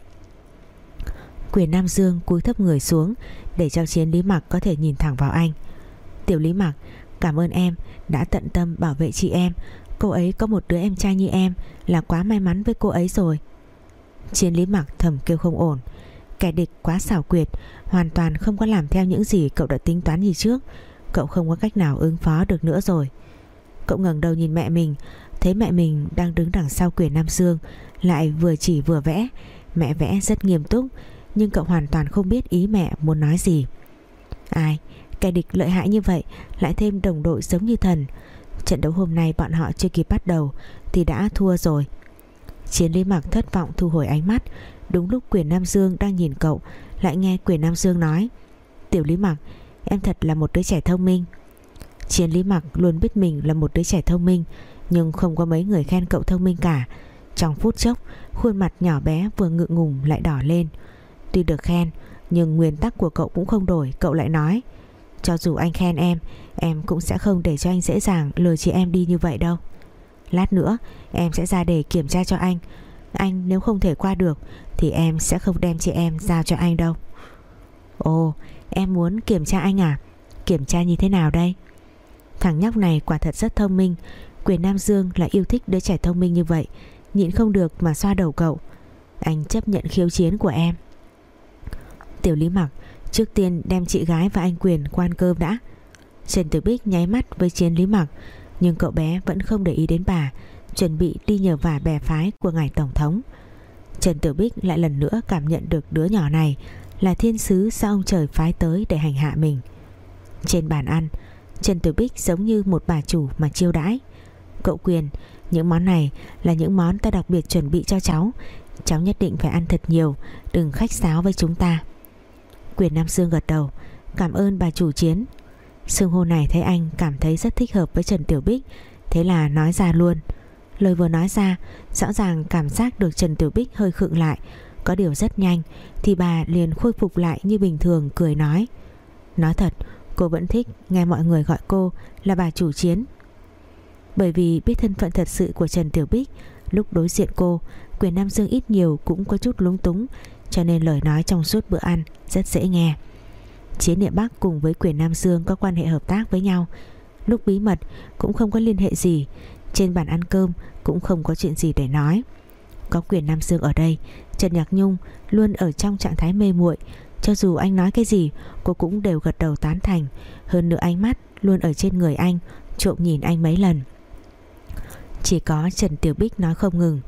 Quyền Nam Dương cúi thấp người xuống Để cho chiến Lý Mặc có thể nhìn thẳng vào anh. Tiểu Lý Mặc, Cảm ơn em đã tận tâm bảo vệ chị em. Cô ấy có một đứa em trai như em Là quá may mắn với cô ấy rồi. Chiến lý mặc thầm kêu không ổn. Kẻ địch quá xảo quyệt, Hoàn toàn không có làm theo những gì cậu đã tính toán gì trước. Cậu không có cách nào ứng phó được nữa rồi. Cậu ngẩng đầu nhìn mẹ mình, Thấy mẹ mình đang đứng đằng sau quyền Nam Dương Lại vừa chỉ vừa vẽ. Mẹ vẽ rất nghiêm túc, Nhưng cậu hoàn toàn không biết ý mẹ muốn nói gì. Ai, Kẻ địch lợi hại như vậy Lại thêm đồng đội giống như thần. Trận đấu hôm nay bọn họ chưa kịp bắt đầu Thì đã thua rồi. Chiến lý mặc thất vọng thu hồi ánh mắt. Đúng lúc quyền Nam Dương đang nhìn cậu, Lại nghe quyền Nam Dương nói, Tiểu lý mặc em thật là một đứa trẻ thông minh. Chiến lý mặc luôn biết mình là một đứa trẻ thông minh, Nhưng không có mấy người khen cậu thông minh cả. Trong phút chốc, Khuôn mặt nhỏ bé vừa ngượng ngùng lại đỏ lên. Tuy được khen, Nhưng nguyên tắc của cậu cũng không đổi, Cậu lại nói. Cho dù anh khen em Em cũng sẽ không để cho anh dễ dàng lừa chị em đi như vậy đâu. Lát nữa, em sẽ ra để kiểm tra cho anh. Anh nếu không thể qua được, Thì em sẽ không đem chị em giao cho anh đâu. Ồ em muốn kiểm tra anh à? Kiểm tra như thế nào đây? Thằng nhóc này quả thật rất thông minh. Quyền Nam Dương là yêu thích đứa trẻ thông minh như vậy. Nhịn không được mà xoa đầu cậu. Anh chấp nhận khiêu chiến của em. Tiểu Lý Mặc, Trước tiên đem chị gái và anh Quyền quan cơm đã. Trần Tử Bích nháy mắt với chiến lý mặc, Nhưng cậu bé vẫn không để ý đến bà, Chuẩn bị đi nhờ vả bè phái của ngài Tổng thống. Trần Tử Bích lại lần nữa cảm nhận được đứa nhỏ này. Là thiên sứ do ông trời phái tới để hành hạ mình. Trên bàn ăn, Trần Tử Bích giống như một bà chủ mà chiêu đãi. Cậu quyền, Những món này là những món ta đặc biệt chuẩn bị cho cháu. Cháu nhất định phải ăn thật nhiều, Đừng khách sáo với chúng ta. Quyền Nam Sương gật đầu, Cảm ơn bà chủ chiến. Sương hô này thấy anh cảm thấy rất thích hợp với Trần Tiểu Bích, Thế là nói ra luôn. Lời vừa nói ra, Rõ ràng cảm giác được Trần Tiểu Bích hơi khựng lại có điều rất nhanh, Thì bà liền khôi phục lại như bình thường, cười nói. Nói thật, Cô vẫn thích nghe mọi người gọi cô là bà chủ chiến. Bởi vì biết thân phận thật sự của Trần Tiểu Bích, Lúc đối diện cô, Quyền Nam Dương ít nhiều cũng có chút lúng túng, Cho nên lời nói trong suốt bữa ăn Rất dễ nghe. Chiến địa Bắc cùng với quyền Nam Dương Có quan hệ hợp tác với nhau. Lúc bí mật cũng không có liên hệ gì, Trên bàn ăn cơm cũng không có chuyện gì để nói. Có quyền Nam Dương ở đây Trần Nhạc Nhung luôn ở trong trạng thái mê muội. Cho dù anh nói cái gì, Cô cũng đều gật đầu tán thành. Hơn nữa ánh mắt luôn ở trên người anh, Trộm nhìn anh mấy lần. Chỉ có Trần Tiểu Bích nói không ngừng.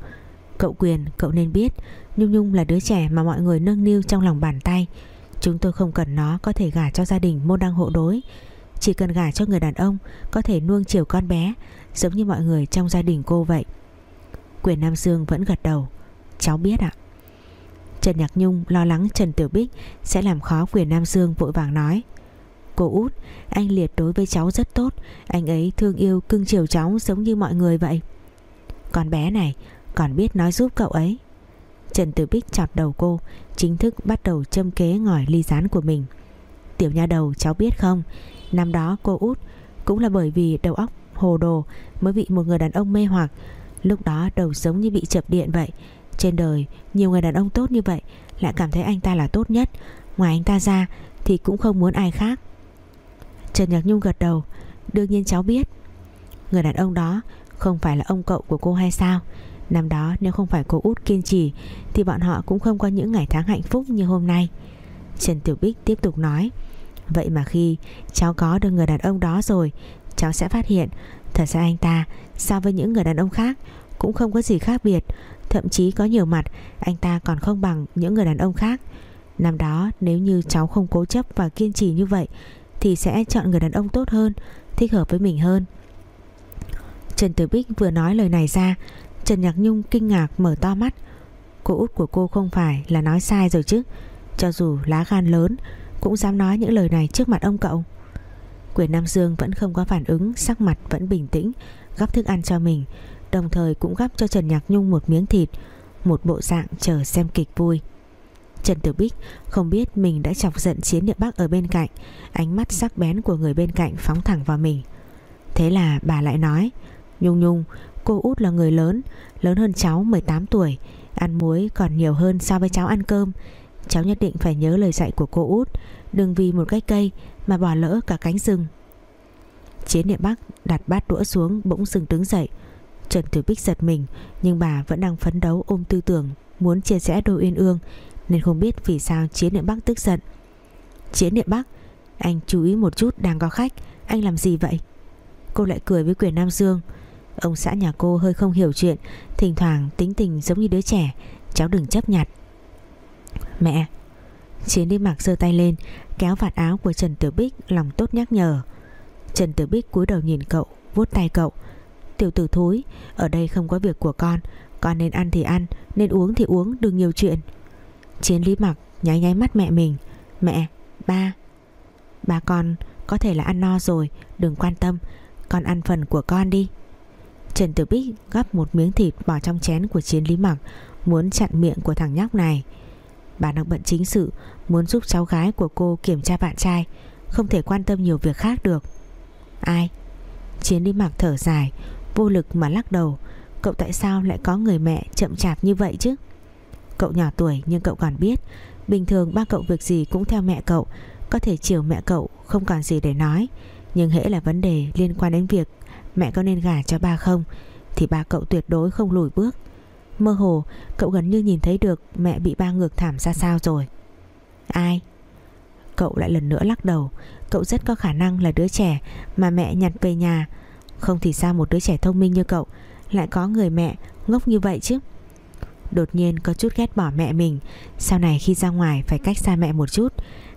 Cậu quyền, cậu nên biết, Nhung Nhung là đứa trẻ mà mọi người nâng niu trong lòng bàn tay. Chúng tôi không cần nó có thể gả cho gia đình môn đăng hộ đối. Chỉ cần gả cho người đàn ông Có thể nuông chiều con bé, Giống như mọi người trong gia đình cô vậy. Quyền Nam Dương vẫn gật đầu. Cháu biết ạ. Trần Nhạc Nhung lo lắng Trần Tiểu Bích Sẽ làm khó quyền Nam Dương vội vàng nói. Cô út, Anh Liệt đối với cháu rất tốt, Anh ấy thương yêu cưng chiều cháu giống như mọi người vậy. Con bé này, Còn biết nói giúp cậu ấy. Trần Tử Bích chọt đầu cô, Chính thức bắt đầu châm kế ngòi ly rán của mình. Tiểu nha đầu, cháu biết không? Năm đó cô út Cũng là bởi vì đầu óc hồ đồ Mới bị một người đàn ông mê hoặc, Lúc đó đầu giống như bị chập điện vậy. Trên đời. Nhiều người đàn ông tốt như vậy Lại cảm thấy anh ta là tốt nhất. Ngoài anh ta ra thì cũng không muốn ai khác. Trần Nhạc Nhung gật đầu. Đương nhiên cháu biết. Người đàn ông đó không phải là ông cậu của cô hay sao? Năm đó nếu không phải cô út kiên trì Thì bọn họ cũng không có những ngày tháng hạnh phúc như hôm nay. Trần Tiểu Bích tiếp tục nói. Vậy mà khi cháu có được người đàn ông đó rồi, Cháu sẽ phát hiện Thật ra anh ta, so với những người đàn ông khác, Cũng không có gì khác biệt. Thậm chí có nhiều mặt, Anh ta còn không bằng những người đàn ông khác. Năm đó, nếu như cháu không cố chấp và kiên trì như vậy, Thì sẽ chọn người đàn ông tốt hơn, Thích hợp với mình hơn. Trần Tử Bích vừa nói lời này ra, Trần Nhạc Nhung kinh ngạc mở to mắt. Cô út của cô không phải là nói sai rồi chứ, Cho dù lá gan lớn, Cũng dám nói những lời này trước mặt ông cậu. Quyền Nam Dương vẫn không có phản ứng, Sắc mặt vẫn bình tĩnh, Gắp thức ăn cho mình. Đồng thời cũng gắp cho Trần Nhạc Nhung một miếng thịt, Một bộ dạng chờ xem kịch vui. Trần Tử Bích không biết mình đã chọc giận chiến địa Bắc ở bên cạnh, Ánh mắt sắc bén của người bên cạnh phóng thẳng vào mình. Thế là bà lại nói, Nhung Nhung, Cô út là người lớn Lớn hơn cháu 18 tuổi, Ăn muối còn nhiều hơn so với cháu ăn cơm. Cháu nhất định phải nhớ lời dạy của cô út, Đừng vì một cái cây Mà bỏ lỡ cả cánh rừng. Chiến địa Bắc đặt bát đũa xuống Bỗng dừng đứng dậy Trần Tử Bích giật mình, Nhưng bà vẫn đang phấn đấu ôm tư tưởng, Muốn chia sẻ đôi uyên ương, Nên không biết vì sao Chiến Niệm Bắc tức giận. Chiến Niệm Bắc, Anh chú ý một chút đang có khách, Anh làm gì vậy? Cô lại cười với quyền Nam Dương. Ông xã nhà cô hơi không hiểu chuyện, Thỉnh thoảng tính tình giống như đứa trẻ, Cháu đừng chấp nhặt. Mẹ. Chiến đi mặc giơ tay lên, Kéo vạt áo của Trần Tử Bích, Lòng tốt nhắc nhở. Trần Tử Bích cúi đầu nhìn cậu, vuốt tay cậu. Tiểu tử thối, Ở đây không có việc của con Con nên ăn thì ăn Nên uống thì uống đừng nhiều chuyện. Chiến lý mặc nháy nháy mắt mẹ mình. Mẹ, ba Ba con có thể là ăn no rồi Đừng quan tâm Con ăn phần của con đi. Trần Tử Bích gắp một miếng thịt bỏ trong chén của chiến lý mặc Muốn chặn miệng của thằng nhóc này. Bà đang bận chính sự Muốn giúp cháu gái của cô kiểm tra bạn trai Không thể quan tâm nhiều việc khác được. Ai? Chiến lý mặc thở dài Vô lực mà lắc đầu. Cậu tại sao lại có người mẹ chậm chạp như vậy chứ? Cậu nhỏ tuổi nhưng cậu còn biết. Bình thường ba cậu việc gì cũng theo mẹ cậu. Có thể chiều mẹ cậu, không còn gì để nói. Nhưng hễ là vấn đề liên quan đến việc Mẹ có nên gả cho ba không, Thì ba cậu tuyệt đối không lùi bước. Mơ hồ, cậu gần như nhìn thấy được Mẹ bị ba ngược thảm ra sao rồi. Ai? Cậu lại lần nữa lắc đầu. Cậu rất có khả năng là đứa trẻ Mà mẹ nhặt về nhà. Không thì sao một đứa trẻ thông minh như cậu Lại có người mẹ ngốc như vậy chứ? Đột nhiên có chút ghét bỏ mẹ mình. Sau này khi ra ngoài phải cách xa mẹ một chút.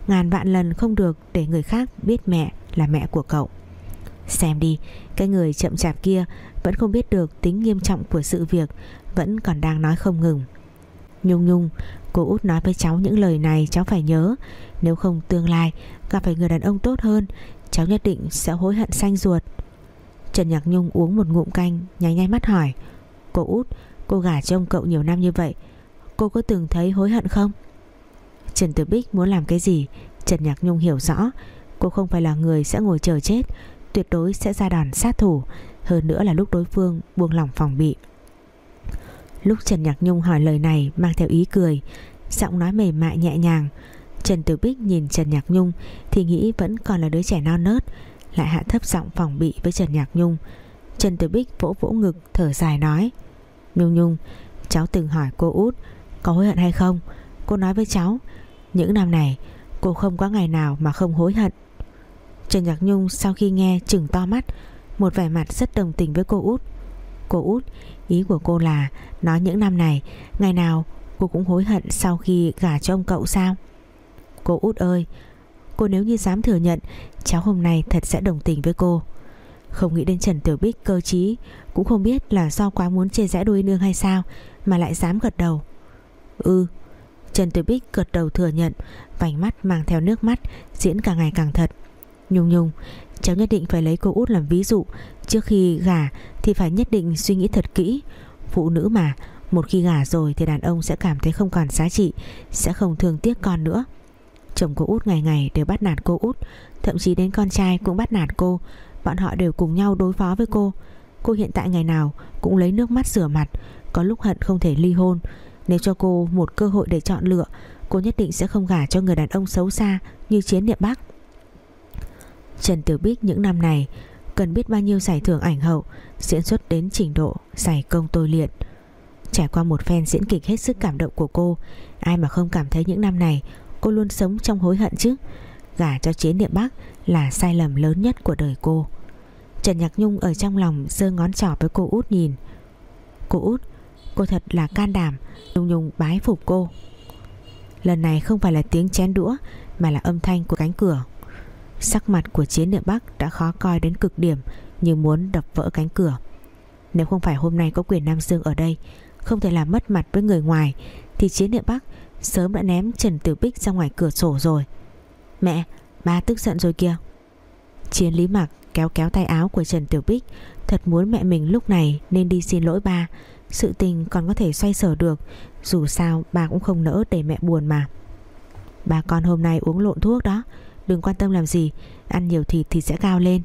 Ngàn vạn lần không được Để người khác biết mẹ là mẹ của cậu. Xem đi, Cái người chậm chạp kia Vẫn không biết được tính nghiêm trọng của sự việc, Vẫn còn đang nói không ngừng. Nhung nhung, Cô út nói với cháu những lời này cháu phải nhớ. Nếu không tương lai Gặp phải người đàn ông tốt hơn, Cháu nhất định sẽ hối hận xanh ruột. Trần Nhạc Nhung uống một ngụm canh, Nháy nháy mắt hỏi, Cô út, Cô gả cho ông cậu nhiều năm như vậy, Cô có từng thấy hối hận không? Trần Tử Bích muốn làm cái gì? Trần Nhạc Nhung hiểu rõ, Cô không phải là người sẽ ngồi chờ chết, Tuyệt đối sẽ ra đòn sát thủ, Hơn nữa là lúc đối phương buông lỏng phòng bị. Lúc Trần Nhạc Nhung hỏi lời này Mang theo ý cười, Giọng nói mềm mại nhẹ nhàng, Trần Tử Bích nhìn Trần Nhạc Nhung Thì nghĩ vẫn còn là đứa trẻ non nớt lại hạ thấp giọng phòng bị với Trần Nhạc Nhung. Trần Tử Bích vỗ vỗ ngực, Thở dài nói. Nhung Nhung, cháu từng hỏi cô út, Có hối hận hay không? Cô nói với cháu, Những năm này, cô không có ngày nào mà không hối hận. Trần Nhạc Nhung sau khi nghe chừng to mắt, Một vẻ mặt rất đồng tình với cô út. Cô út, Ý của cô là, Nói những năm này, Ngày nào cô cũng hối hận sau khi gả cho ông cậu sao? Cô út ơi Cô nếu như dám thừa nhận, Cháu hôm nay thật sẽ đồng tình với cô. Không nghĩ đến Trần Tiểu Bích cơ trí, Cũng không biết là do quá muốn chê rẽ đôi nương hay sao Mà lại dám gật đầu. Ừ Trần Tiểu Bích gật đầu thừa nhận, Vành mắt mang theo nước mắt, Diễn càng ngày càng thật. Nhung nhung, Cháu nhất định phải lấy cô út làm ví dụ, Trước khi gả thì phải nhất định suy nghĩ thật kỹ. Phụ nữ mà, Một khi gả rồi thì đàn ông sẽ cảm thấy không còn giá trị, Sẽ không thương tiếc con nữa. Chồng cô út ngày ngày đều bắt nạt cô út, Thậm chí đến con trai cũng bắt nạt cô. Bọn họ đều cùng nhau đối phó với cô. Cô hiện tại ngày nào cũng lấy nước mắt rửa mặt, Có lúc hận không thể ly hôn. Nếu cho cô một cơ hội để chọn lựa, Cô nhất định sẽ không gả cho người đàn ông xấu xa Như Chiến Niệm Bắc. Trần Tiểu Bích những năm này Cần biết bao nhiêu giải thưởng ảnh hậu, Diễn xuất đến trình độ giải công tôi luyện Trải qua một phen diễn kịch hết sức cảm động của cô, Ai mà không cảm thấy những năm này Cô luôn sống trong hối hận chứ. Gả cho chế Niệm Bắc Là sai lầm lớn nhất của đời cô. Trần Nhạc Nhung ở trong lòng giơ ngón trỏ với cô út nhìn. Cô út, Cô thật là can đảm, Nhung Nhung bái phục cô. Lần này không phải là tiếng chén đũa, Mà là âm thanh của cánh cửa. Sắc mặt của chiến niệm Bắc đã khó coi đến cực điểm, Như muốn đập vỡ cánh cửa. Nếu không phải hôm nay có quyền Nam Dương ở đây, Không thể làm mất mặt với người ngoài, Thì chiến niệm Bắc Sớm đã ném Trần Tử Bích ra ngoài cửa sổ rồi. Mẹ, Ba tức giận rồi kìa. Chiến Lý Mặc kéo kéo tay áo của Trần Tiểu Bích. Thật muốn mẹ mình lúc này Nên đi xin lỗi ba. Sự tình còn có thể xoay sở được. Dù sao, ba cũng không nỡ để mẹ buồn mà. Ba con hôm nay uống lộn thuốc đó. Đừng quan tâm làm gì. Ăn nhiều thịt thì sẽ cao lên.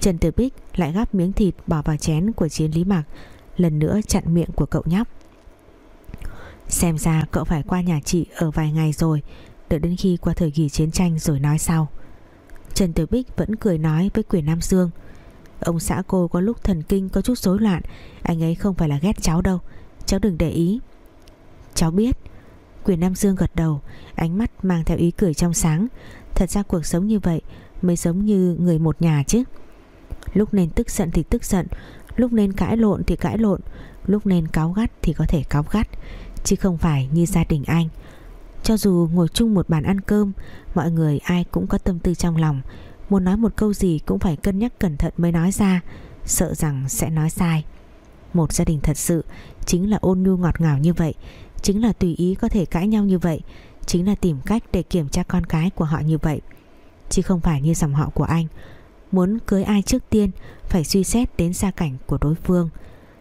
Trần Tử Bích lại gắp miếng thịt bỏ vào chén của Chiến Lý Mặc Lần nữa chặn miệng của cậu nhóc. Xem ra cậu phải qua nhà chị ở vài ngày rồi, Đợi đến khi qua thời kỳ chiến tranh rồi nói sau. Trần Tiểu Bích vẫn cười nói với quyền Nam Dương, Ông xã cô có lúc thần kinh có chút rối loạn, Anh ấy không phải là ghét cháu đâu, Cháu đừng để ý. Cháu biết. Quyền Nam Dương gật đầu, Ánh mắt mang theo ý cười trong sáng, Thật ra cuộc sống như vậy Mới giống như người một nhà chứ. Lúc nên tức giận thì tức giận, Lúc nên cãi lộn thì cãi lộn, Lúc nên cáu gắt thì có thể cáu gắt. Chứ không phải như gia đình anh. Cho dù ngồi chung một bàn ăn cơm, Mọi người ai cũng có tâm tư trong lòng. Muốn nói một câu gì cũng phải cân nhắc cẩn thận mới nói ra, Sợ rằng sẽ nói sai. Một gia đình thật sự Chính là ôn nhu ngọt ngào như vậy, Chính là tùy ý có thể cãi nhau như vậy, Chính là tìm cách để kiểm tra con cái của họ như vậy. Chứ không phải như dòng họ của anh. Muốn cưới ai trước tiên, Phải suy xét đến gia cảnh của đối phương.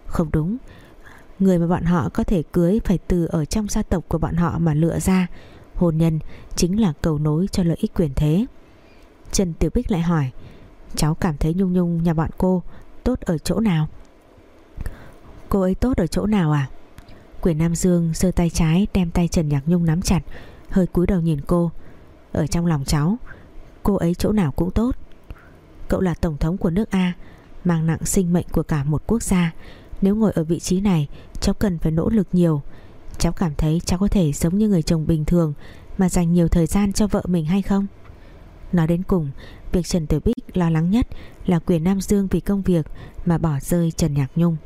Không đúng Người mà bọn họ có thể cưới Phải từ ở trong gia tộc của bọn họ mà lựa ra. Hôn nhân chính là cầu nối cho lợi ích quyền thế. Trần Tiểu Bích lại hỏi, Cháu cảm thấy Nhung Nhung nhà bọn cô Tốt ở chỗ nào? Cô ấy tốt ở chỗ nào à? Quyền Nam Dương giơ tay trái Đem tay Trần Nhạc Nhung nắm chặt, Hơi cúi đầu nhìn cô. Ở trong lòng cháu, Cô ấy chỗ nào cũng tốt. Cậu là tổng thống của nước A, Mang nặng sinh mệnh của cả một quốc gia. Nếu ngồi ở vị trí này Cháu cần phải nỗ lực nhiều. Cháu cảm thấy cháu có thể giống như người chồng bình thường Mà dành nhiều thời gian cho vợ mình hay không? Nói đến cùng Việc Trần Tử Bích lo lắng nhất Là quyền Nam Dương vì công việc Mà bỏ rơi Trần Nhạc Nhung.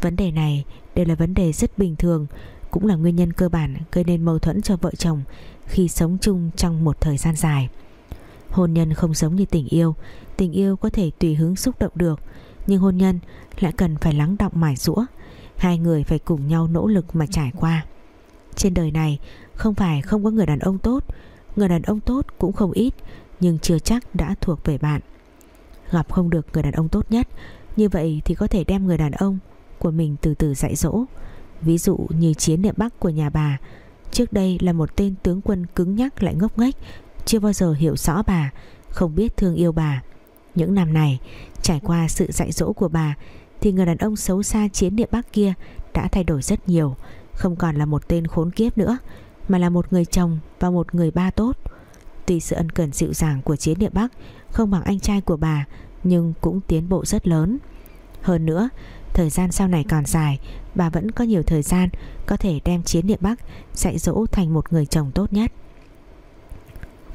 Vấn đề này đều là vấn đề rất bình thường cũng là nguyên nhân cơ bản gây nên mâu thuẫn cho vợ chồng khi sống chung trong một thời gian dài. Hôn nhân không giống như tình yêu, tình yêu có thể tùy hứng xúc động được, nhưng hôn nhân lại cần phải lắng động mải rũa, hai người phải cùng nhau nỗ lực mà trải qua. Trên đời này không phải không có người đàn ông tốt, người đàn ông tốt cũng không ít, nhưng chưa chắc đã thuộc về bạn. Gặp không được người đàn ông tốt nhất, như vậy thì có thể đem người đàn ông của mình từ từ dạy dỗ Ví dụ như chiến địa Bắc của nhà bà Trước đây là một tên tướng quân cứng nhắc lại ngốc nghếch Chưa bao giờ hiểu rõ bà Không biết thương yêu bà Những năm này Trải qua sự dạy dỗ của bà thì người đàn ông xấu xa chiến địa Bắc kia Đã thay đổi rất nhiều. Không còn là một tên khốn kiếp nữa, Mà là một người chồng và một người ba tốt. Tuy sự ân cần dịu dàng của chiến địa Bắc Không bằng anh trai của bà, Nhưng cũng tiến bộ rất lớn. Hơn nữa, Thời gian sau này còn dài, Bà vẫn có nhiều thời gian Có thể đem chiến địa Bắc Dạy dỗ thành một người chồng tốt nhất.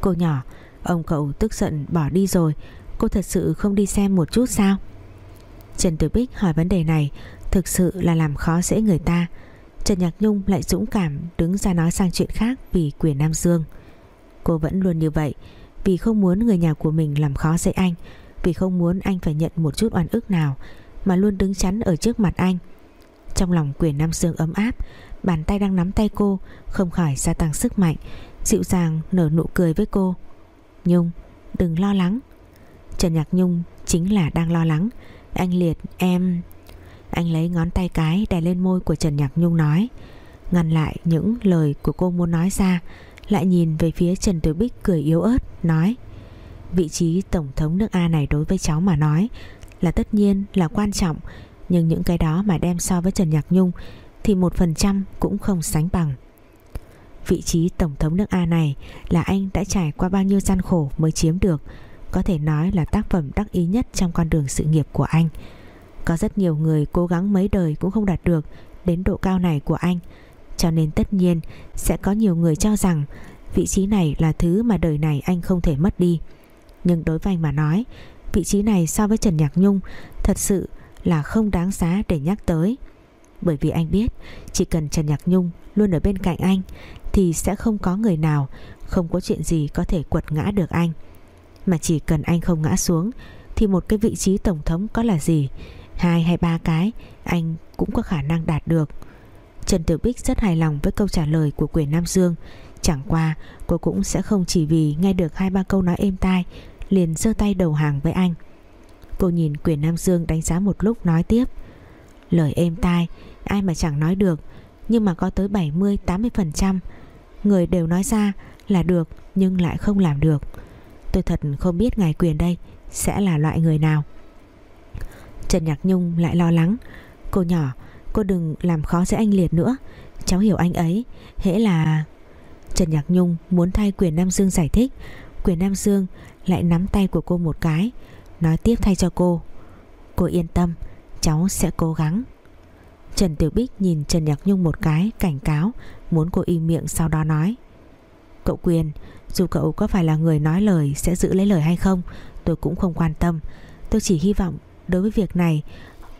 Cô nhỏ, Ông cậu tức giận bỏ đi rồi, Cô thật sự không đi xem một chút sao? Trần Tử Bích hỏi vấn đề này, Thực sự là làm khó dễ người ta. Trần Nhạc Nhung lại dũng cảm Đứng ra nói sang chuyện khác vì quyền Nam Dương. Cô vẫn luôn như vậy, Vì không muốn người nhà của mình làm khó dễ anh, Vì không muốn anh phải nhận một chút oan ức nào, Mà luôn đứng chắn ở trước mặt anh. Trong lòng quyền Nam Dương ấm áp, Bàn tay đang nắm tay cô, Không khỏi gia tăng sức mạnh, Dịu dàng nở nụ cười với cô. Nhung, đừng lo lắng. Trần Nhạc Nhung chính là đang lo lắng. Anh Liệt, em. Anh lấy ngón tay cái đè lên môi của Trần Nhạc Nhung nói. Ngăn lại những lời của cô muốn nói ra, Lại nhìn về phía Trần Tử Bích cười yếu ớt, Nói. Vị trí Tổng thống nước A này đối với cháu mà nói Là tất nhiên là quan trọng, Nhưng những cái đó mà đem so với Trần Nhạc Nhung Thì một phần trăm cũng không sánh bằng. Vị trí Tổng thống nước A này Là anh đã trải qua bao nhiêu gian khổ mới chiếm được? Có thể nói là tác phẩm đắc ý nhất trong con đường sự nghiệp của anh. Có rất nhiều người cố gắng mấy đời cũng không đạt được đến độ cao này của anh. Cho nên tất nhiên, sẽ có nhiều người cho rằng vị trí này là thứ mà đời này anh không thể mất đi. Nhưng đối với anh mà nói, vị trí này so với Trần Nhạc Nhung thật sự là không đáng giá để nhắc tới. Bởi vì anh biết, chỉ cần Trần Nhạc Nhung luôn ở bên cạnh anh, thì sẽ không có người nào, không có chuyện gì có thể quật ngã được anh mà chỉ cần anh không ngã xuống, Thì một cái vị trí tổng thống có là gì? Hai hay ba cái, Anh cũng có khả năng đạt được. Trần Tử Bích rất hài lòng với câu trả lời của quyền Nam Dương. Chẳng qua, cô cũng sẽ không chỉ vì nghe được hai ba câu nói êm tai, Liền giơ tay đầu hàng với anh. Cô nhìn quyền Nam Dương đánh giá một lúc nói tiếp, Lời êm tai, Ai mà chẳng nói được, Nhưng mà có tới 70-80% Người đều nói ra là được, Nhưng lại không làm được. Tôi thật không biết ngài quyền đây Sẽ là loại người nào. Trần Nhạc Nhung lại lo lắng. Cô nhỏ, Cô đừng làm khó dễ anh Liệt nữa. Cháu hiểu anh ấy, Hễ là Trần Nhạc Nhung muốn thay quyền Nam Dương giải thích. Quyền Nam Dương lại nắm tay của cô một cái, Nói tiếp thay cho cô. Cô yên tâm, Cháu sẽ cố gắng. Trần Tiểu Bích nhìn Trần Nhạc Nhung một cái, Cảnh cáo, Muốn cô im miệng sau đó nói. Cậu Quyền dù cậu có phải là người nói lời Sẽ giữ lấy lời hay không, Tôi cũng không quan tâm. Tôi chỉ hy vọng đối với việc này,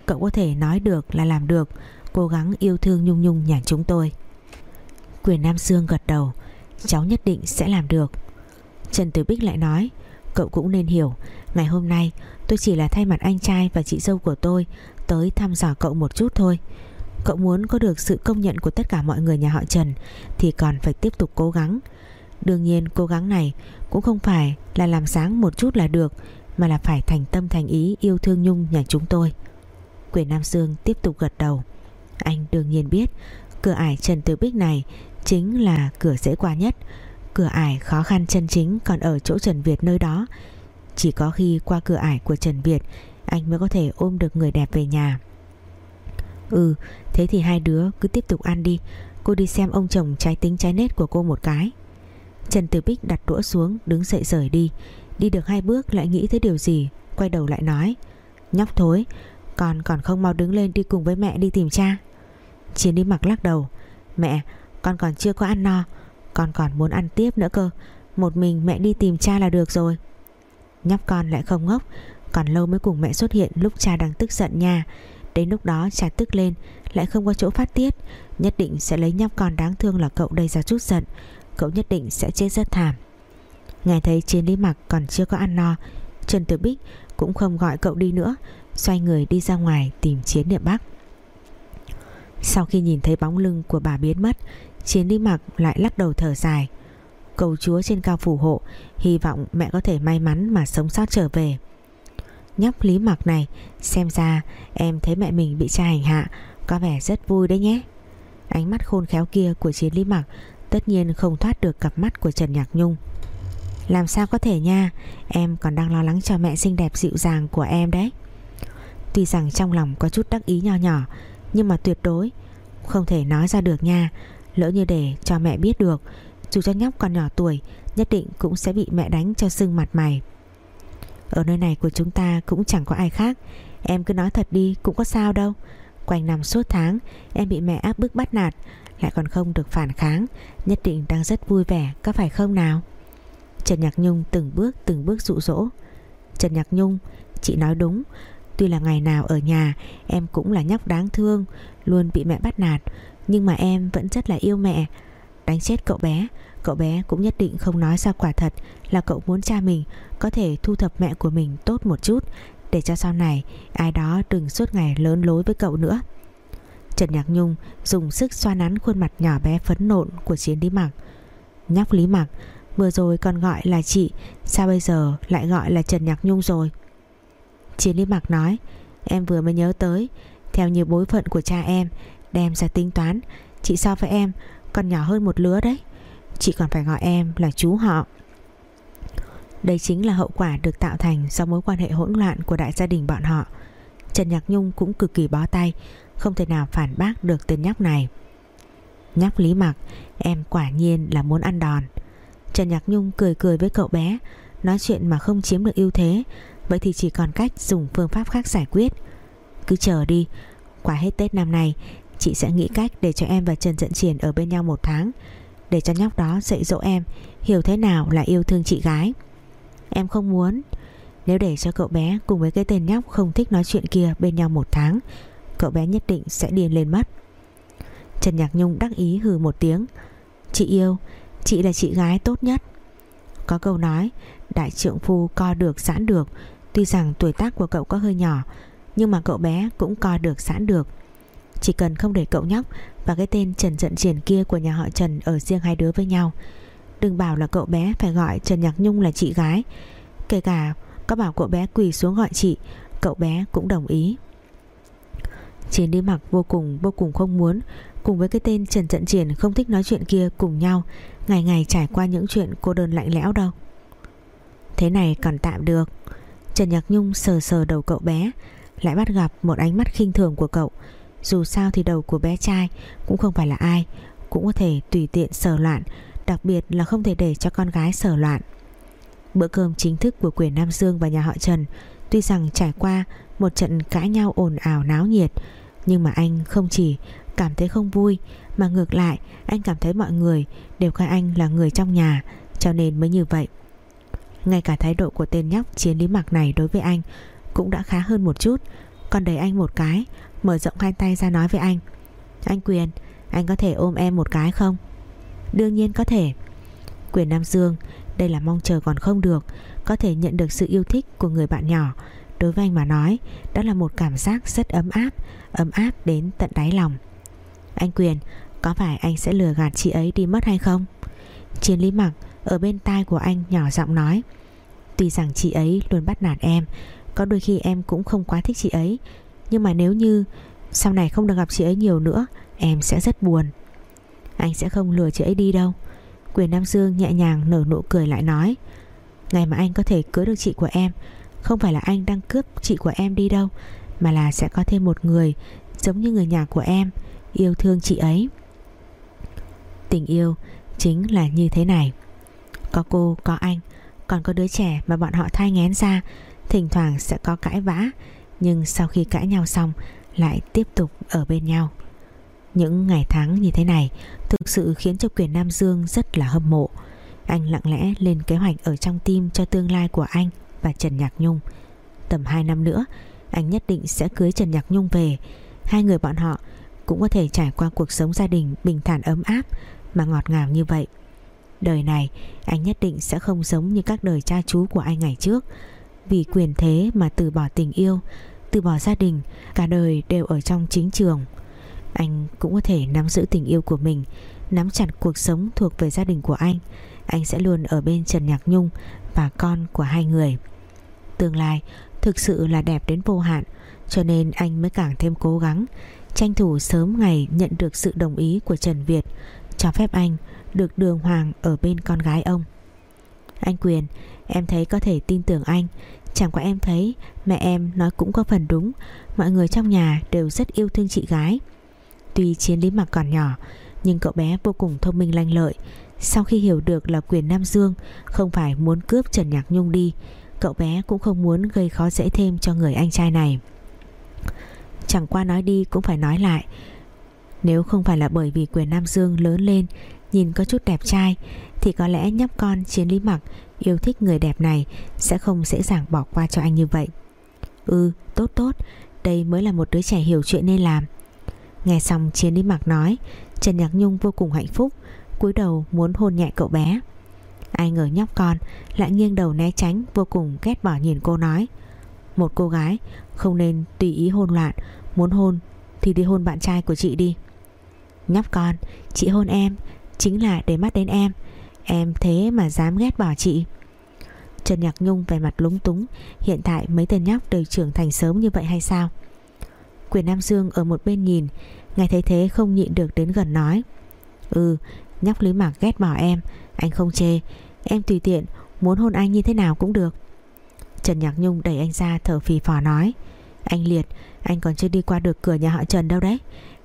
Cậu có thể nói được là làm được, Cố gắng yêu thương Nhung Nhung nhà chúng tôi. Quyền Nam Dương gật đầu, Cháu nhất định sẽ làm được. Trần Tử Bích lại nói, Cậu cũng nên hiểu, Ngày hôm nay tôi chỉ là thay mặt anh trai và chị dâu của tôi Tới thăm dò cậu một chút thôi. Cậu muốn có được sự công nhận của tất cả mọi người nhà họ Trần Thì còn phải tiếp tục cố gắng. Đương nhiên cố gắng này cũng không phải là làm sáng một chút là được, Mà là phải thành tâm thành ý yêu thương Nhung nhà chúng tôi. Quyền Nam Dương tiếp tục gật đầu. Anh đương nhiên biết, Cửa ải Trần Tử Bích này Chính là cửa dễ qua nhất. Cửa ải khó khăn chân chính còn ở chỗ Trần Việt nơi đó. Chỉ có khi qua cửa ải của Trần Việt, Anh mới có thể ôm được người đẹp về nhà. Ừ Thế thì hai đứa cứ tiếp tục ăn đi. Cô đi xem ông chồng trái tính trái nết của cô một cái. Trần Tử Bích đặt đũa xuống, Đứng dậy rời đi. Đi được hai bước lại nghĩ tới điều gì, Quay đầu lại nói, Nhóc thối, Con còn không mau đứng lên đi cùng với mẹ đi tìm cha. Chiến đi mặc lắc đầu, Mẹ, con còn chưa có ăn no, Con còn muốn ăn tiếp nữa cơ, Một mình mẹ đi tìm cha là được rồi. Nhóc con lại không ngốc, Còn lâu mới cùng mẹ xuất hiện lúc cha đang tức giận nha. Đến lúc đó cha tức lên, Lại không có chỗ phát tiết, Nhất định sẽ lấy nhóc con đáng thương là cậu đây ra chút giận cậu nhất định sẽ chết rất thảm. Nghe thấy chiến lý mặc còn chưa có ăn no, Trần Tử Bích cũng không gọi cậu đi nữa, Xoay người đi ra ngoài tìm chiến địa Bắc. Sau khi nhìn thấy bóng lưng của bà biến mất, Chiến lý mặc lại lắc đầu thở dài. Cầu chúa trên cao phù hộ, Hy vọng mẹ có thể may mắn mà sống sót trở về. Nhóc lý mặc này, Xem ra em thấy mẹ mình bị cha hành hạ, Có vẻ rất vui đấy nhé. Ánh mắt khôn khéo kia của Chiến Lý Mặc Tất nhiên không thoát được cặp mắt của Trần Nhạc Nhung. Làm sao có thể nha, Em còn đang lo lắng cho mẹ xinh đẹp dịu dàng của em đấy. Tuy rằng trong lòng có chút đắc ý nho nhỏ, Nhưng mà tuyệt đối Không thể nói ra được nha. Lỡ như để cho mẹ biết được, Dù cho nhóc còn nhỏ tuổi, Nhất định cũng sẽ bị mẹ đánh cho sưng mặt mày. Ở nơi này của chúng ta Cũng chẳng có ai khác. Em cứ nói thật đi, cũng có sao đâu. Quanh năm suốt tháng, Em bị mẹ áp bức bắt nạt lại còn không được phản kháng. Nhất định đang rất vui vẻ, Có phải không nào? Trần Nhạc Nhung từng bước từng bước dụ dỗ. Trần Nhạc Nhung, Chị nói đúng. Tuy là ngày nào ở nhà, Em cũng là nhóc đáng thương, Luôn bị mẹ bắt nạt. Nhưng mà em vẫn rất là yêu mẹ. Đánh chết cậu bé Cậu bé cũng nhất định không nói ra quả thật Là cậu muốn cha mình Có thể thu thập mẹ của mình tốt một chút. Để cho sau này, Ai đó đừng suốt ngày lớn lối với cậu nữa. Trần Nhạc Nhung dùng sức xoa nắn khuôn mặt nhỏ bé phấn nộn của Chiến Lý Mặc Nhóc Lý Mặc Vừa rồi còn gọi là chị, Sao bây giờ lại gọi là Trần Nhạc Nhung rồi? Chiến Lý Mặc nói, Em vừa mới nhớ tới, Theo như bối phận của cha em, Đem ra tính toán, Chị so với em còn nhỏ hơn một lứa đấy, Chị còn phải gọi em là chú họ. Đây chính là hậu quả được tạo thành Do mối quan hệ hỗn loạn của đại gia đình bọn họ. Trần Nhạc Nhung cũng cực kỳ bó tay không thể nào phản bác được tên nhóc này. Nhóc Lý Mặc, Em quả nhiên là muốn ăn đòn. Trần Nhạc Nhung cười cười với cậu bé, Nói chuyện mà không chiếm được ưu thế, Vậy thì chỉ còn cách dùng phương pháp khác giải quyết. Cứ chờ đi, Qua hết Tết năm nay, Chị sẽ nghĩ cách để cho em và Trần Trận Triển ở bên nhau một tháng, Để cho nhóc đó dạy dỗ em Hiểu thế nào là yêu thương chị gái. Em không muốn, Nếu để cho cậu bé cùng với cái tên nhóc Không thích nói chuyện kia bên nhau một tháng Cậu bé nhất định sẽ điên lên mất. Trần Nhạc Nhung đắc ý hừ một tiếng. Chị yêu, Chị là chị gái tốt nhất. Có câu nói, Đại trượng phu co được giãn được. Tuy rằng tuổi tác của cậu có hơi nhỏ, Nhưng mà cậu bé cũng co được giãn được. Chỉ cần không để cậu nhóc Và cái tên Trần Trận Triển kia của nhà họ Trần Ở riêng hai đứa với nhau. Đừng bảo là cậu bé phải gọi Trần Nhạc Nhung là chị gái. Kể cả có bảo cậu bé quỳ xuống gọi chị, Cậu bé cũng đồng ý. Chiến đi mặc vô cùng vô cùng không muốn. Cùng với cái tên Trần Trận Triển không thích nói chuyện kia cùng nhau, Ngày ngày trải qua những chuyện cô đơn lạnh lẽo đâu. Thế này còn tạm được. Trần Nhạc Nhung sờ sờ đầu cậu bé, Lại bắt gặp một ánh mắt khinh thường của cậu. Dù sao thì đầu của bé trai Cũng không phải là ai, Cũng có thể tùy tiện sờ loạn, Đặc biệt là không thể để cho con gái sờ loạn. Bữa cơm chính thức của quyền Nam Dương và nhà họ Trần Tuy rằng trải qua một trận cãi nhau ồn ào náo nhiệt nhưng mà anh không chỉ cảm thấy không vui, Mà ngược lại, anh cảm thấy mọi người đều coi anh là người trong nhà, Cho nên mới như vậy. Ngay cả thái độ của tên nhóc chiến lý mặc này đối với anh Cũng đã khá hơn một chút. Còn đẩy anh một cái, Mở rộng hai tay ra nói với anh Anh Quyền, Anh có thể ôm em một cái không? Đương nhiên có thể. Quyền Nam Dương, Đây là mong chờ còn không được, Có thể nhận được sự yêu thích của người bạn nhỏ. Đối với anh mà nói, Đó là một cảm giác rất ấm áp Ấm áp đến tận đáy lòng. Anh Quyền, Có phải anh sẽ lừa gạt chị ấy đi mất hay không? Chiến lý mặc, ở bên tai của anh nhỏ giọng nói, Tuy rằng chị ấy luôn bắt nạt em, Có đôi khi em cũng không quá thích chị ấy, Nhưng mà nếu như Sau này không được gặp chị ấy nhiều nữa, Em sẽ rất buồn. Anh sẽ không lừa chị ấy đi đâu. Quyền Nam Dương nhẹ nhàng nở nụ cười lại nói, Ngày mà anh có thể cưới được chị của em, Không phải là anh đang cướp chị của em đi đâu mà là sẽ có thêm một người Giống như người nhà của em Yêu thương chị ấy. Tình yêu chính là như thế này. Có cô, có anh Còn có đứa trẻ mà bọn họ thai ngén ra Thỉnh thoảng sẽ có cãi vã Nhưng sau khi cãi nhau xong Lại tiếp tục ở bên nhau. Những ngày tháng như thế này Thực sự khiến cho quyền Nam Dương Rất là hâm mộ. Anh lặng lẽ lên kế hoạch ở trong tim Cho tương lai của anh và Trần Nhạc Nhung. Tầm 2 năm nữa anh nhất định sẽ cưới Trần Nhạc Nhung về. Hai người bọn họ cũng có thể trải qua cuộc sống gia đình bình thản ấm áp mà ngọt ngào như vậy. Đời này, anh nhất định sẽ không giống như các đời cha chú của anh ngày trước. Vì quyền thế mà từ bỏ tình yêu, Từ bỏ gia đình, Cả đời đều ở trong chính trường. Anh cũng có thể nắm giữ tình yêu của mình, Nắm chặt cuộc sống thuộc về gia đình của anh. Anh sẽ luôn ở bên Trần Nhạc Nhung Và con của hai người. Tương lai thực sự là đẹp đến vô hạn, Cho nên anh mới càng thêm cố gắng, Tranh thủ sớm ngày nhận được sự đồng ý của Trần Việt, Cho phép anh được đường hoàng ở bên con gái ông. Anh Quyền, Em thấy có thể tin tưởng anh. Chẳng qua em thấy mẹ em nói cũng có phần đúng. Mọi người trong nhà đều rất yêu thương chị gái. Tuy chiến lý mặc còn nhỏ, Nhưng cậu bé vô cùng thông minh lanh lợi. Sau khi hiểu được là quyền Nam Dương Không phải muốn cướp Trần Nhạc Nhung đi Cậu bé cũng không muốn gây khó dễ thêm cho người anh trai này. Chẳng qua nói đi cũng phải nói lại. Nếu không phải là bởi vì quyền Nam Dương lớn lên, Nhìn có chút đẹp trai, Thì có lẽ nhóc con chiến lý mặc, Yêu thích người đẹp này Sẽ không dễ dàng bỏ qua cho anh như vậy. Ừ tốt tốt. Đây mới là một đứa trẻ hiểu chuyện nên làm. Nghe xong chiến lý mặc nói, Trần Nhạc Nhung vô cùng hạnh phúc, cúi đầu muốn hôn nhẹ cậu bé. Ai ngờ nhóc con lại nghiêng đầu né tránh, Vô cùng ghét bỏ nhìn cô nói. Một cô gái không nên tùy ý hôn loạn, Muốn hôn thì đi hôn bạn trai của chị đi. Nhóc con, Chị hôn em Chính là để mắt đến em. Em thế mà dám ghét bỏ chị. Trần Nhạc Nhung về mặt lúng túng, Hiện tại mấy tên nhóc đều trưởng thành sớm như vậy hay sao? Quyền Nam Dương ở một bên nhìn, Nghe thấy thế không nhịn được đến gần nói. Ừ Nhóc Lý Mạc ghét bỏ em anh không chê. Em tùy tiện, Muốn hôn anh như thế nào cũng được. Trần Nhạc Nhung đẩy anh ra, thở phì phò nói. Anh Liệt, Anh còn chưa đi qua được cửa nhà họ Trần đâu đấy.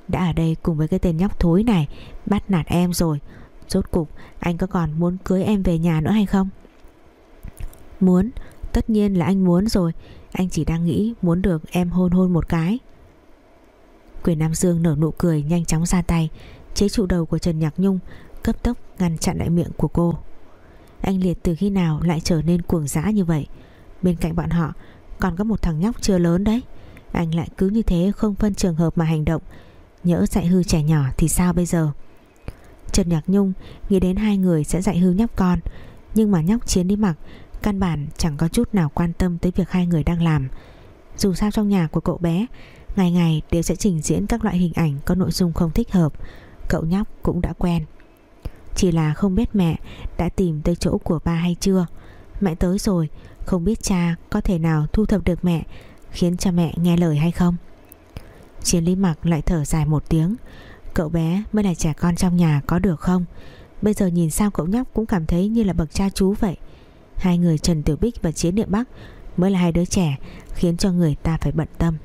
Đã ở đây cùng với cái tên nhóc thối này, Bắt nạt em rồi. Rốt cục, anh có còn muốn cưới em về nhà nữa hay không? Muốn, Tất nhiên là anh muốn rồi. Anh chỉ đang nghĩ muốn được em hôn hôn một cái. Quyền Nam Dương nở nụ cười, nhanh chóng ra tay. Chế trụ đầu của Trần Nhạc Nhung, Cấp tốc ngăn chặn lại miệng của cô. Anh Liệt từ khi nào lại trở nên cuồng dã như vậy? Bên cạnh bọn họ, Còn có một thằng nhóc chưa lớn đấy. Anh lại cứ như thế không phân trường hợp mà hành động. Nhỡ dạy hư trẻ nhỏ thì sao bây giờ? Trần Nhạc Nhung nghĩ đến hai người sẽ dạy hư nhóc con, Nhưng mà nhóc chiến đi mặc, Căn bản chẳng có chút nào quan tâm tới việc hai người đang làm. Dù sao trong nhà của cậu bé, Ngày ngày đều sẽ trình diễn các loại hình ảnh có nội dung không thích hợp. Cậu nhóc cũng đã quen. Chỉ là không biết mẹ đã tìm tới chỗ của ba hay chưa. Mẹ tới rồi, Không biết cha có thể nào thu thập được mẹ, Khiến cho mẹ nghe lời hay không. Chiến lý mặc lại thở dài một tiếng. Cậu bé mới là trẻ con trong nhà có được không? Bây giờ nhìn sao cậu nhóc cũng cảm thấy như là bậc cha chú vậy. Hai người Trần Tiểu Bích và Chiến Điện Bắc Mới là hai đứa trẻ, Khiến cho người ta phải bận tâm.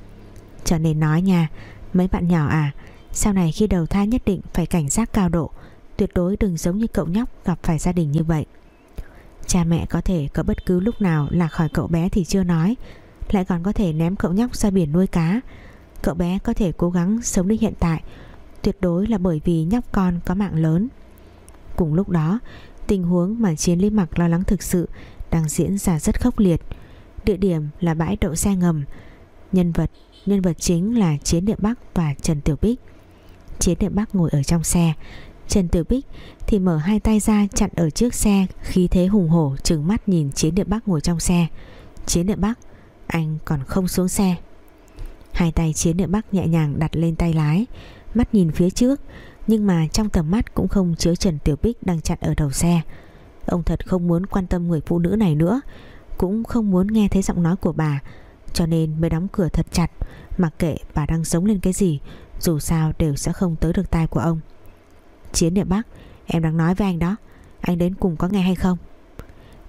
Cho nên nói nha, Mấy bạn nhỏ à Sau này khi đầu thai nhất định phải cảnh giác cao độ Tuyệt đối đừng giống như cậu nhóc Gặp phải gia đình như vậy. Cha mẹ có thể có bất cứ lúc nào là khỏi cậu bé thì chưa nói, Lại còn có thể ném cậu nhóc ra biển nuôi cá. Cậu bé có thể cố gắng sống đến hiện tại, Tuyệt đối là bởi vì nhóc con có mạng lớn. Cùng lúc đó, Tình huống mà Chiến Lý Mặc lo lắng thực sự Đang diễn ra rất khốc liệt. Địa điểm là bãi đậu xe ngầm. Nhân vật Nhân vật chính là Chiến Địa Bắc và Trần Tiểu Bích. Chiến Địa Bắc ngồi ở trong xe Trần Tiểu Bích thì mở hai tay ra chặn ở trước xe, Khí thế hùng hổ, trừng mắt nhìn Chiến Địa Bắc ngồi trong xe. Chiến Địa Bắc, Anh còn không xuống xe. Hai tay Chiến Địa Bắc nhẹ nhàng đặt lên tay lái, Mắt nhìn phía trước, Nhưng mà trong tầm mắt cũng không chứa Trần Tiểu Bích đang chặn ở đầu xe. Ông thật không muốn quan tâm người phụ nữ này nữa, Cũng không muốn nghe thấy giọng nói của bà, Cho nên mới đóng cửa thật chặt, Mặc kệ bà đang giống lên cái gì, Dù sao đều sẽ không tới được tai của ông. Chiến địa Bắc Em đang nói với anh đó. Anh đến cùng có nghe hay không?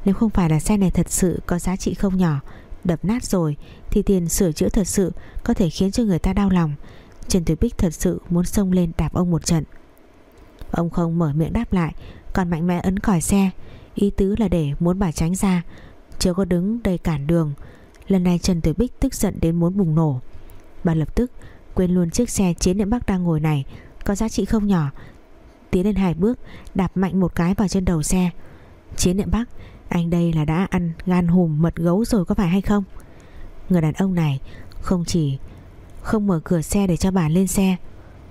Nếu không phải là xe này thật sự có giá trị không nhỏ, Đập nát rồi, Thì tiền sửa chữa thật sự Có thể khiến cho người ta đau lòng. Trần Tiểu Bích thật sự muốn xông lên đạp ông một trận. Ông không mở miệng đáp lại, Còn mạnh mẽ ấn còi xe. Ý tứ là để muốn bà tránh ra. Chưa có đứng đầy cản đường. Lần này Trần Tiểu Bích tức giận đến muốn bùng nổ. Bà lập tức quên luôn chiếc xe chiến điện Bắc đang ngồi này Có giá trị không nhỏ Tiến lên hai bước, Đạp mạnh một cái vào trên đầu xe. Chiến niệm Bắc, Anh đây là đã ăn gan hùm mật gấu rồi có phải hay không? Người đàn ông này Không chỉ không mở cửa xe để cho bà lên xe,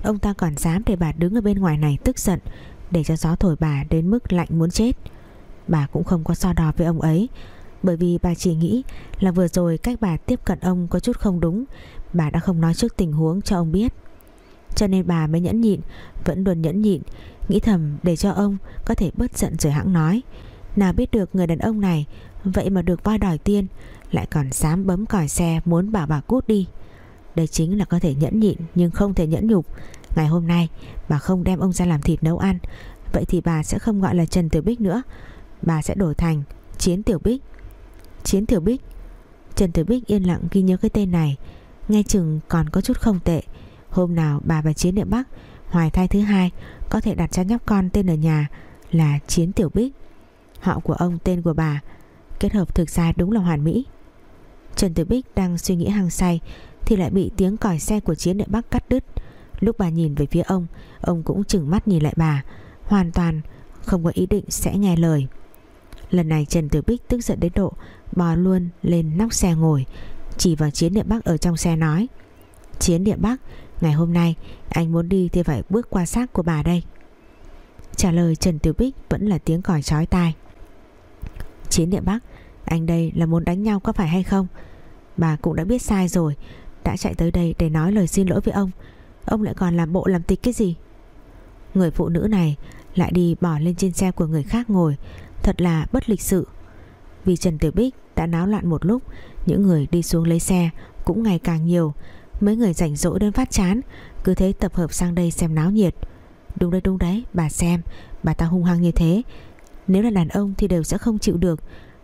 Ông ta còn dám để bà đứng ở bên ngoài này tức giận, Để cho gió thổi bà đến mức lạnh muốn chết. Bà cũng không có so đo với ông ấy, Bởi vì bà chỉ nghĩ là vừa rồi cách bà tiếp cận ông có chút không đúng. Bà đã không nói trước tình huống cho ông biết. Cho nên bà mới nhẫn nhịn, Vẫn luôn nhẫn nhịn, Nghĩ thầm để cho ông có thể bớt giận rồi hãng nói, Nào biết được người đàn ông này, Vậy mà được voi đòi tiên Lại còn dám bấm còi xe muốn bảo bà cút đi. Đây chính là có thể nhẫn nhịn Nhưng không thể nhẫn nhục. Ngày hôm nay, bà không đem ông ra làm thịt nấu ăn, Vậy thì bà sẽ không gọi là Trần Tiểu Bích nữa. Bà sẽ đổi thành Chiến Tiểu Bích. Chiến Tiểu Bích. Trần Tiểu Bích yên lặng ghi nhớ cái tên này, Nghe chừng còn có chút không tệ. Hôm nào bà và Chiến Điện Bắc Hoài thai thứ hai, Có thể đặt cho nhóc con tên ở nhà Là Chiến Tiểu Bích. Họ của ông tên của bà, Kết hợp thực ra đúng là hoàn mỹ. Trần Tiểu Bích đang suy nghĩ hăng say Thì lại bị tiếng còi xe của Chiến Điện Bắc cắt đứt. Lúc bà nhìn về phía ông Ông cũng chừng mắt nhìn lại bà, Hoàn toàn không có ý định sẽ nghe lời. Lần này Trần Tiểu Bích tức giận đến độ Bò luôn lên nóc xe ngồi, Chỉ vào Chiến Điện Bắc ở trong xe nói, Chiến Điện Bắc Ngày hôm nay, anh muốn đi thì phải bước qua xác của bà đây. Trả lời Trần Tiểu Bích Vẫn là tiếng còi chói tai. Chiến địa Bắc, Anh đây là muốn đánh nhau có phải hay không? Bà cũng đã biết sai rồi, Đã chạy tới đây để nói lời xin lỗi với ông. Ông lại còn làm bộ làm tịch cái gì? Người phụ nữ này Lại đi bỏ lên trên xe của người khác ngồi, Thật là bất lịch sự. Vì Trần Tiểu Bích đã náo loạn một lúc, Những người đi xuống lấy xe Cũng ngày càng nhiều. Mấy người rảnh rỗi đến phát chán. Cứ thế tập hợp sang đây xem náo nhiệt. Đúng đấy đúng đấy, bà xem. Bà ta hung hăng như thế. Nếu là đàn ông thì đều sẽ không chịu được.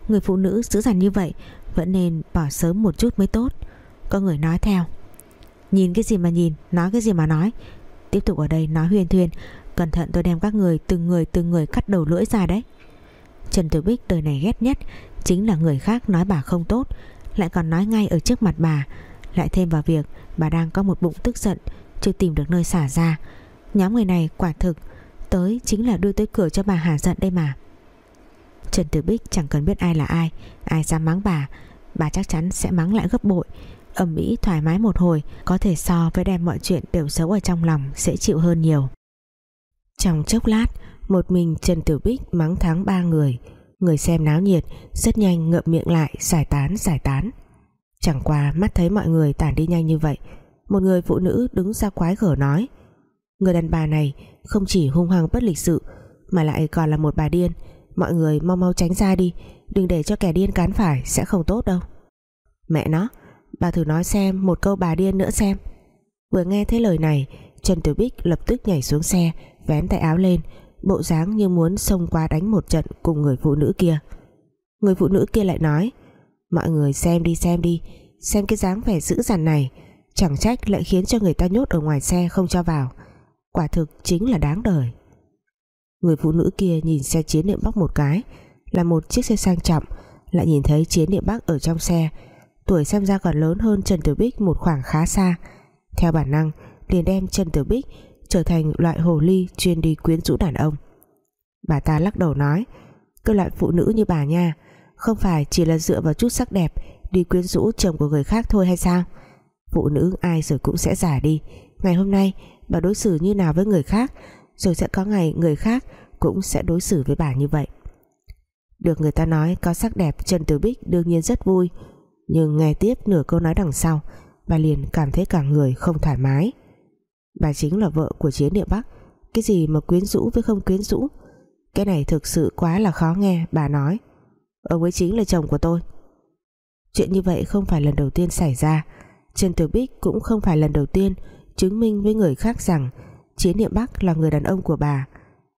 Người phụ nữ dữ dằn như vậy, Vẫn nên bỏ sớm một chút mới tốt. Có người nói theo. Nhìn cái gì mà nhìn, Nói cái gì mà nói. Tiếp tục ở đây nói huyên thuyên. Cẩn thận tôi đem các người, từng người từng người cắt đầu lưỡi ra đấy. Trần Tử Bích đời này ghét nhất Chính là người khác nói bà không tốt, Lại còn nói ngay ở trước mặt bà. Lại thêm vào việc bà đang có một bụng tức giận, Chưa tìm được nơi xả ra. Nhóm người này quả thực Tới chính là đưa tới cửa cho bà hà giận đây mà. Trần Tử Bích chẳng cần biết ai là ai Ai dám mắng bà Bà chắc chắn sẽ mắng lại gấp bội. Ẩm mỹ thoải mái một hồi, Có thể so với đem mọi chuyện đều xấu ở trong lòng Sẽ chịu hơn nhiều. Trong chốc lát, Một mình Trần Tử Bích mắng thắng ba người. Người xem náo nhiệt, Rất nhanh ngậm miệng lại, giải tán giải tán. Chẳng qua mắt thấy mọi người tản đi nhanh như vậy, Một người phụ nữ đứng ra quái gở nói, Người đàn bà này không chỉ hung hăng bất lịch sự, Mà lại còn là một bà điên. Mọi người mau mau tránh ra đi, Đừng để cho kẻ điên cán phải sẽ không tốt đâu. Mẹ nó, Bà thử nói xem một câu bà điên nữa xem. Vừa nghe thấy lời này, Trần Tiểu Bích lập tức nhảy xuống xe, Vén tay áo lên, Bộ dáng như muốn xông qua đánh một trận Cùng người phụ nữ kia. Người phụ nữ kia lại nói Mọi người xem đi xem đi. Xem cái dáng vẻ dữ dằn này. Chẳng trách lại khiến cho người ta nhốt ở ngoài xe không cho vào. Quả thực chính là đáng đời. Người phụ nữ kia nhìn xe chiến niệm bắc một cái, Là một chiếc xe sang trọng, Lại nhìn thấy chiến niệm bắc ở trong xe. Tuổi xem ra còn lớn hơn Trần Tử Bích Một khoảng khá xa. Theo bản năng, liền đem Trần Tử Bích Trở thành loại hồ ly chuyên đi quyến rũ đàn ông. Bà ta lắc đầu nói, Cái loại phụ nữ như bà nha không phải chỉ là dựa vào chút sắc đẹp Đi quyến rũ chồng của người khác thôi hay sao? Phụ nữ ai rồi cũng sẽ giả đi. Ngày hôm nay, bà đối xử như nào với người khác, Rồi sẽ có ngày người khác Cũng sẽ đối xử với bà như vậy. Được người ta nói có sắc đẹp, Trần Tử Bích đương nhiên rất vui. Nhưng nghe tiếp nửa câu nói đằng sau, Bà liền cảm thấy cả người không thoải mái. Bà chính là vợ của Chiến Địa Bắc, Cái gì mà quyến rũ với không quyến rũ? Cái này thực sự quá là khó nghe, Bà nói. Ông ấy chính là chồng của tôi. Chuyện như vậy không phải lần đầu tiên xảy ra. Trần Tiểu Bích cũng không phải lần đầu tiên chứng minh với người khác rằng Chiến Niệm Bắc là người đàn ông của bà,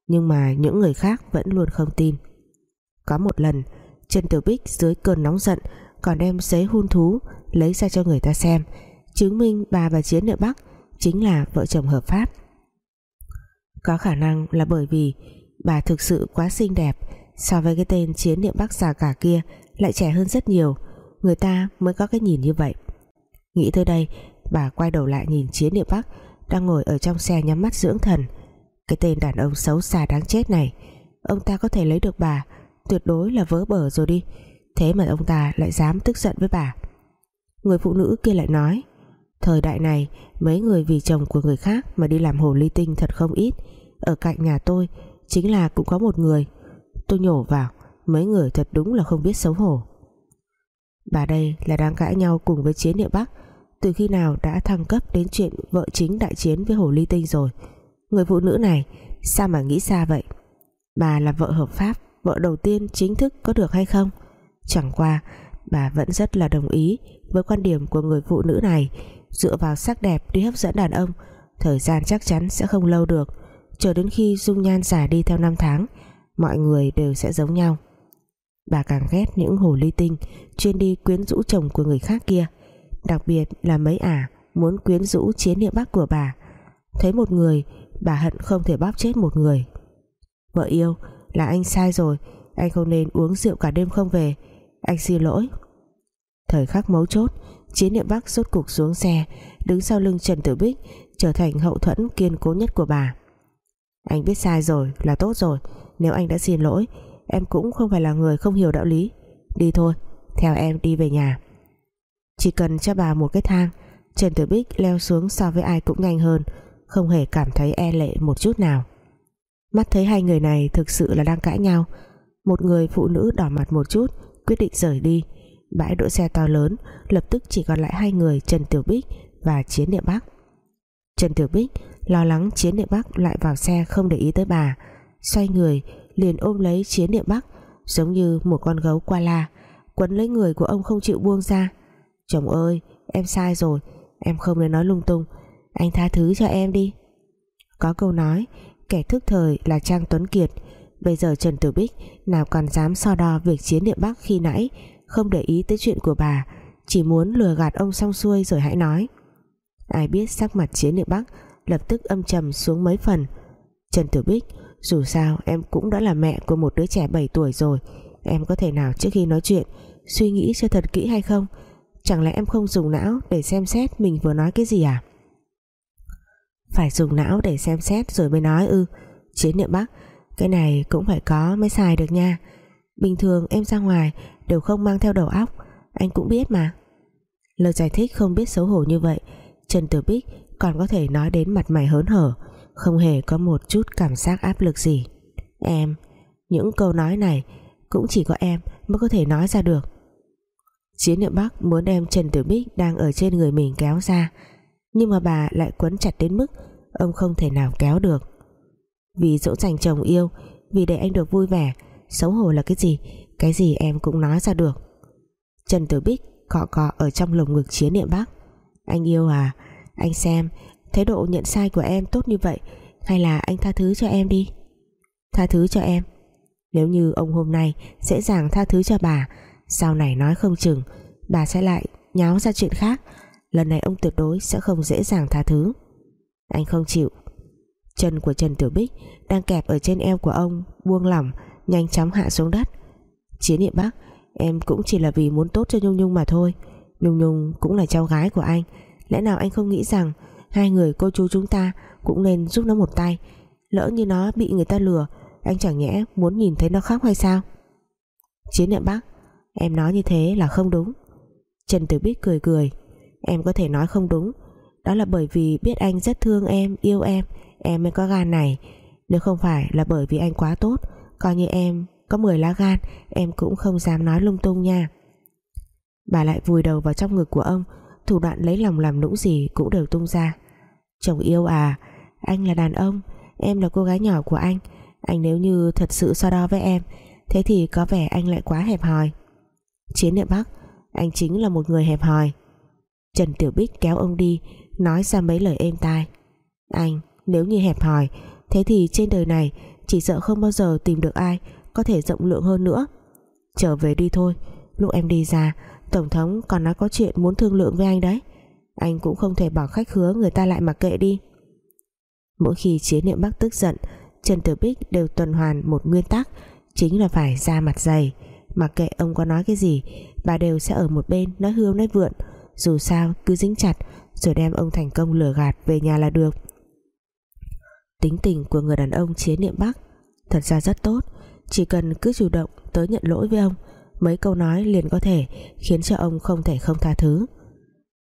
nhưng mà những người khác vẫn luôn không tin. Có một lần, Trần Tiểu Bích dưới cơn nóng giận còn đem giấy hôn thú lấy ra cho người ta xem, chứng minh bà và Chiến Niệm Bắc chính là vợ chồng hợp pháp. Có khả năng là bởi vì bà thực sự quá xinh đẹp so với cái tên Chiến Niệm Bắc già cả kia, lại trẻ hơn rất nhiều. Người ta mới có cái nhìn như vậy. Nghĩ tới đây, bà quay đầu lại nhìn Chiến Niệm Bắc đang ngồi ở trong xe nhắm mắt dưỡng thần. Cái tên đàn ông xấu xa đáng chết này, ông ta có thể lấy được bà, tuyệt đối là vớ bở rồi đi. Thế mà ông ta lại dám tức giận với bà. Người phụ nữ kia lại nói, thời đại này, mấy người vì chồng của người khác mà đi làm hồ ly tinh thật không ít. Ở cạnh nhà tôi chính là cũng có một người tôi nhổ vào, mấy người thật đúng là không biết xấu hổ. Bà đây là đang cãi nhau cùng với chiến địa bắc. Từ khi nào đã thăng cấp đến chuyện vợ chính đại chiến với hồ ly tinh rồi? Người phụ nữ này, sao mà nghĩ xa vậy? Bà là vợ hợp pháp, vợ đầu tiên chính thức có được hay không? Chẳng qua, bà vẫn rất là đồng ý với quan điểm của người phụ nữ này. Dựa vào sắc đẹp đi hấp dẫn đàn ông, thời gian chắc chắn sẽ không lâu được. Chờ đến khi dung nhan già đi theo năm tháng mọi người đều sẽ giống nhau. Bà càng ghét những hồ ly tinh chuyên đi quyến rũ chồng của người khác kia, đặc biệt là mấy ả muốn quyến rũ chiến địa bắc của bà. Thấy một người, bà hận không thể bóp chết một người. Vợ yêu, là anh sai rồi, anh không nên uống rượu cả đêm không về, anh xin lỗi. Thời khắc mấu chốt, chiến địa bắc rốt cục xuống xe, đứng sau lưng trần tử bích, trở thành hậu thuẫn kiên cố nhất của bà. Anh biết sai rồi, là tốt rồi nếu anh đã xin lỗi, em cũng không phải là người không hiểu đạo lý. Đi thôi, theo em đi về nhà. Chỉ cần cho bà một cái thang, Trần Tử Bích leo xuống so với ai cũng nhanh hơn, không hề cảm thấy e lệ một chút nào. Mắt thấy hai người này thực sự là đang cãi nhau, một người phụ nữ đỏ mặt một chút, quyết định rời đi. Bãi đỗ xe to lớn, lập tức chỉ còn lại hai người Trần Tiểu Bích và Chiến Địa Bắc. Trần Tiểu Bích lo lắng Chiến Địa Bắc lại vào xe không để ý tới bà xoay người, liền ôm lấy Chiến Địa Bắc, giống như một con gấu qua la, quấn lấy người của ông không chịu buông ra. Chồng ơi, em sai rồi, em không nên nói lung tung, anh tha thứ cho em đi. Có câu nói, kẻ thức thời là Trang Tuấn Kiệt, bây giờ Trần Tử Bích nào còn dám so đo việc chiến địa Bắc khi nãy, không để ý tới chuyện của bà, chỉ muốn lừa gạt ông xong xuôi rồi hãy nói. Ai biết sắc mặt chiến địa Bắc lập tức âm trầm xuống mấy phần. Trần Tử Bích dù sao, em cũng đã là mẹ của một đứa trẻ 7 tuổi rồi. Em có thể nào trước khi nói chuyện suy nghĩ cho thật kỹ hay không? Chẳng lẽ em không dùng não để xem xét mình vừa nói cái gì à? Phải dùng não để xem xét rồi mới nói ư. Chiến niệm bắc cái này cũng phải có mới xài được nha. Bình thường em ra ngoài đều không mang theo đầu óc, anh cũng biết mà. Lời giải thích không biết xấu hổ như vậy, Trần Tử Bích còn có thể nói đến mặt mày hớn hở không hề có một chút cảm giác áp lực gì. Em, những câu nói này cũng chỉ có em mới có thể nói ra được. Chiến niệm Bắc muốn đem Trần Tử Bích đang ở trên người mình kéo ra, nhưng mà bà lại quấn chặt đến mức ông không thể nào kéo được. Vì dỗ dành chồng yêu, vì để anh được vui vẻ, xấu hổ là cái gì cái gì em cũng nói ra được. Trần Tử Bích cọ cọ ở trong lồng ngực chiến niệm Bắc. Anh yêu à anh xem thái độ nhận sai của em tốt như vậy, hay là anh tha thứ cho em đi? Tha thứ cho em? Nếu như ông hôm nay dễ dàng tha thứ cho bà, sau này nói không chừng, bà sẽ lại nháo ra chuyện khác. Lần này ông tuyệt đối sẽ không dễ dàng tha thứ. Anh không chịu. Chân của Trần Tiểu Bích đang kẹp ở trên eo của ông, buông lỏng, nhanh chóng hạ xuống đất. Chiến địa Bắc, em cũng chỉ là vì muốn tốt cho Nhung Nhung mà thôi. Nhung Nhung cũng là cháu gái của anh, lẽ nào anh không nghĩ rằng hai người cô chú chúng ta cũng nên giúp nó một tay. Lỡ như nó bị người ta lừa anh chẳng nhẽ muốn nhìn thấy nó khóc hay sao? Chiến niệm bác, em nói như thế là không đúng. Trần Tử Bích cười cười Em có thể nói không đúng. Đó là bởi vì biết anh rất thương em Yêu em Em mới có gan này. Nếu không phải là bởi vì anh quá tốt Coi như em có 10 lá gan Em cũng không dám nói lung tung nha. Bà lại vùi đầu vào trong ngực của ông Thủ đoạn lấy lòng làm nũng gì Cũng đều tung ra. Chồng yêu à? Anh là đàn ông, Em là cô gái nhỏ của anh. Anh nếu như thật sự so đo với em, Thế thì có vẻ anh lại quá hẹp hòi. Chiến địa Bắc, Anh chính là một người hẹp hòi. Trần Tiểu Bích kéo ông đi, Nói ra mấy lời êm tai. Anh, nếu như hẹp hòi, Thế thì trên đời này Chỉ sợ không bao giờ tìm được ai Có thể rộng lượng hơn nữa. Trở về đi thôi, Lúc em đi ra, Tổng thống còn nói có chuyện muốn thương lượng với anh đấy. Anh cũng không thể bỏ khách hứa Người ta lại mặc kệ đi. Mỗi khi chiến niệm Bắc tức giận, Trần tử Bích đều tuần hoàn một nguyên tắc, Chính là phải ra mặt dày. Mặc kệ ông có nói cái gì, Bà đều sẽ ở một bên, nói hương nói vượn. Dù sao, cứ dính chặt, Rồi đem ông thành công lừa gạt về nhà là được. Tính tình của người đàn ông chế niệm Bắc Thật ra rất tốt, Chỉ cần cứ chủ động tới nhận lỗi với ông, Mấy câu nói liền có thể Khiến cho ông không thể không tha thứ.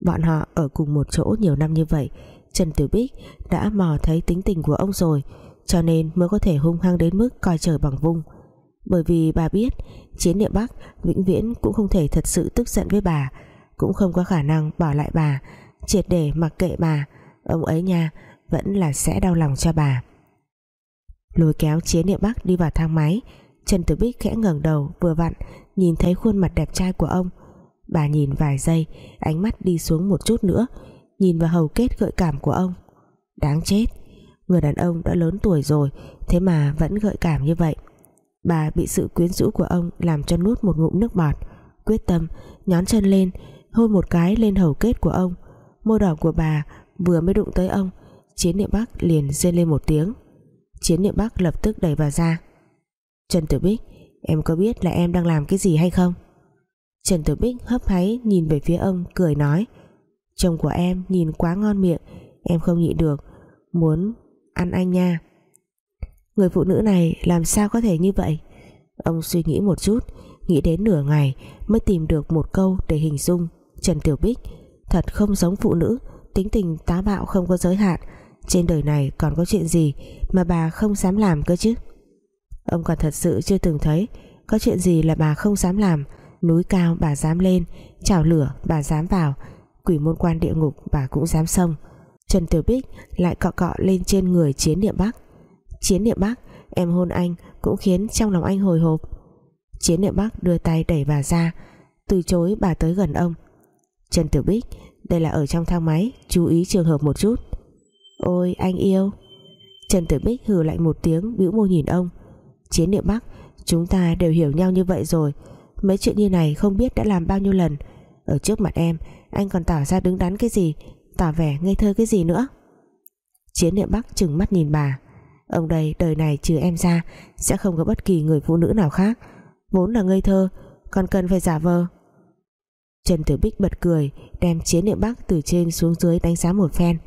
Bọn họ ở cùng một chỗ nhiều năm như vậy, Trần Tiểu Bích đã mò thấy tính tình của ông rồi, Cho nên mới có thể hung hăng đến mức coi trời bằng vung. Bởi vì bà biết, chiến địa Bắc vĩnh viễn cũng không thể thật sự tức giận với bà, cũng không có khả năng bỏ lại bà, triệt để mặc kệ bà. Ông ấy nha, vẫn là sẽ đau lòng cho bà. Lôi kéo chiến địa Bắc đi vào thang máy, Trần Tử Bích khẽ ngẩng đầu vừa vặn, nhìn thấy khuôn mặt đẹp trai của ông bà nhìn vài giây, ánh mắt đi xuống một chút nữa, nhìn vào hầu kết gợi cảm của ông. Đáng chết, người đàn ông đã lớn tuổi rồi, thế mà vẫn gợi cảm như vậy. Bà bị sự quyến rũ của ông làm cho nuốt một ngụm nước bọt. Quyết tâm, nhón chân lên, hôn một cái lên hầu kết của ông. Môi đỏ của bà vừa mới đụng tới ông, chiến niệm bắc liền rên lên một tiếng. Chiến niệm bắc lập tức đẩy bà ra. Trần tử bích, em có biết là em đang làm cái gì hay không? Trần tử bích hấp háy nhìn về phía ông, cười nói, chồng của em nhìn quá ngon miệng, em không nhịn được, muốn ăn anh nha. Người phụ nữ này làm sao có thể như vậy? Ông suy nghĩ một chút, nghĩ đến nửa ngày mới tìm được một câu để hình dung Trần Tiểu Bích thật không giống phụ nữ, tính tình tá bạo không có giới hạn, trên đời này còn có chuyện gì mà bà không dám làm cơ chứ? Ông còn thật sự chưa từng thấy có chuyện gì là bà không dám làm núi cao bà dám lên, chảo lửa bà dám vào, quỷ môn quan địa ngục bà cũng dám xông. Trần Tiểu Bích lại cọ cọ lên trên người Chiến Niệm Bắc. Chiến Niệm Bắc, em hôn anh cũng khiến trong lòng anh hồi hộp. Chiến Niệm Bắc đưa tay đẩy bà ra, từ chối bà tới gần ông. Trần Tiểu Bích, đây là ở trong thang máy, chú ý trường hợp một chút. Ôi, anh yêu. Trần Tử Bích hừ lạnh một tiếng, bĩu môi nhìn ông. Chiến Niệm Bắc, chúng ta đều hiểu nhau như vậy rồi mấy chuyện như này không biết đã làm bao nhiêu lần. Ở trước mặt em, anh còn tỏ ra đứng đắn cái gì, tỏ vẻ ngây thơ cái gì nữa? Chiến niệm bắc chừng mắt nhìn bà. Ông đây, đời này trừ em ra, sẽ không có bất kỳ người phụ nữ nào khác. Vốn là ngây thơ, còn cần phải giả vờ. Trần Tử Bích bật cười, đem chiến niệm bắc từ trên xuống dưới đánh giá một phen.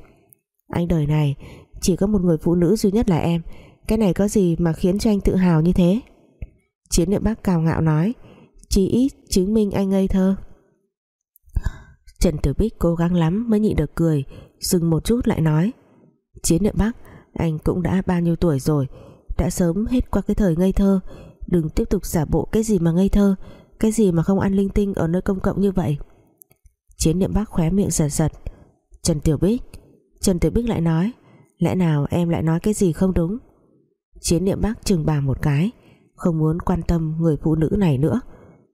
Anh đời này, chỉ có một người phụ nữ duy nhất là em. Cái này có gì mà khiến cho anh tự hào như thế? Chiến niệm bắc cao ngạo nói chỉ ít chứng minh anh ngây thơ Trần Tử Bích cố gắng lắm mới nhịn được cười, Dừng một chút lại nói, Chiến niệm Bắc, Anh cũng đã bao nhiêu tuổi rồi, Đã sớm hết qua cái thời ngây thơ, Đừng tiếp tục giả bộ cái gì mà ngây thơ, Cái gì mà không ăn linh tinh ở nơi công cộng như vậy. Chiến niệm Bắc khóe miệng giật giật. Trần Tiểu Bích, Trần Tiểu Bích lại nói, Lẽ nào em lại nói cái gì không đúng? Chiến niệm Bắc chừng bà một cái, Không muốn quan tâm người phụ nữ này nữa.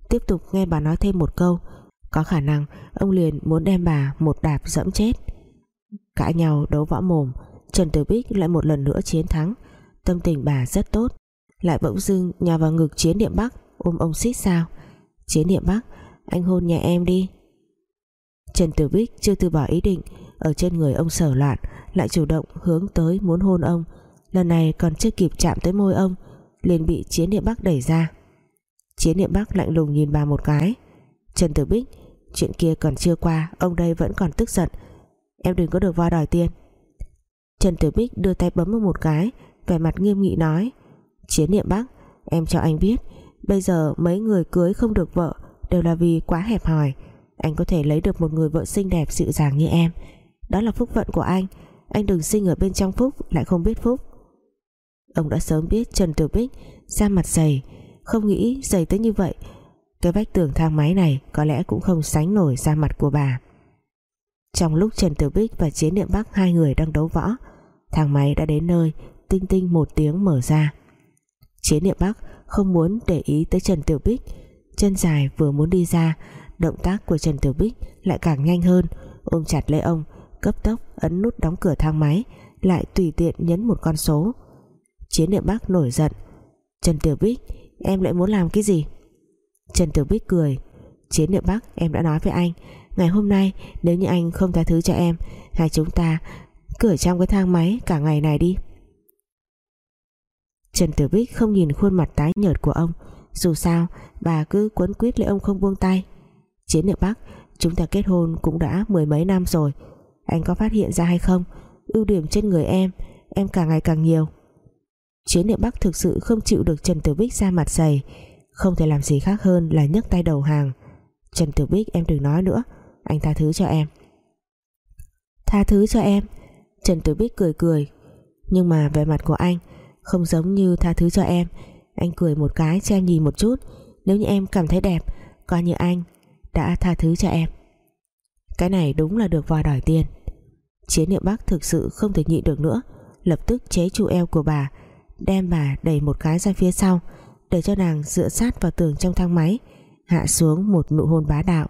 Tiếp tục nghe bà nói thêm một câu. Có khả năng ông liền muốn đem bà một đạp dẫm chết. Cãi nhau đấu võ mồm, Trần Tử Bích lại một lần nữa chiến thắng. Tâm tình bà rất tốt. Lại bỗng dưng nhào vào ngực Chiến Niệm Bắc, Ôm ông xít sao. Chiến Niệm Bắc, anh hôn nhà em đi. Trần Tử Bích chưa từ bỏ ý định, Ở trên người ông sở loạn, Lại chủ động hướng tới muốn hôn ông. Lần này còn chưa kịp chạm tới môi ông, liền bị Chiến Niệm Bắc đẩy ra. Chiến Niệm Bắc lạnh lùng nhìn bà một cái. Trần Tử Bích, Chuyện kia còn chưa qua, Ông đây vẫn còn tức giận. Em đừng có được voi đòi tiền. Trần Tử Bích đưa tay bấm vào một cái, vẻ mặt nghiêm nghị nói, Chiến niệm Bắc, Em cho anh biết, Bây giờ mấy người cưới không được vợ Đều là vì quá hẹp hòi. Anh có thể lấy được một người vợ xinh đẹp dịu dàng như em. Đó là phúc vận của anh. Anh đừng sinh ở bên trong phúc, Lại không biết phúc. Ông đã sớm biết Trần Tử Bích ra mặt dày không nghĩ dày tới như vậy, cái vách tường thang máy này có lẽ cũng không sánh nổi da mặt của bà. Trong lúc Trần Tử Bích và Chiến Niệm Bắc hai người đang đấu võ, thang máy đã đến nơi, tinh tinh một tiếng mở ra. Chiến Niệm Bắc không muốn để ý tới Trần Tiểu Bích, chân dài vừa muốn đi ra, động tác của Trần Tiểu Bích lại càng nhanh hơn, ôm chặt lấy ông, cấp tốc ấn nút đóng cửa thang máy, lại tùy tiện nhấn một con số. Chiến Niệm Bắc nổi giận. Trần Tiểu Bích em lại muốn làm cái gì? Trần Tử Bích cười. Chiến địa Bắc, em đã nói với anh. Ngày hôm nay, nếu như anh không tha thứ cho em, Hai chúng ta cứ ở trong cái thang máy cả ngày này đi. Trần Tử Bích không nhìn khuôn mặt tái nhợt của ông. Dù sao, bà cứ quấn quýt lấy ông không buông tay. Chiến địa Bắc, Chúng ta kết hôn cũng đã mười mấy năm rồi. Anh có phát hiện ra hay không? Ưu điểm trên người em Em càng ngày càng nhiều. Chiến địa Bắc thực sự không chịu được Trần Tử Bích ra mặt dày. Không thể làm gì khác hơn là nhấc tay đầu hàng. Trần Tử Bích, em đừng nói nữa. Anh tha thứ cho em. Tha thứ cho em? Trần Tử Bích cười cười. Nhưng mà vẻ mặt của anh Không giống như tha thứ cho em. Anh cười một cái, cho em nhìn một chút. Nếu như em cảm thấy đẹp, Coi như anh đã tha thứ cho em. Cái này đúng là được vòi đòi tiền. Chiến địa Bắc thực sự không thể nhịn được nữa. Lập tức chế trụ eo của bà Đem bà đẩy một cái ra phía sau để cho nàng dựa sát vào tường trong thang máy hạ xuống một nụ hôn bá đạo.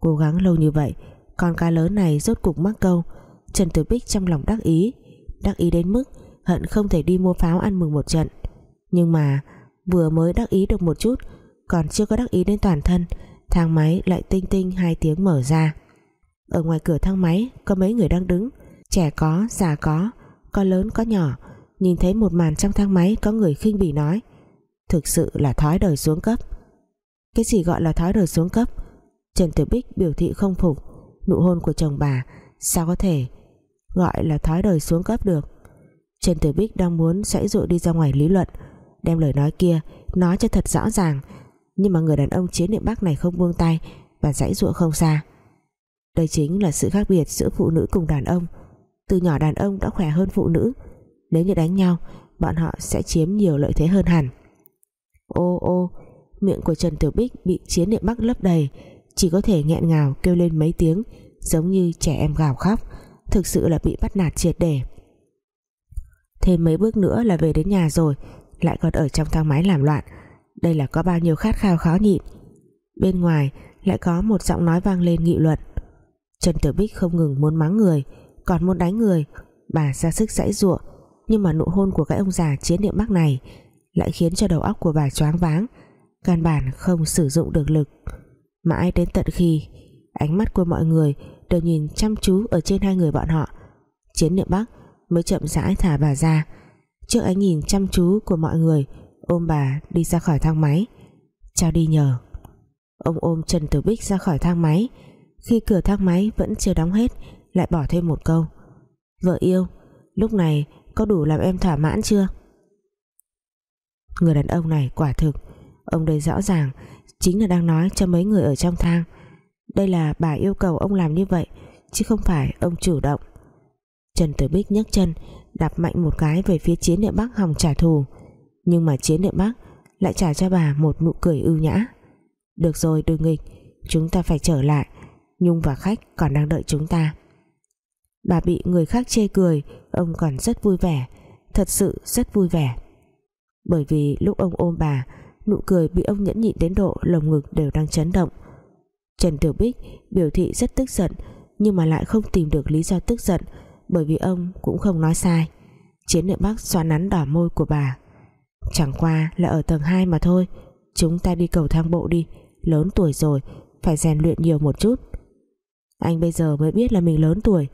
Cố gắng lâu như vậy Con cá lớn này rốt cục mắc câu. Trần Tử Bích trong lòng đắc ý Đắc ý đến mức hận không thể đi mua pháo ăn mừng một trận. Nhưng mà vừa mới đắc ý được một chút Còn chưa có đắc ý đến toàn thân Thang máy lại tinh tinh hai tiếng mở ra. Ở ngoài cửa thang máy Có mấy người đang đứng Trẻ có, già có, có lớn có nhỏ Nhìn thấy một màn trong thang máy, Có người khinh bỉ nói. Thực sự là thói đời xuống cấp. Cái gì gọi là thói đời xuống cấp? Trần Tử Bích biểu thị không phục. Nụ hôn của chồng bà, Sao có thể gọi là thói đời xuống cấp được? Trần Tử Bích đang muốn sãy dụ đi ra ngoài lý luận, Đem lời nói kia Nói cho thật rõ ràng. Nhưng mà người đàn ông chiến niệm Bắc này không buông tay Và dãy dụa không xa Đây chính là sự khác biệt giữa phụ nữ cùng đàn ông. Từ nhỏ đàn ông đã khỏe hơn phụ nữ nếu như đánh nhau, Bọn họ sẽ chiếm nhiều lợi thế hơn hẳn. Ô ô, Miệng của Trần Tử Bích bị chiến niệm Bắc lấp đầy, Chỉ có thể nghẹn ngào kêu lên mấy tiếng, Giống như trẻ em gào khóc, Thực sự là bị bắt nạt triệt để. Thêm mấy bước nữa là về đến nhà rồi, Lại còn ở trong thang máy làm loạn. Đây là có bao nhiêu khát khao khó nhịn. Bên ngoài lại có một giọng nói vang lên nghị luận. Trần Tử Bích không ngừng muốn mắng người, Còn muốn đánh người. Bà ra sức dãy ruộng nhưng mà nụ hôn của cái ông già chiến niệm bắc này Lại khiến cho đầu óc của bà choáng váng, Căn bản không sử dụng được lực. Mãi đến tận khi Ánh mắt của mọi người đều nhìn chăm chú ở trên hai người bọn họ, Chiến niệm Bắc mới chậm rãi thả bà ra. Trước ánh nhìn chăm chú của mọi người, ôm bà đi ra khỏi thang máy. Chào đi nhờ. Ông ôm Trần Tử Bích ra khỏi thang máy. Khi cửa thang máy vẫn chưa đóng hết, lại bỏ thêm một câu. Vợ yêu, lúc này có đủ làm em thỏa mãn chưa? Người đàn ông này quả thực, ông đây rõ ràng chính là đang nói cho mấy người ở trong thang. Đây là bà yêu cầu ông làm như vậy, chứ không phải ông chủ động. Trần Tử Bích nhấc chân, đạp mạnh một cái về phía chiến địa Bắc hòng trả thù. Nhưng mà chiến địa Bắc lại trả cho bà một nụ cười ưu nhã. Được rồi, đừng nghịch, chúng ta phải trở lại. Nhung và khách còn đang đợi chúng ta bà bị người khác chê cười, ông còn rất vui vẻ, thật sự rất vui vẻ. Bởi vì lúc ông ôm bà, nụ cười bị ông nhẫn nhịn đến độ lồng ngực đều đang chấn động. Trần Tiểu Bích biểu thị rất tức giận, nhưng mà lại không tìm được lý do tức giận, bởi vì ông cũng không nói sai. Chiến niệm bắc xoa nắn đỏ môi của bà. Chẳng qua là ở tầng 2 mà thôi, chúng ta đi cầu thang bộ đi, lớn tuổi rồi, phải rèn luyện nhiều một chút. Anh bây giờ mới biết là mình lớn tuổi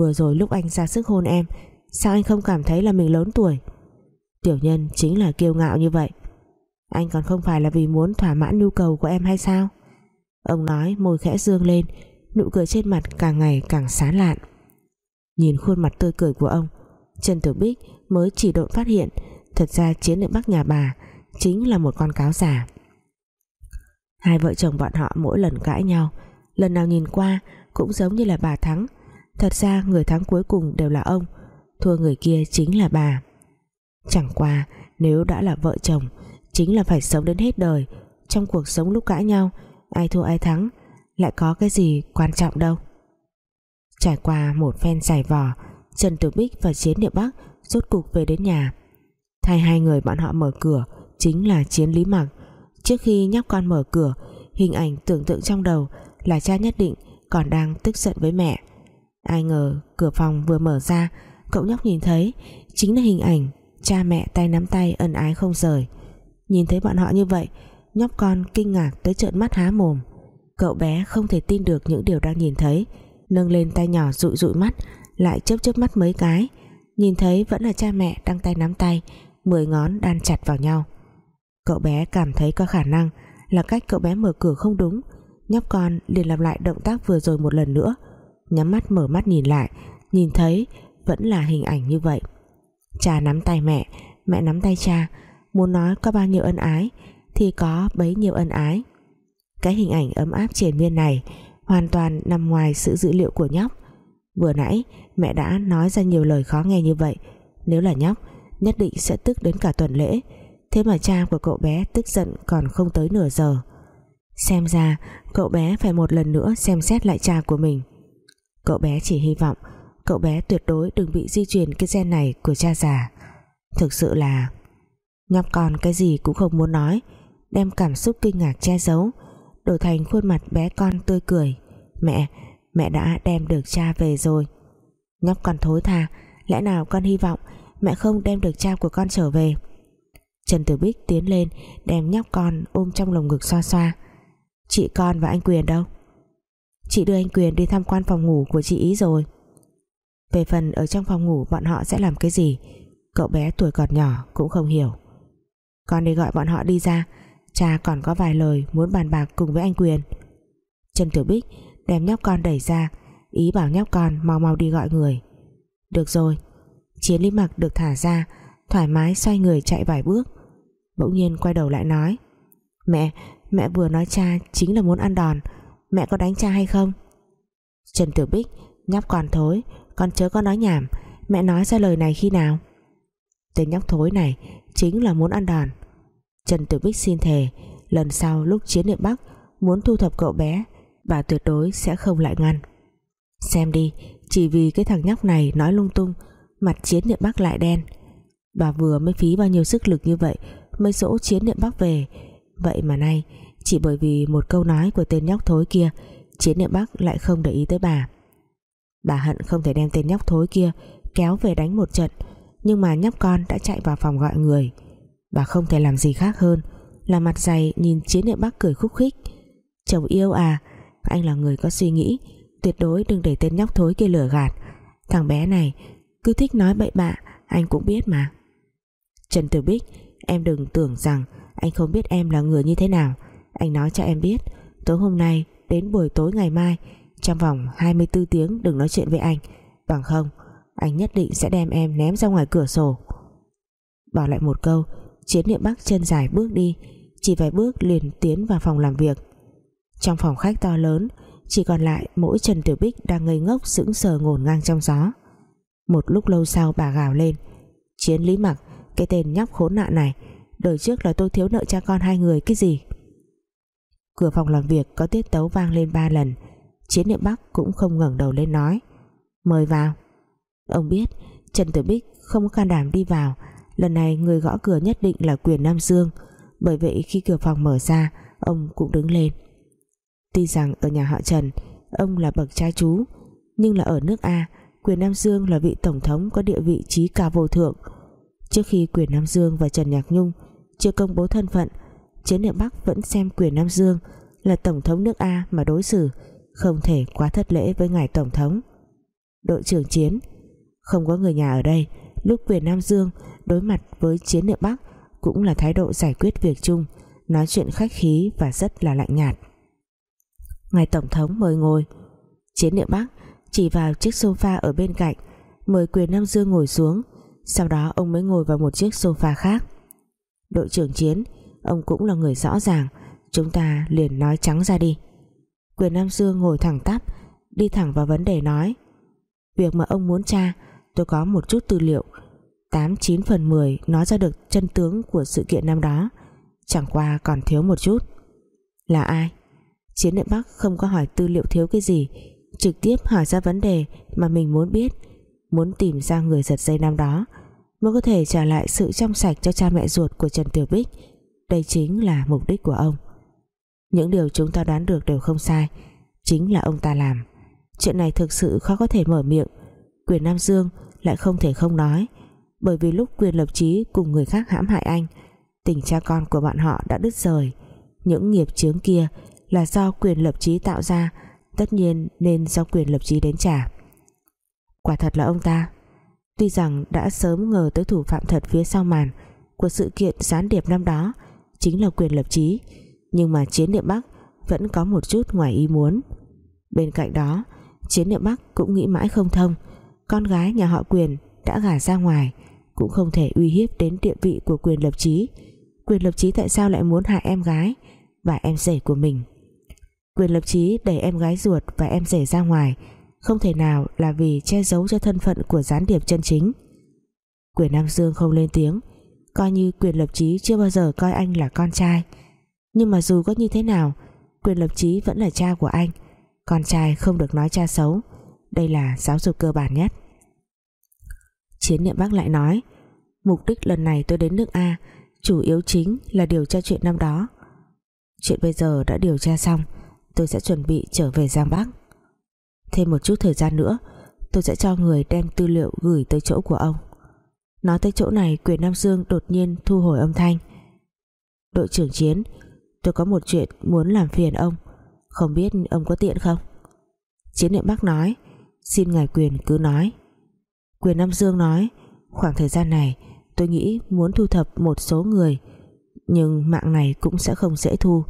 vừa rồi lúc anh ra sức hôn em, sao anh không cảm thấy là mình lớn tuổi? Tiểu nhân chính là kiêu ngạo như vậy. Anh còn không phải là vì muốn thỏa mãn nhu cầu của em hay sao? Ông nói, môi khẽ dương lên, nụ cười trên mặt càng ngày càng sán lạn. Nhìn khuôn mặt tươi cười của ông, Trần Tử Bích mới chỉ độn phát hiện, Thật ra chiến lược bắc nhà bà Chính là một con cáo giả Hai vợ chồng bọn họ mỗi lần cãi nhau, Lần nào nhìn qua Cũng giống như là bà thắng Thật ra người thắng cuối cùng đều là ông, Thua người kia chính là bà. Chẳng qua, nếu đã là vợ chồng, Chính là phải sống đến hết đời, Trong cuộc sống lúc cãi nhau, Ai thua ai thắng, Lại có cái gì quan trọng đâu. Trải qua một phen dài vò, Trần Tử Bích và Chiến Địa Bắc Rốt cục về đến nhà. Thay hai người bọn họ mở cửa Chính là Chiến Lý Mặc. Trước khi nhóc con mở cửa, Hình ảnh tưởng tượng trong đầu Là cha nhất định còn đang tức giận với mẹ. Ai ngờ cửa phòng vừa mở ra, Cậu nhóc nhìn thấy, Chính là hình ảnh cha mẹ tay nắm tay ân ái không rời. Nhìn thấy bọn họ như vậy, Nhóc con kinh ngạc tới trợn mắt há mồm. Cậu bé không thể tin được những điều đang nhìn thấy, nâng lên tay nhỏ dụi dụi mắt, lại chớp chớp mắt mấy cái. Nhìn thấy vẫn là cha mẹ đang tay nắm tay, mười ngón đan chặt vào nhau. Cậu bé cảm thấy có khả năng là cách cậu bé mở cửa không đúng. Nhóc con liền làm lại động tác vừa rồi một lần nữa nhắm mắt mở mắt nhìn lại, nhìn thấy vẫn là hình ảnh như vậy. Cha nắm tay mẹ mẹ nắm tay cha, muốn nói có bao nhiêu ân ái thì có bấy nhiêu ân ái. Cái hình ảnh ấm áp triền miên này hoàn toàn nằm ngoài sự dữ liệu của nhóc. Vừa nãy, mẹ đã nói ra nhiều lời khó nghe như vậy. Nếu là nhóc, nhất định sẽ tức đến cả tuần lễ. Thế mà cha của cậu bé tức giận còn không tới nửa giờ. Xem ra, cậu bé phải một lần nữa xem xét lại cha của mình cậu bé chỉ hy vọng cậu bé tuyệt đối đừng bị di truyền cái gen này của cha già. Thực sự là nhóc con cái gì cũng không muốn nói, đem cảm xúc kinh ngạc che giấu, đổi thành khuôn mặt bé con tươi cười. Mẹ Mẹ đã đem được cha về rồi. Nhóc con thối tha, Lẽ nào con hy vọng Mẹ không đem được cha của con trở về? Trần Tử Bích tiến lên, Đem nhóc con ôm trong lồng ngực xoa xoa. Chị con và anh Quyền đâu? Chị đưa anh Quyền đi tham quan phòng ngủ của chị ý rồi. Về phần ở trong phòng ngủ, Bọn họ sẽ làm cái gì? Cậu bé tuổi còn nhỏ cũng không hiểu. Con đi gọi bọn họ đi ra. Cha còn có vài lời muốn bàn bạc cùng với anh Quyền. Trần Tiểu Bích đem nhóc con đẩy ra. Ý bảo nhóc con mau mau đi gọi người. Được rồi. Chiến lý mặc được thả ra, thoải mái xoay người chạy vài bước. Bỗng nhiên quay đầu lại nói, mẹ mẹ vừa nói cha chính là muốn ăn đòn mẹ có đánh cha hay không? Trần Tiểu Bích nhóc còn thối, con chớ có nói nhảm. Mẹ nói ra lời này khi nào? Tên nhóc thối này chính là muốn ăn đòn. Trần Tiểu Bích xin thề, lần sau lúc chiến địa Bắc muốn thu thập cậu bé, bà tuyệt đối sẽ không lại ngăn xem đi, chỉ vì cái thằng nhóc này nói lung tung, mặt chiến địa bắc lại đen. Bà vừa mới phí bao nhiêu sức lực như vậy, mới dỗ chiến địa bắc về. Vậy mà nay chỉ bởi vì một câu nói của tên nhóc thối kia, chiến niệm bắc lại không để ý tới bà. Bà hận không thể đem tên nhóc thối kia kéo về đánh một trận, nhưng mà nhóc con đã chạy vào phòng gọi người. Bà không thể làm gì khác hơn là mặt dày nhìn chiến niệm bắc cười khúc khích. Chồng yêu à anh là người có suy nghĩ, tuyệt đối đừng để tên nhóc thối kia lừa gạt. Thằng bé này cứ thích nói bậy bạ, anh cũng biết mà. Trần Tử Bích, em đừng tưởng rằng anh không biết em là người như thế nào anh nói cho em biết. Tối hôm nay đến buổi tối ngày mai, trong vòng 24 tiếng đừng nói chuyện với anh. Bằng không, anh nhất định sẽ đem em ném ra ngoài cửa sổ. Bỏ lại một câu, chiến niệm bắc chân dài bước đi, chỉ vài bước liền tiến vào phòng làm việc. Trong phòng khách to lớn, chỉ còn lại mỗi Trần Tiểu Bích đang ngây ngốc sững sờ ngổn ngang trong gió. Một lúc lâu sau bà gào lên, chiến lý mặc, cái tên nhóc khốn nạn này, đời trước là tôi thiếu nợ cha con hai người, cái gì? Cửa phòng làm việc có tiết tấu vang lên ba lần. Chiến niệm bắc cũng không ngẩng đầu lên nói, mời vào. Ông biết, Trần Tử Bích không có can đảm đi vào. Lần này người gõ cửa nhất định là quyền Nam Dương, bởi vậy khi cửa phòng mở ra, ông cũng đứng lên. Tuy rằng ở nhà họ Trần, Ông là bậc cha chú, Nhưng là ở nước A, Quyền Nam Dương là vị tổng thống có địa vị trí cao vô thượng. Trước khi Quyền Nam Dương và Trần Nhạc Nhung Chưa công bố thân phận Chiến niệm Bắc vẫn xem Quyền Nam Dương Là tổng thống nước A mà đối xử, Không thể quá thất lễ với ngài tổng thống. Đội trưởng chiến, Không có người nhà ở đây, Lúc Quyền Nam Dương, đối mặt với chiến niệm Bắc Cũng là thái độ giải quyết việc chung, Nói chuyện khách khí và rất là lạnh nhạt. Ngài Tổng thống mời ngồi. Chiến niệm Bắc chỉ vào chiếc sofa ở bên cạnh, mời quyền Nam Dương ngồi xuống, sau đó ông mới ngồi vào một chiếc sofa khác. Đội trưởng chiến ông cũng là người rõ ràng. Chúng ta liền nói trắng ra đi. Quyền Nam Dương ngồi thẳng tắp, đi thẳng vào vấn đề nói. Việc mà ông muốn tra, tôi có một chút tư liệu. 89 phần 10 nói ra được chân tướng của sự kiện năm đó. Chẳng qua còn thiếu một chút. Là ai? Chiến niệm Bắc không có hỏi tư liệu thiếu cái gì, Trực tiếp hỏi ra vấn đề Mà mình muốn biết, Muốn tìm ra người giật dây năm đó, Mới có thể trả lại sự trong sạch cho cha mẹ ruột của Trần Tiểu Bích. Đây chính là mục đích của ông. Những điều chúng ta đoán được đều không sai, Chính là ông ta làm. Chuyện này thực sự khó có thể mở miệng. Quyền Nam Dương lại không thể không nói, Bởi vì lúc quyền lập trí cùng người khác hãm hại anh, Tình cha con của bọn họ đã đứt rời. Những nghiệp chướng kia là do quyền lập trí tạo ra, tất nhiên nên do quyền lập trí đến trả. Quả thật là ông ta. Tuy rằng đã sớm ngờ tới thủ phạm thật phía sau màn của sự kiện gián điệp năm đó chính là quyền lập trí nhưng mà chiến địa Bắc vẫn có một chút ngoài ý muốn. Bên cạnh đó, chiến địa Bắc cũng nghĩ mãi không thông. Con gái nhà họ quyền đã gả ra ngoài, cũng không thể uy hiếp đến địa vị của quyền lập trí quyền lập trí tại sao lại muốn hại em gái và em rể của mình? Quyền lập trí đẩy em gái ruột và em rể ra ngoài, không thể nào là vì che giấu cho thân phận của gián điệp chân chính. Quyền Nam Dương không lên tiếng coi như quyền lập trí chưa bao giờ coi anh là con trai. Nhưng mà dù có như thế nào, quyền lập trí vẫn là cha của anh. Con trai không được nói cha xấu. Đây là giáo dục cơ bản nhất. Chiến niệm bác lại nói, mục đích lần này tôi đến nước A, chủ yếu chính là điều tra chuyện năm đó. Chuyện bây giờ đã điều tra xong, tôi sẽ chuẩn bị trở về Giang Bắc. Thêm một chút thời gian nữa, Tôi sẽ cho người đem tư liệu gửi tới chỗ của ông. Nói tới chỗ này, Quyền Nam Dương đột nhiên thu hồi âm thanh. Đội trưởng Chiến, Tôi có một chuyện muốn làm phiền ông. Không biết ông có tiện không? Chiến niệm Bắc nói. Xin ngài Quyền cứ nói. Quyền Nam Dương nói. Khoảng thời gian này, tôi nghĩ muốn thu thập một số người, Nhưng mạng này cũng sẽ không dễ thu,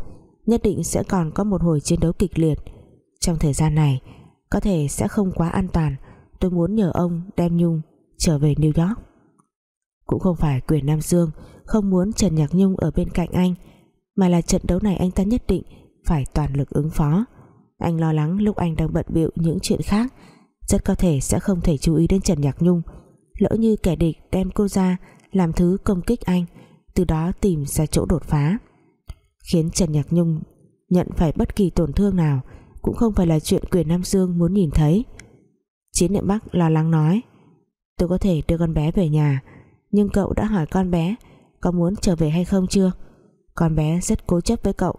Nhất định sẽ còn có một hồi chiến đấu kịch liệt. Trong thời gian này, Có thể sẽ không quá an toàn. Tôi muốn nhờ ông đem Nhung trở về New York. Cũng không phải quyền Nam Dương, Không muốn Trần Nhạc Nhung ở bên cạnh anh, Mà là trận đấu này anh ta nhất định Phải toàn lực ứng phó. Anh lo lắng lúc anh đang bận bịu những chuyện khác, Rất có thể sẽ không thể chú ý đến Trần Nhạc Nhung. Lỡ như kẻ địch đem cô ra Làm thứ công kích anh, Từ đó tìm ra chỗ đột phá. Khiến Trần Nhạc Nhung Nhận phải bất kỳ tổn thương nào, Cũng không phải là chuyện quyền Nam Dương muốn nhìn thấy. Chiến niệm Bắc lo lắng nói, Tôi có thể đưa con bé về nhà nhưng cậu đã hỏi con bé, Có muốn trở về hay không chưa? Con bé rất cố chấp với cậu.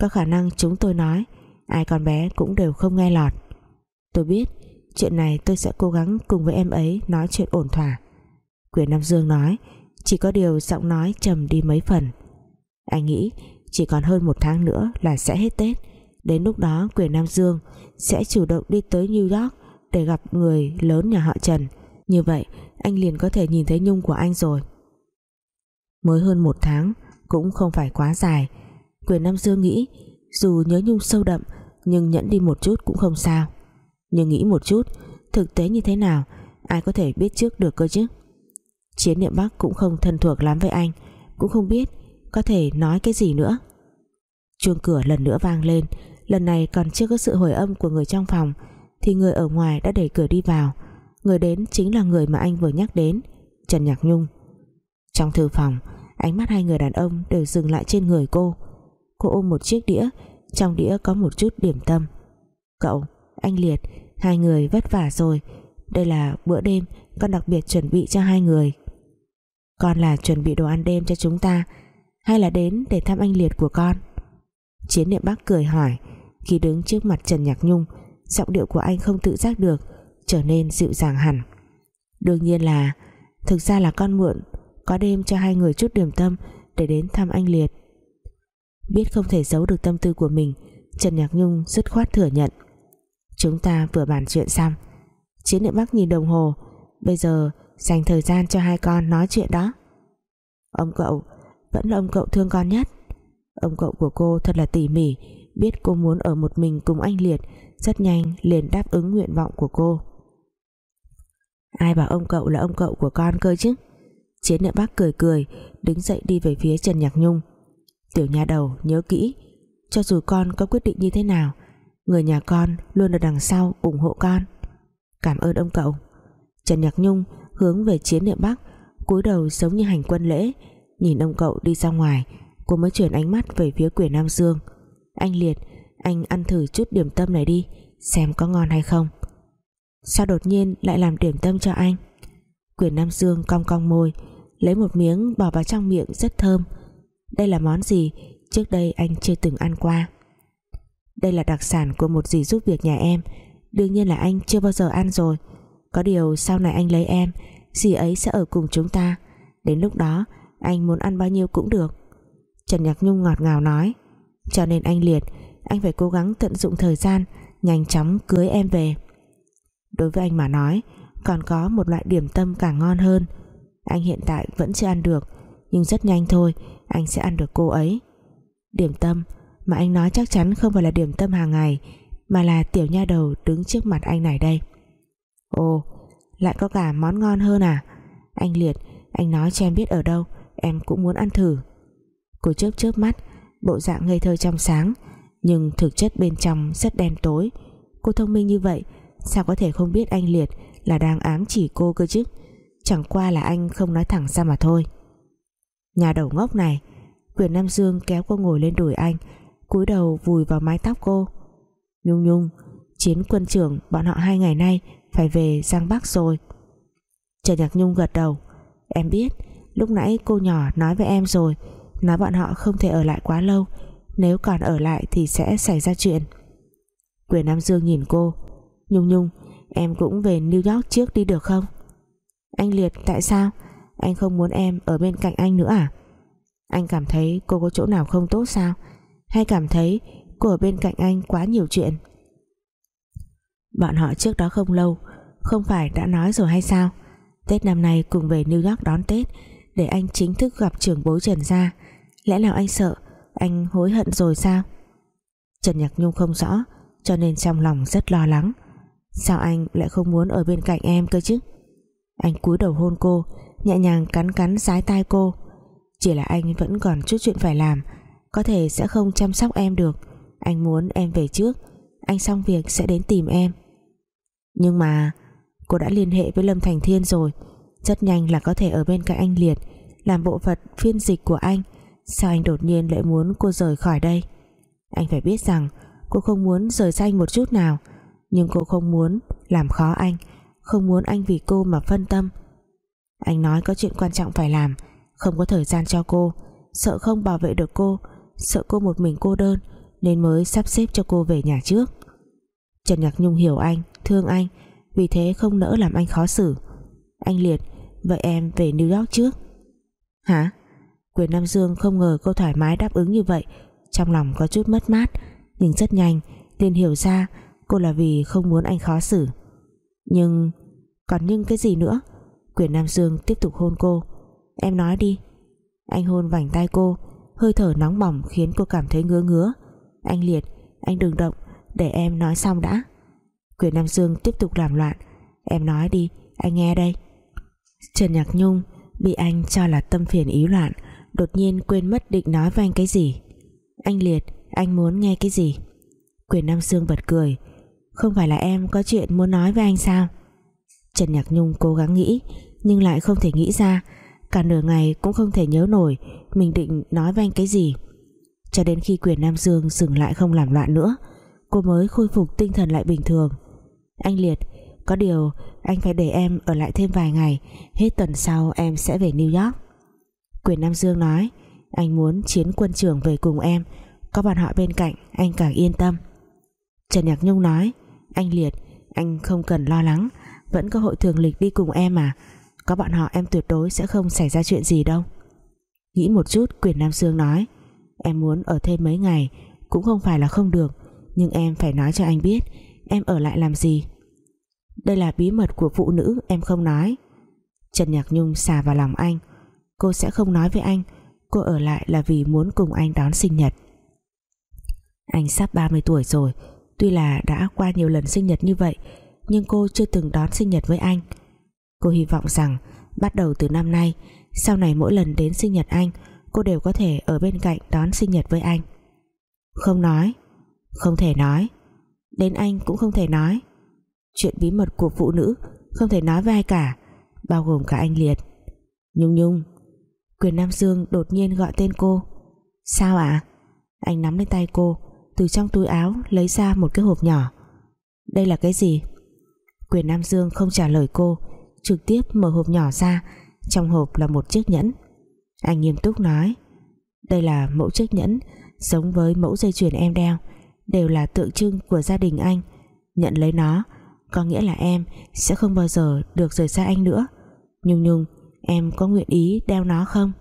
Có khả năng chúng tôi nói, Ai con bé cũng đều không nghe lọt. Tôi biết, Chuyện này tôi sẽ cố gắng cùng với em ấy Nói chuyện ổn thỏa. Quyền Nam Dương nói, Chỉ có điều giọng nói trầm đi mấy phần. Anh nghĩ chỉ còn hơn một tháng nữa là sẽ hết Tết. Đến lúc đó, Quyền Nam Dương Sẽ chủ động đi tới New York để gặp người lớn nhà họ Trần như vậy, anh liền có thể nhìn thấy Nhung của anh rồi. Mới hơn một tháng, cũng không phải quá dài. Quyền Nam Dương nghĩ, dù nhớ Nhung sâu đậm, nhưng nhẫn đi một chút cũng không sao. Nhưng nghĩ một chút, thực tế như thế nào, ai có thể biết trước được cơ chứ? Chiến niệm Bắc cũng không thân thuộc lắm với anh, cũng không biết có thể nói cái gì nữa. Chuông cửa lần nữa vang lên, lần này còn chưa có sự hồi âm của người trong phòng, thì người ở ngoài đã đẩy cửa đi vào người đến chính là người mà anh vừa nhắc đến, Trần Nhạc Nhung. Trong thư phòng, ánh mắt hai người đàn ông đều dừng lại trên người cô. Cô ôm một chiếc đĩa, trong đĩa có một chút điểm tâm. Cậu, anh Liệt, hai người vất vả rồi. Đây là bữa đêm, con đặc biệt chuẩn bị cho hai người. Con là chuẩn bị đồ ăn đêm cho chúng ta, hay là đến để thăm anh Liệt của con? Chiến niệm bác cười hỏi, khi đứng trước mặt Trần Nhạc Nhung, giọng điệu của anh không tự giác được trở nên dịu dàng hẳn. Đương nhiên là, thực ra là con muộn có đêm cho hai người chút điểm tâm để đến thăm anh Liệt. Biết không thể giấu được tâm tư của mình, Trần Nhạc Nhung dứt khoát thừa nhận. Chúng ta vừa bàn chuyện xong. Chiến niệm Bắc nhìn đồng hồ, bây giờ dành thời gian cho hai con nói chuyện đó. Ông cậu, vẫn là ông cậu thương con nhất. Ông cậu của cô thật là tỉ mỉ, biết cô muốn ở một mình cùng anh Liệt, rất nhanh liền đáp ứng nguyện vọng của cô ai bảo ông cậu là ông cậu của con cơ chứ? Chiến niệm bắc cười cười, đứng dậy đi về phía trần nhạc nhung. Tiểu nhà đầu, nhớ kỹ, cho dù con có quyết định như thế nào, người nhà con luôn ở đằng sau ủng hộ con. Cảm ơn ông cậu. Trần nhạc nhung hướng về chiến niệm bắc cúi đầu giống như hành quân lễ, nhìn ông cậu đi ra ngoài, cô mới chuyển ánh mắt về phía quyền nam dương. Anh liệt, anh ăn thử chút điểm tâm này đi, xem có ngon hay không sao đột nhiên lại làm điểm tâm cho anh? Quyền nam dương cong cong môi, lấy một miếng bỏ vào trong miệng rất thơm. Đây là món gì? Trước đây anh chưa từng ăn qua. Đây là đặc sản của một dì giúp việc nhà em. Đương nhiên là anh chưa bao giờ ăn rồi. Có điều sau này anh lấy em, dì ấy sẽ ở cùng chúng ta. Đến lúc đó, anh muốn ăn bao nhiêu cũng được. Trần Nhạc Nhung ngọt ngào nói. Cho nên anh Liệt, anh phải cố gắng tận dụng thời gian, nhanh chóng cưới em về đối với anh mà nói, còn có một loại điểm tâm càng ngon hơn. Anh hiện tại vẫn chưa ăn được, nhưng rất nhanh thôi, anh sẽ ăn được cô ấy. Điểm tâm, mà anh nói chắc chắn không phải là điểm tâm hàng ngày, mà là tiểu nha đầu đứng trước mặt anh này đây. Ồ, lại có cả món ngon hơn à? Anh Liệt, anh nói cho em biết ở đâu, em cũng muốn ăn thử. Cô chớp chớp mắt, bộ dạng ngây thơ trong sáng, nhưng thực chất bên trong rất đen tối. Cô thông minh như vậy sao có thể không biết anh Liệt là đang ám chỉ cô cơ chứ? Chẳng qua là anh không nói thẳng ra mà thôi. Nhà đầu ngốc này, quyền Nam Dương kéo cô ngồi lên đùi anh, cúi đầu vùi vào mái tóc cô. Nhung Nhung, chiến quân trưởng bọn họ hai ngày nay phải về Giang Bắc rồi. Trần Nhạc Nhung gật đầu. Em biết, lúc nãy cô nhỏ nói với em rồi, nói bọn họ không thể ở lại quá lâu, nếu còn ở lại thì sẽ xảy ra chuyện. Quyền Nam Dương nhìn cô Nhung Nhung, Em cũng về New York trước đi được không? Anh Liệt, tại sao? Anh không muốn em ở bên cạnh anh nữa à? Anh cảm thấy cô có chỗ nào không tốt sao? Hay cảm thấy cô ở bên cạnh anh quá nhiều chuyện? Bọn họ trước đó không lâu, Không phải đã nói rồi hay sao? Tết năm nay cùng về New York đón Tết, Để anh chính thức gặp trưởng bối Trần Gia. Lẽ nào anh sợ Anh hối hận rồi sao? Trần Nhạc Nhung không rõ, Cho nên trong lòng rất lo lắng. Sao anh lại không muốn ở bên cạnh em cơ chứ? Anh cúi đầu hôn cô, Nhẹ nhàng cắn cắn sái tai cô. Chỉ là anh vẫn còn chút chuyện phải làm, Có thể sẽ không chăm sóc em được. Anh muốn em về trước, Anh xong việc sẽ đến tìm em. Nhưng mà, Cô đã liên hệ với Lâm Thành Thiên rồi. Rất nhanh là có thể ở bên cạnh anh Liệt, Làm bộ phận phiên dịch của anh. Sao anh đột nhiên lại muốn cô rời khỏi đây? Anh phải biết rằng Cô không muốn rời xa anh một chút nào. Nhưng cô không muốn, làm khó anh, Không muốn anh vì cô mà phân tâm. Anh nói có chuyện quan trọng phải làm, Không có thời gian cho cô, Sợ không bảo vệ được cô, Sợ cô một mình cô đơn, Nên mới sắp xếp cho cô về nhà trước. Trần Nhạc Nhung hiểu anh, Thương anh, Vì thế không nỡ làm anh khó xử. Anh Liệt, Vậy em về New York trước. Hả? Quyền Nam Dương không ngờ cô thoải mái đáp ứng như vậy, Trong lòng có chút mất mát, Nhưng rất nhanh, liền hiểu ra Cô là vì không muốn anh khó xử. Nhưng Còn nhưng cái gì nữa? Quyền Nam Dương tiếp tục hôn cô. Em nói đi. Anh hôn vành tay cô, Hơi thở nóng bỏng khiến cô cảm thấy ngứa ngứa. Anh Liệt, Anh đừng động, Để em nói xong đã. Quyền Nam Dương tiếp tục làm loạn. Em nói đi, Anh nghe đây. Trần Nhạc Nhung Bị anh cho là tâm phiền ý loạn, Đột nhiên quên mất định nói với anh cái gì. Anh Liệt, Anh muốn nghe cái gì? Quyền Nam Dương bật cười. Không phải là em có chuyện muốn nói với anh sao? Trần Nhạc Nhung cố gắng nghĩ, Nhưng lại không thể nghĩ ra. Cả nửa ngày cũng không thể nhớ nổi Mình định nói với anh cái gì. Cho đến khi quyền Nam Dương dừng lại không làm loạn nữa, Cô mới khôi phục tinh thần lại bình thường. Anh Liệt, Có điều anh phải để em ở lại thêm vài ngày, Hết tuần sau em sẽ về New York. Quyền Nam Dương nói, Anh muốn chiến quân trưởng về cùng em, Có bọn họ bên cạnh, anh càng yên tâm. Trần Nhạc Nhung nói anh Liệt, Anh không cần lo lắng. Vẫn có hội thường lịch đi cùng em mà Có bọn họ em tuyệt đối sẽ không xảy ra chuyện gì đâu. Nghĩ một chút, Quyền Nam Dương nói, Em muốn ở thêm mấy ngày Cũng không phải là không được, Nhưng em phải nói cho anh biết, Em ở lại làm gì? Đây là bí mật của phụ nữ, em không nói. Trần Nhạc Nhung xà vào lòng anh, Cô sẽ không nói với anh, Cô ở lại là vì muốn cùng anh đón sinh nhật. Anh sắp 30 tuổi rồi Tuy là đã qua nhiều lần sinh nhật như vậy, Nhưng cô chưa từng đón sinh nhật với anh. Cô hy vọng rằng Bắt đầu từ năm nay, Sau này mỗi lần đến sinh nhật anh, Cô đều có thể ở bên cạnh đón sinh nhật với anh. Không nói, Không thể nói. Đến anh cũng không thể nói. Chuyện bí mật của phụ nữ Không thể nói với ai cả, Bao gồm cả anh Liệt. Nhung Nhung, Quyền Nam Dương đột nhiên gọi tên cô. Sao ạ? Anh nắm lấy tay cô. Từ trong túi áo lấy ra một cái hộp nhỏ. Đây là cái gì? Quyền Nam Dương không trả lời cô, Trực tiếp mở hộp nhỏ ra. Trong hộp là một chiếc nhẫn. Anh nghiêm túc nói, Đây là mẫu chiếc nhẫn, Giống với mẫu dây chuyền em đeo, Đều là tượng trưng của gia đình anh. Nhận lấy nó, Có nghĩa là em sẽ không bao giờ được rời xa anh nữa. Nhung nhung, Em có nguyện ý đeo nó không?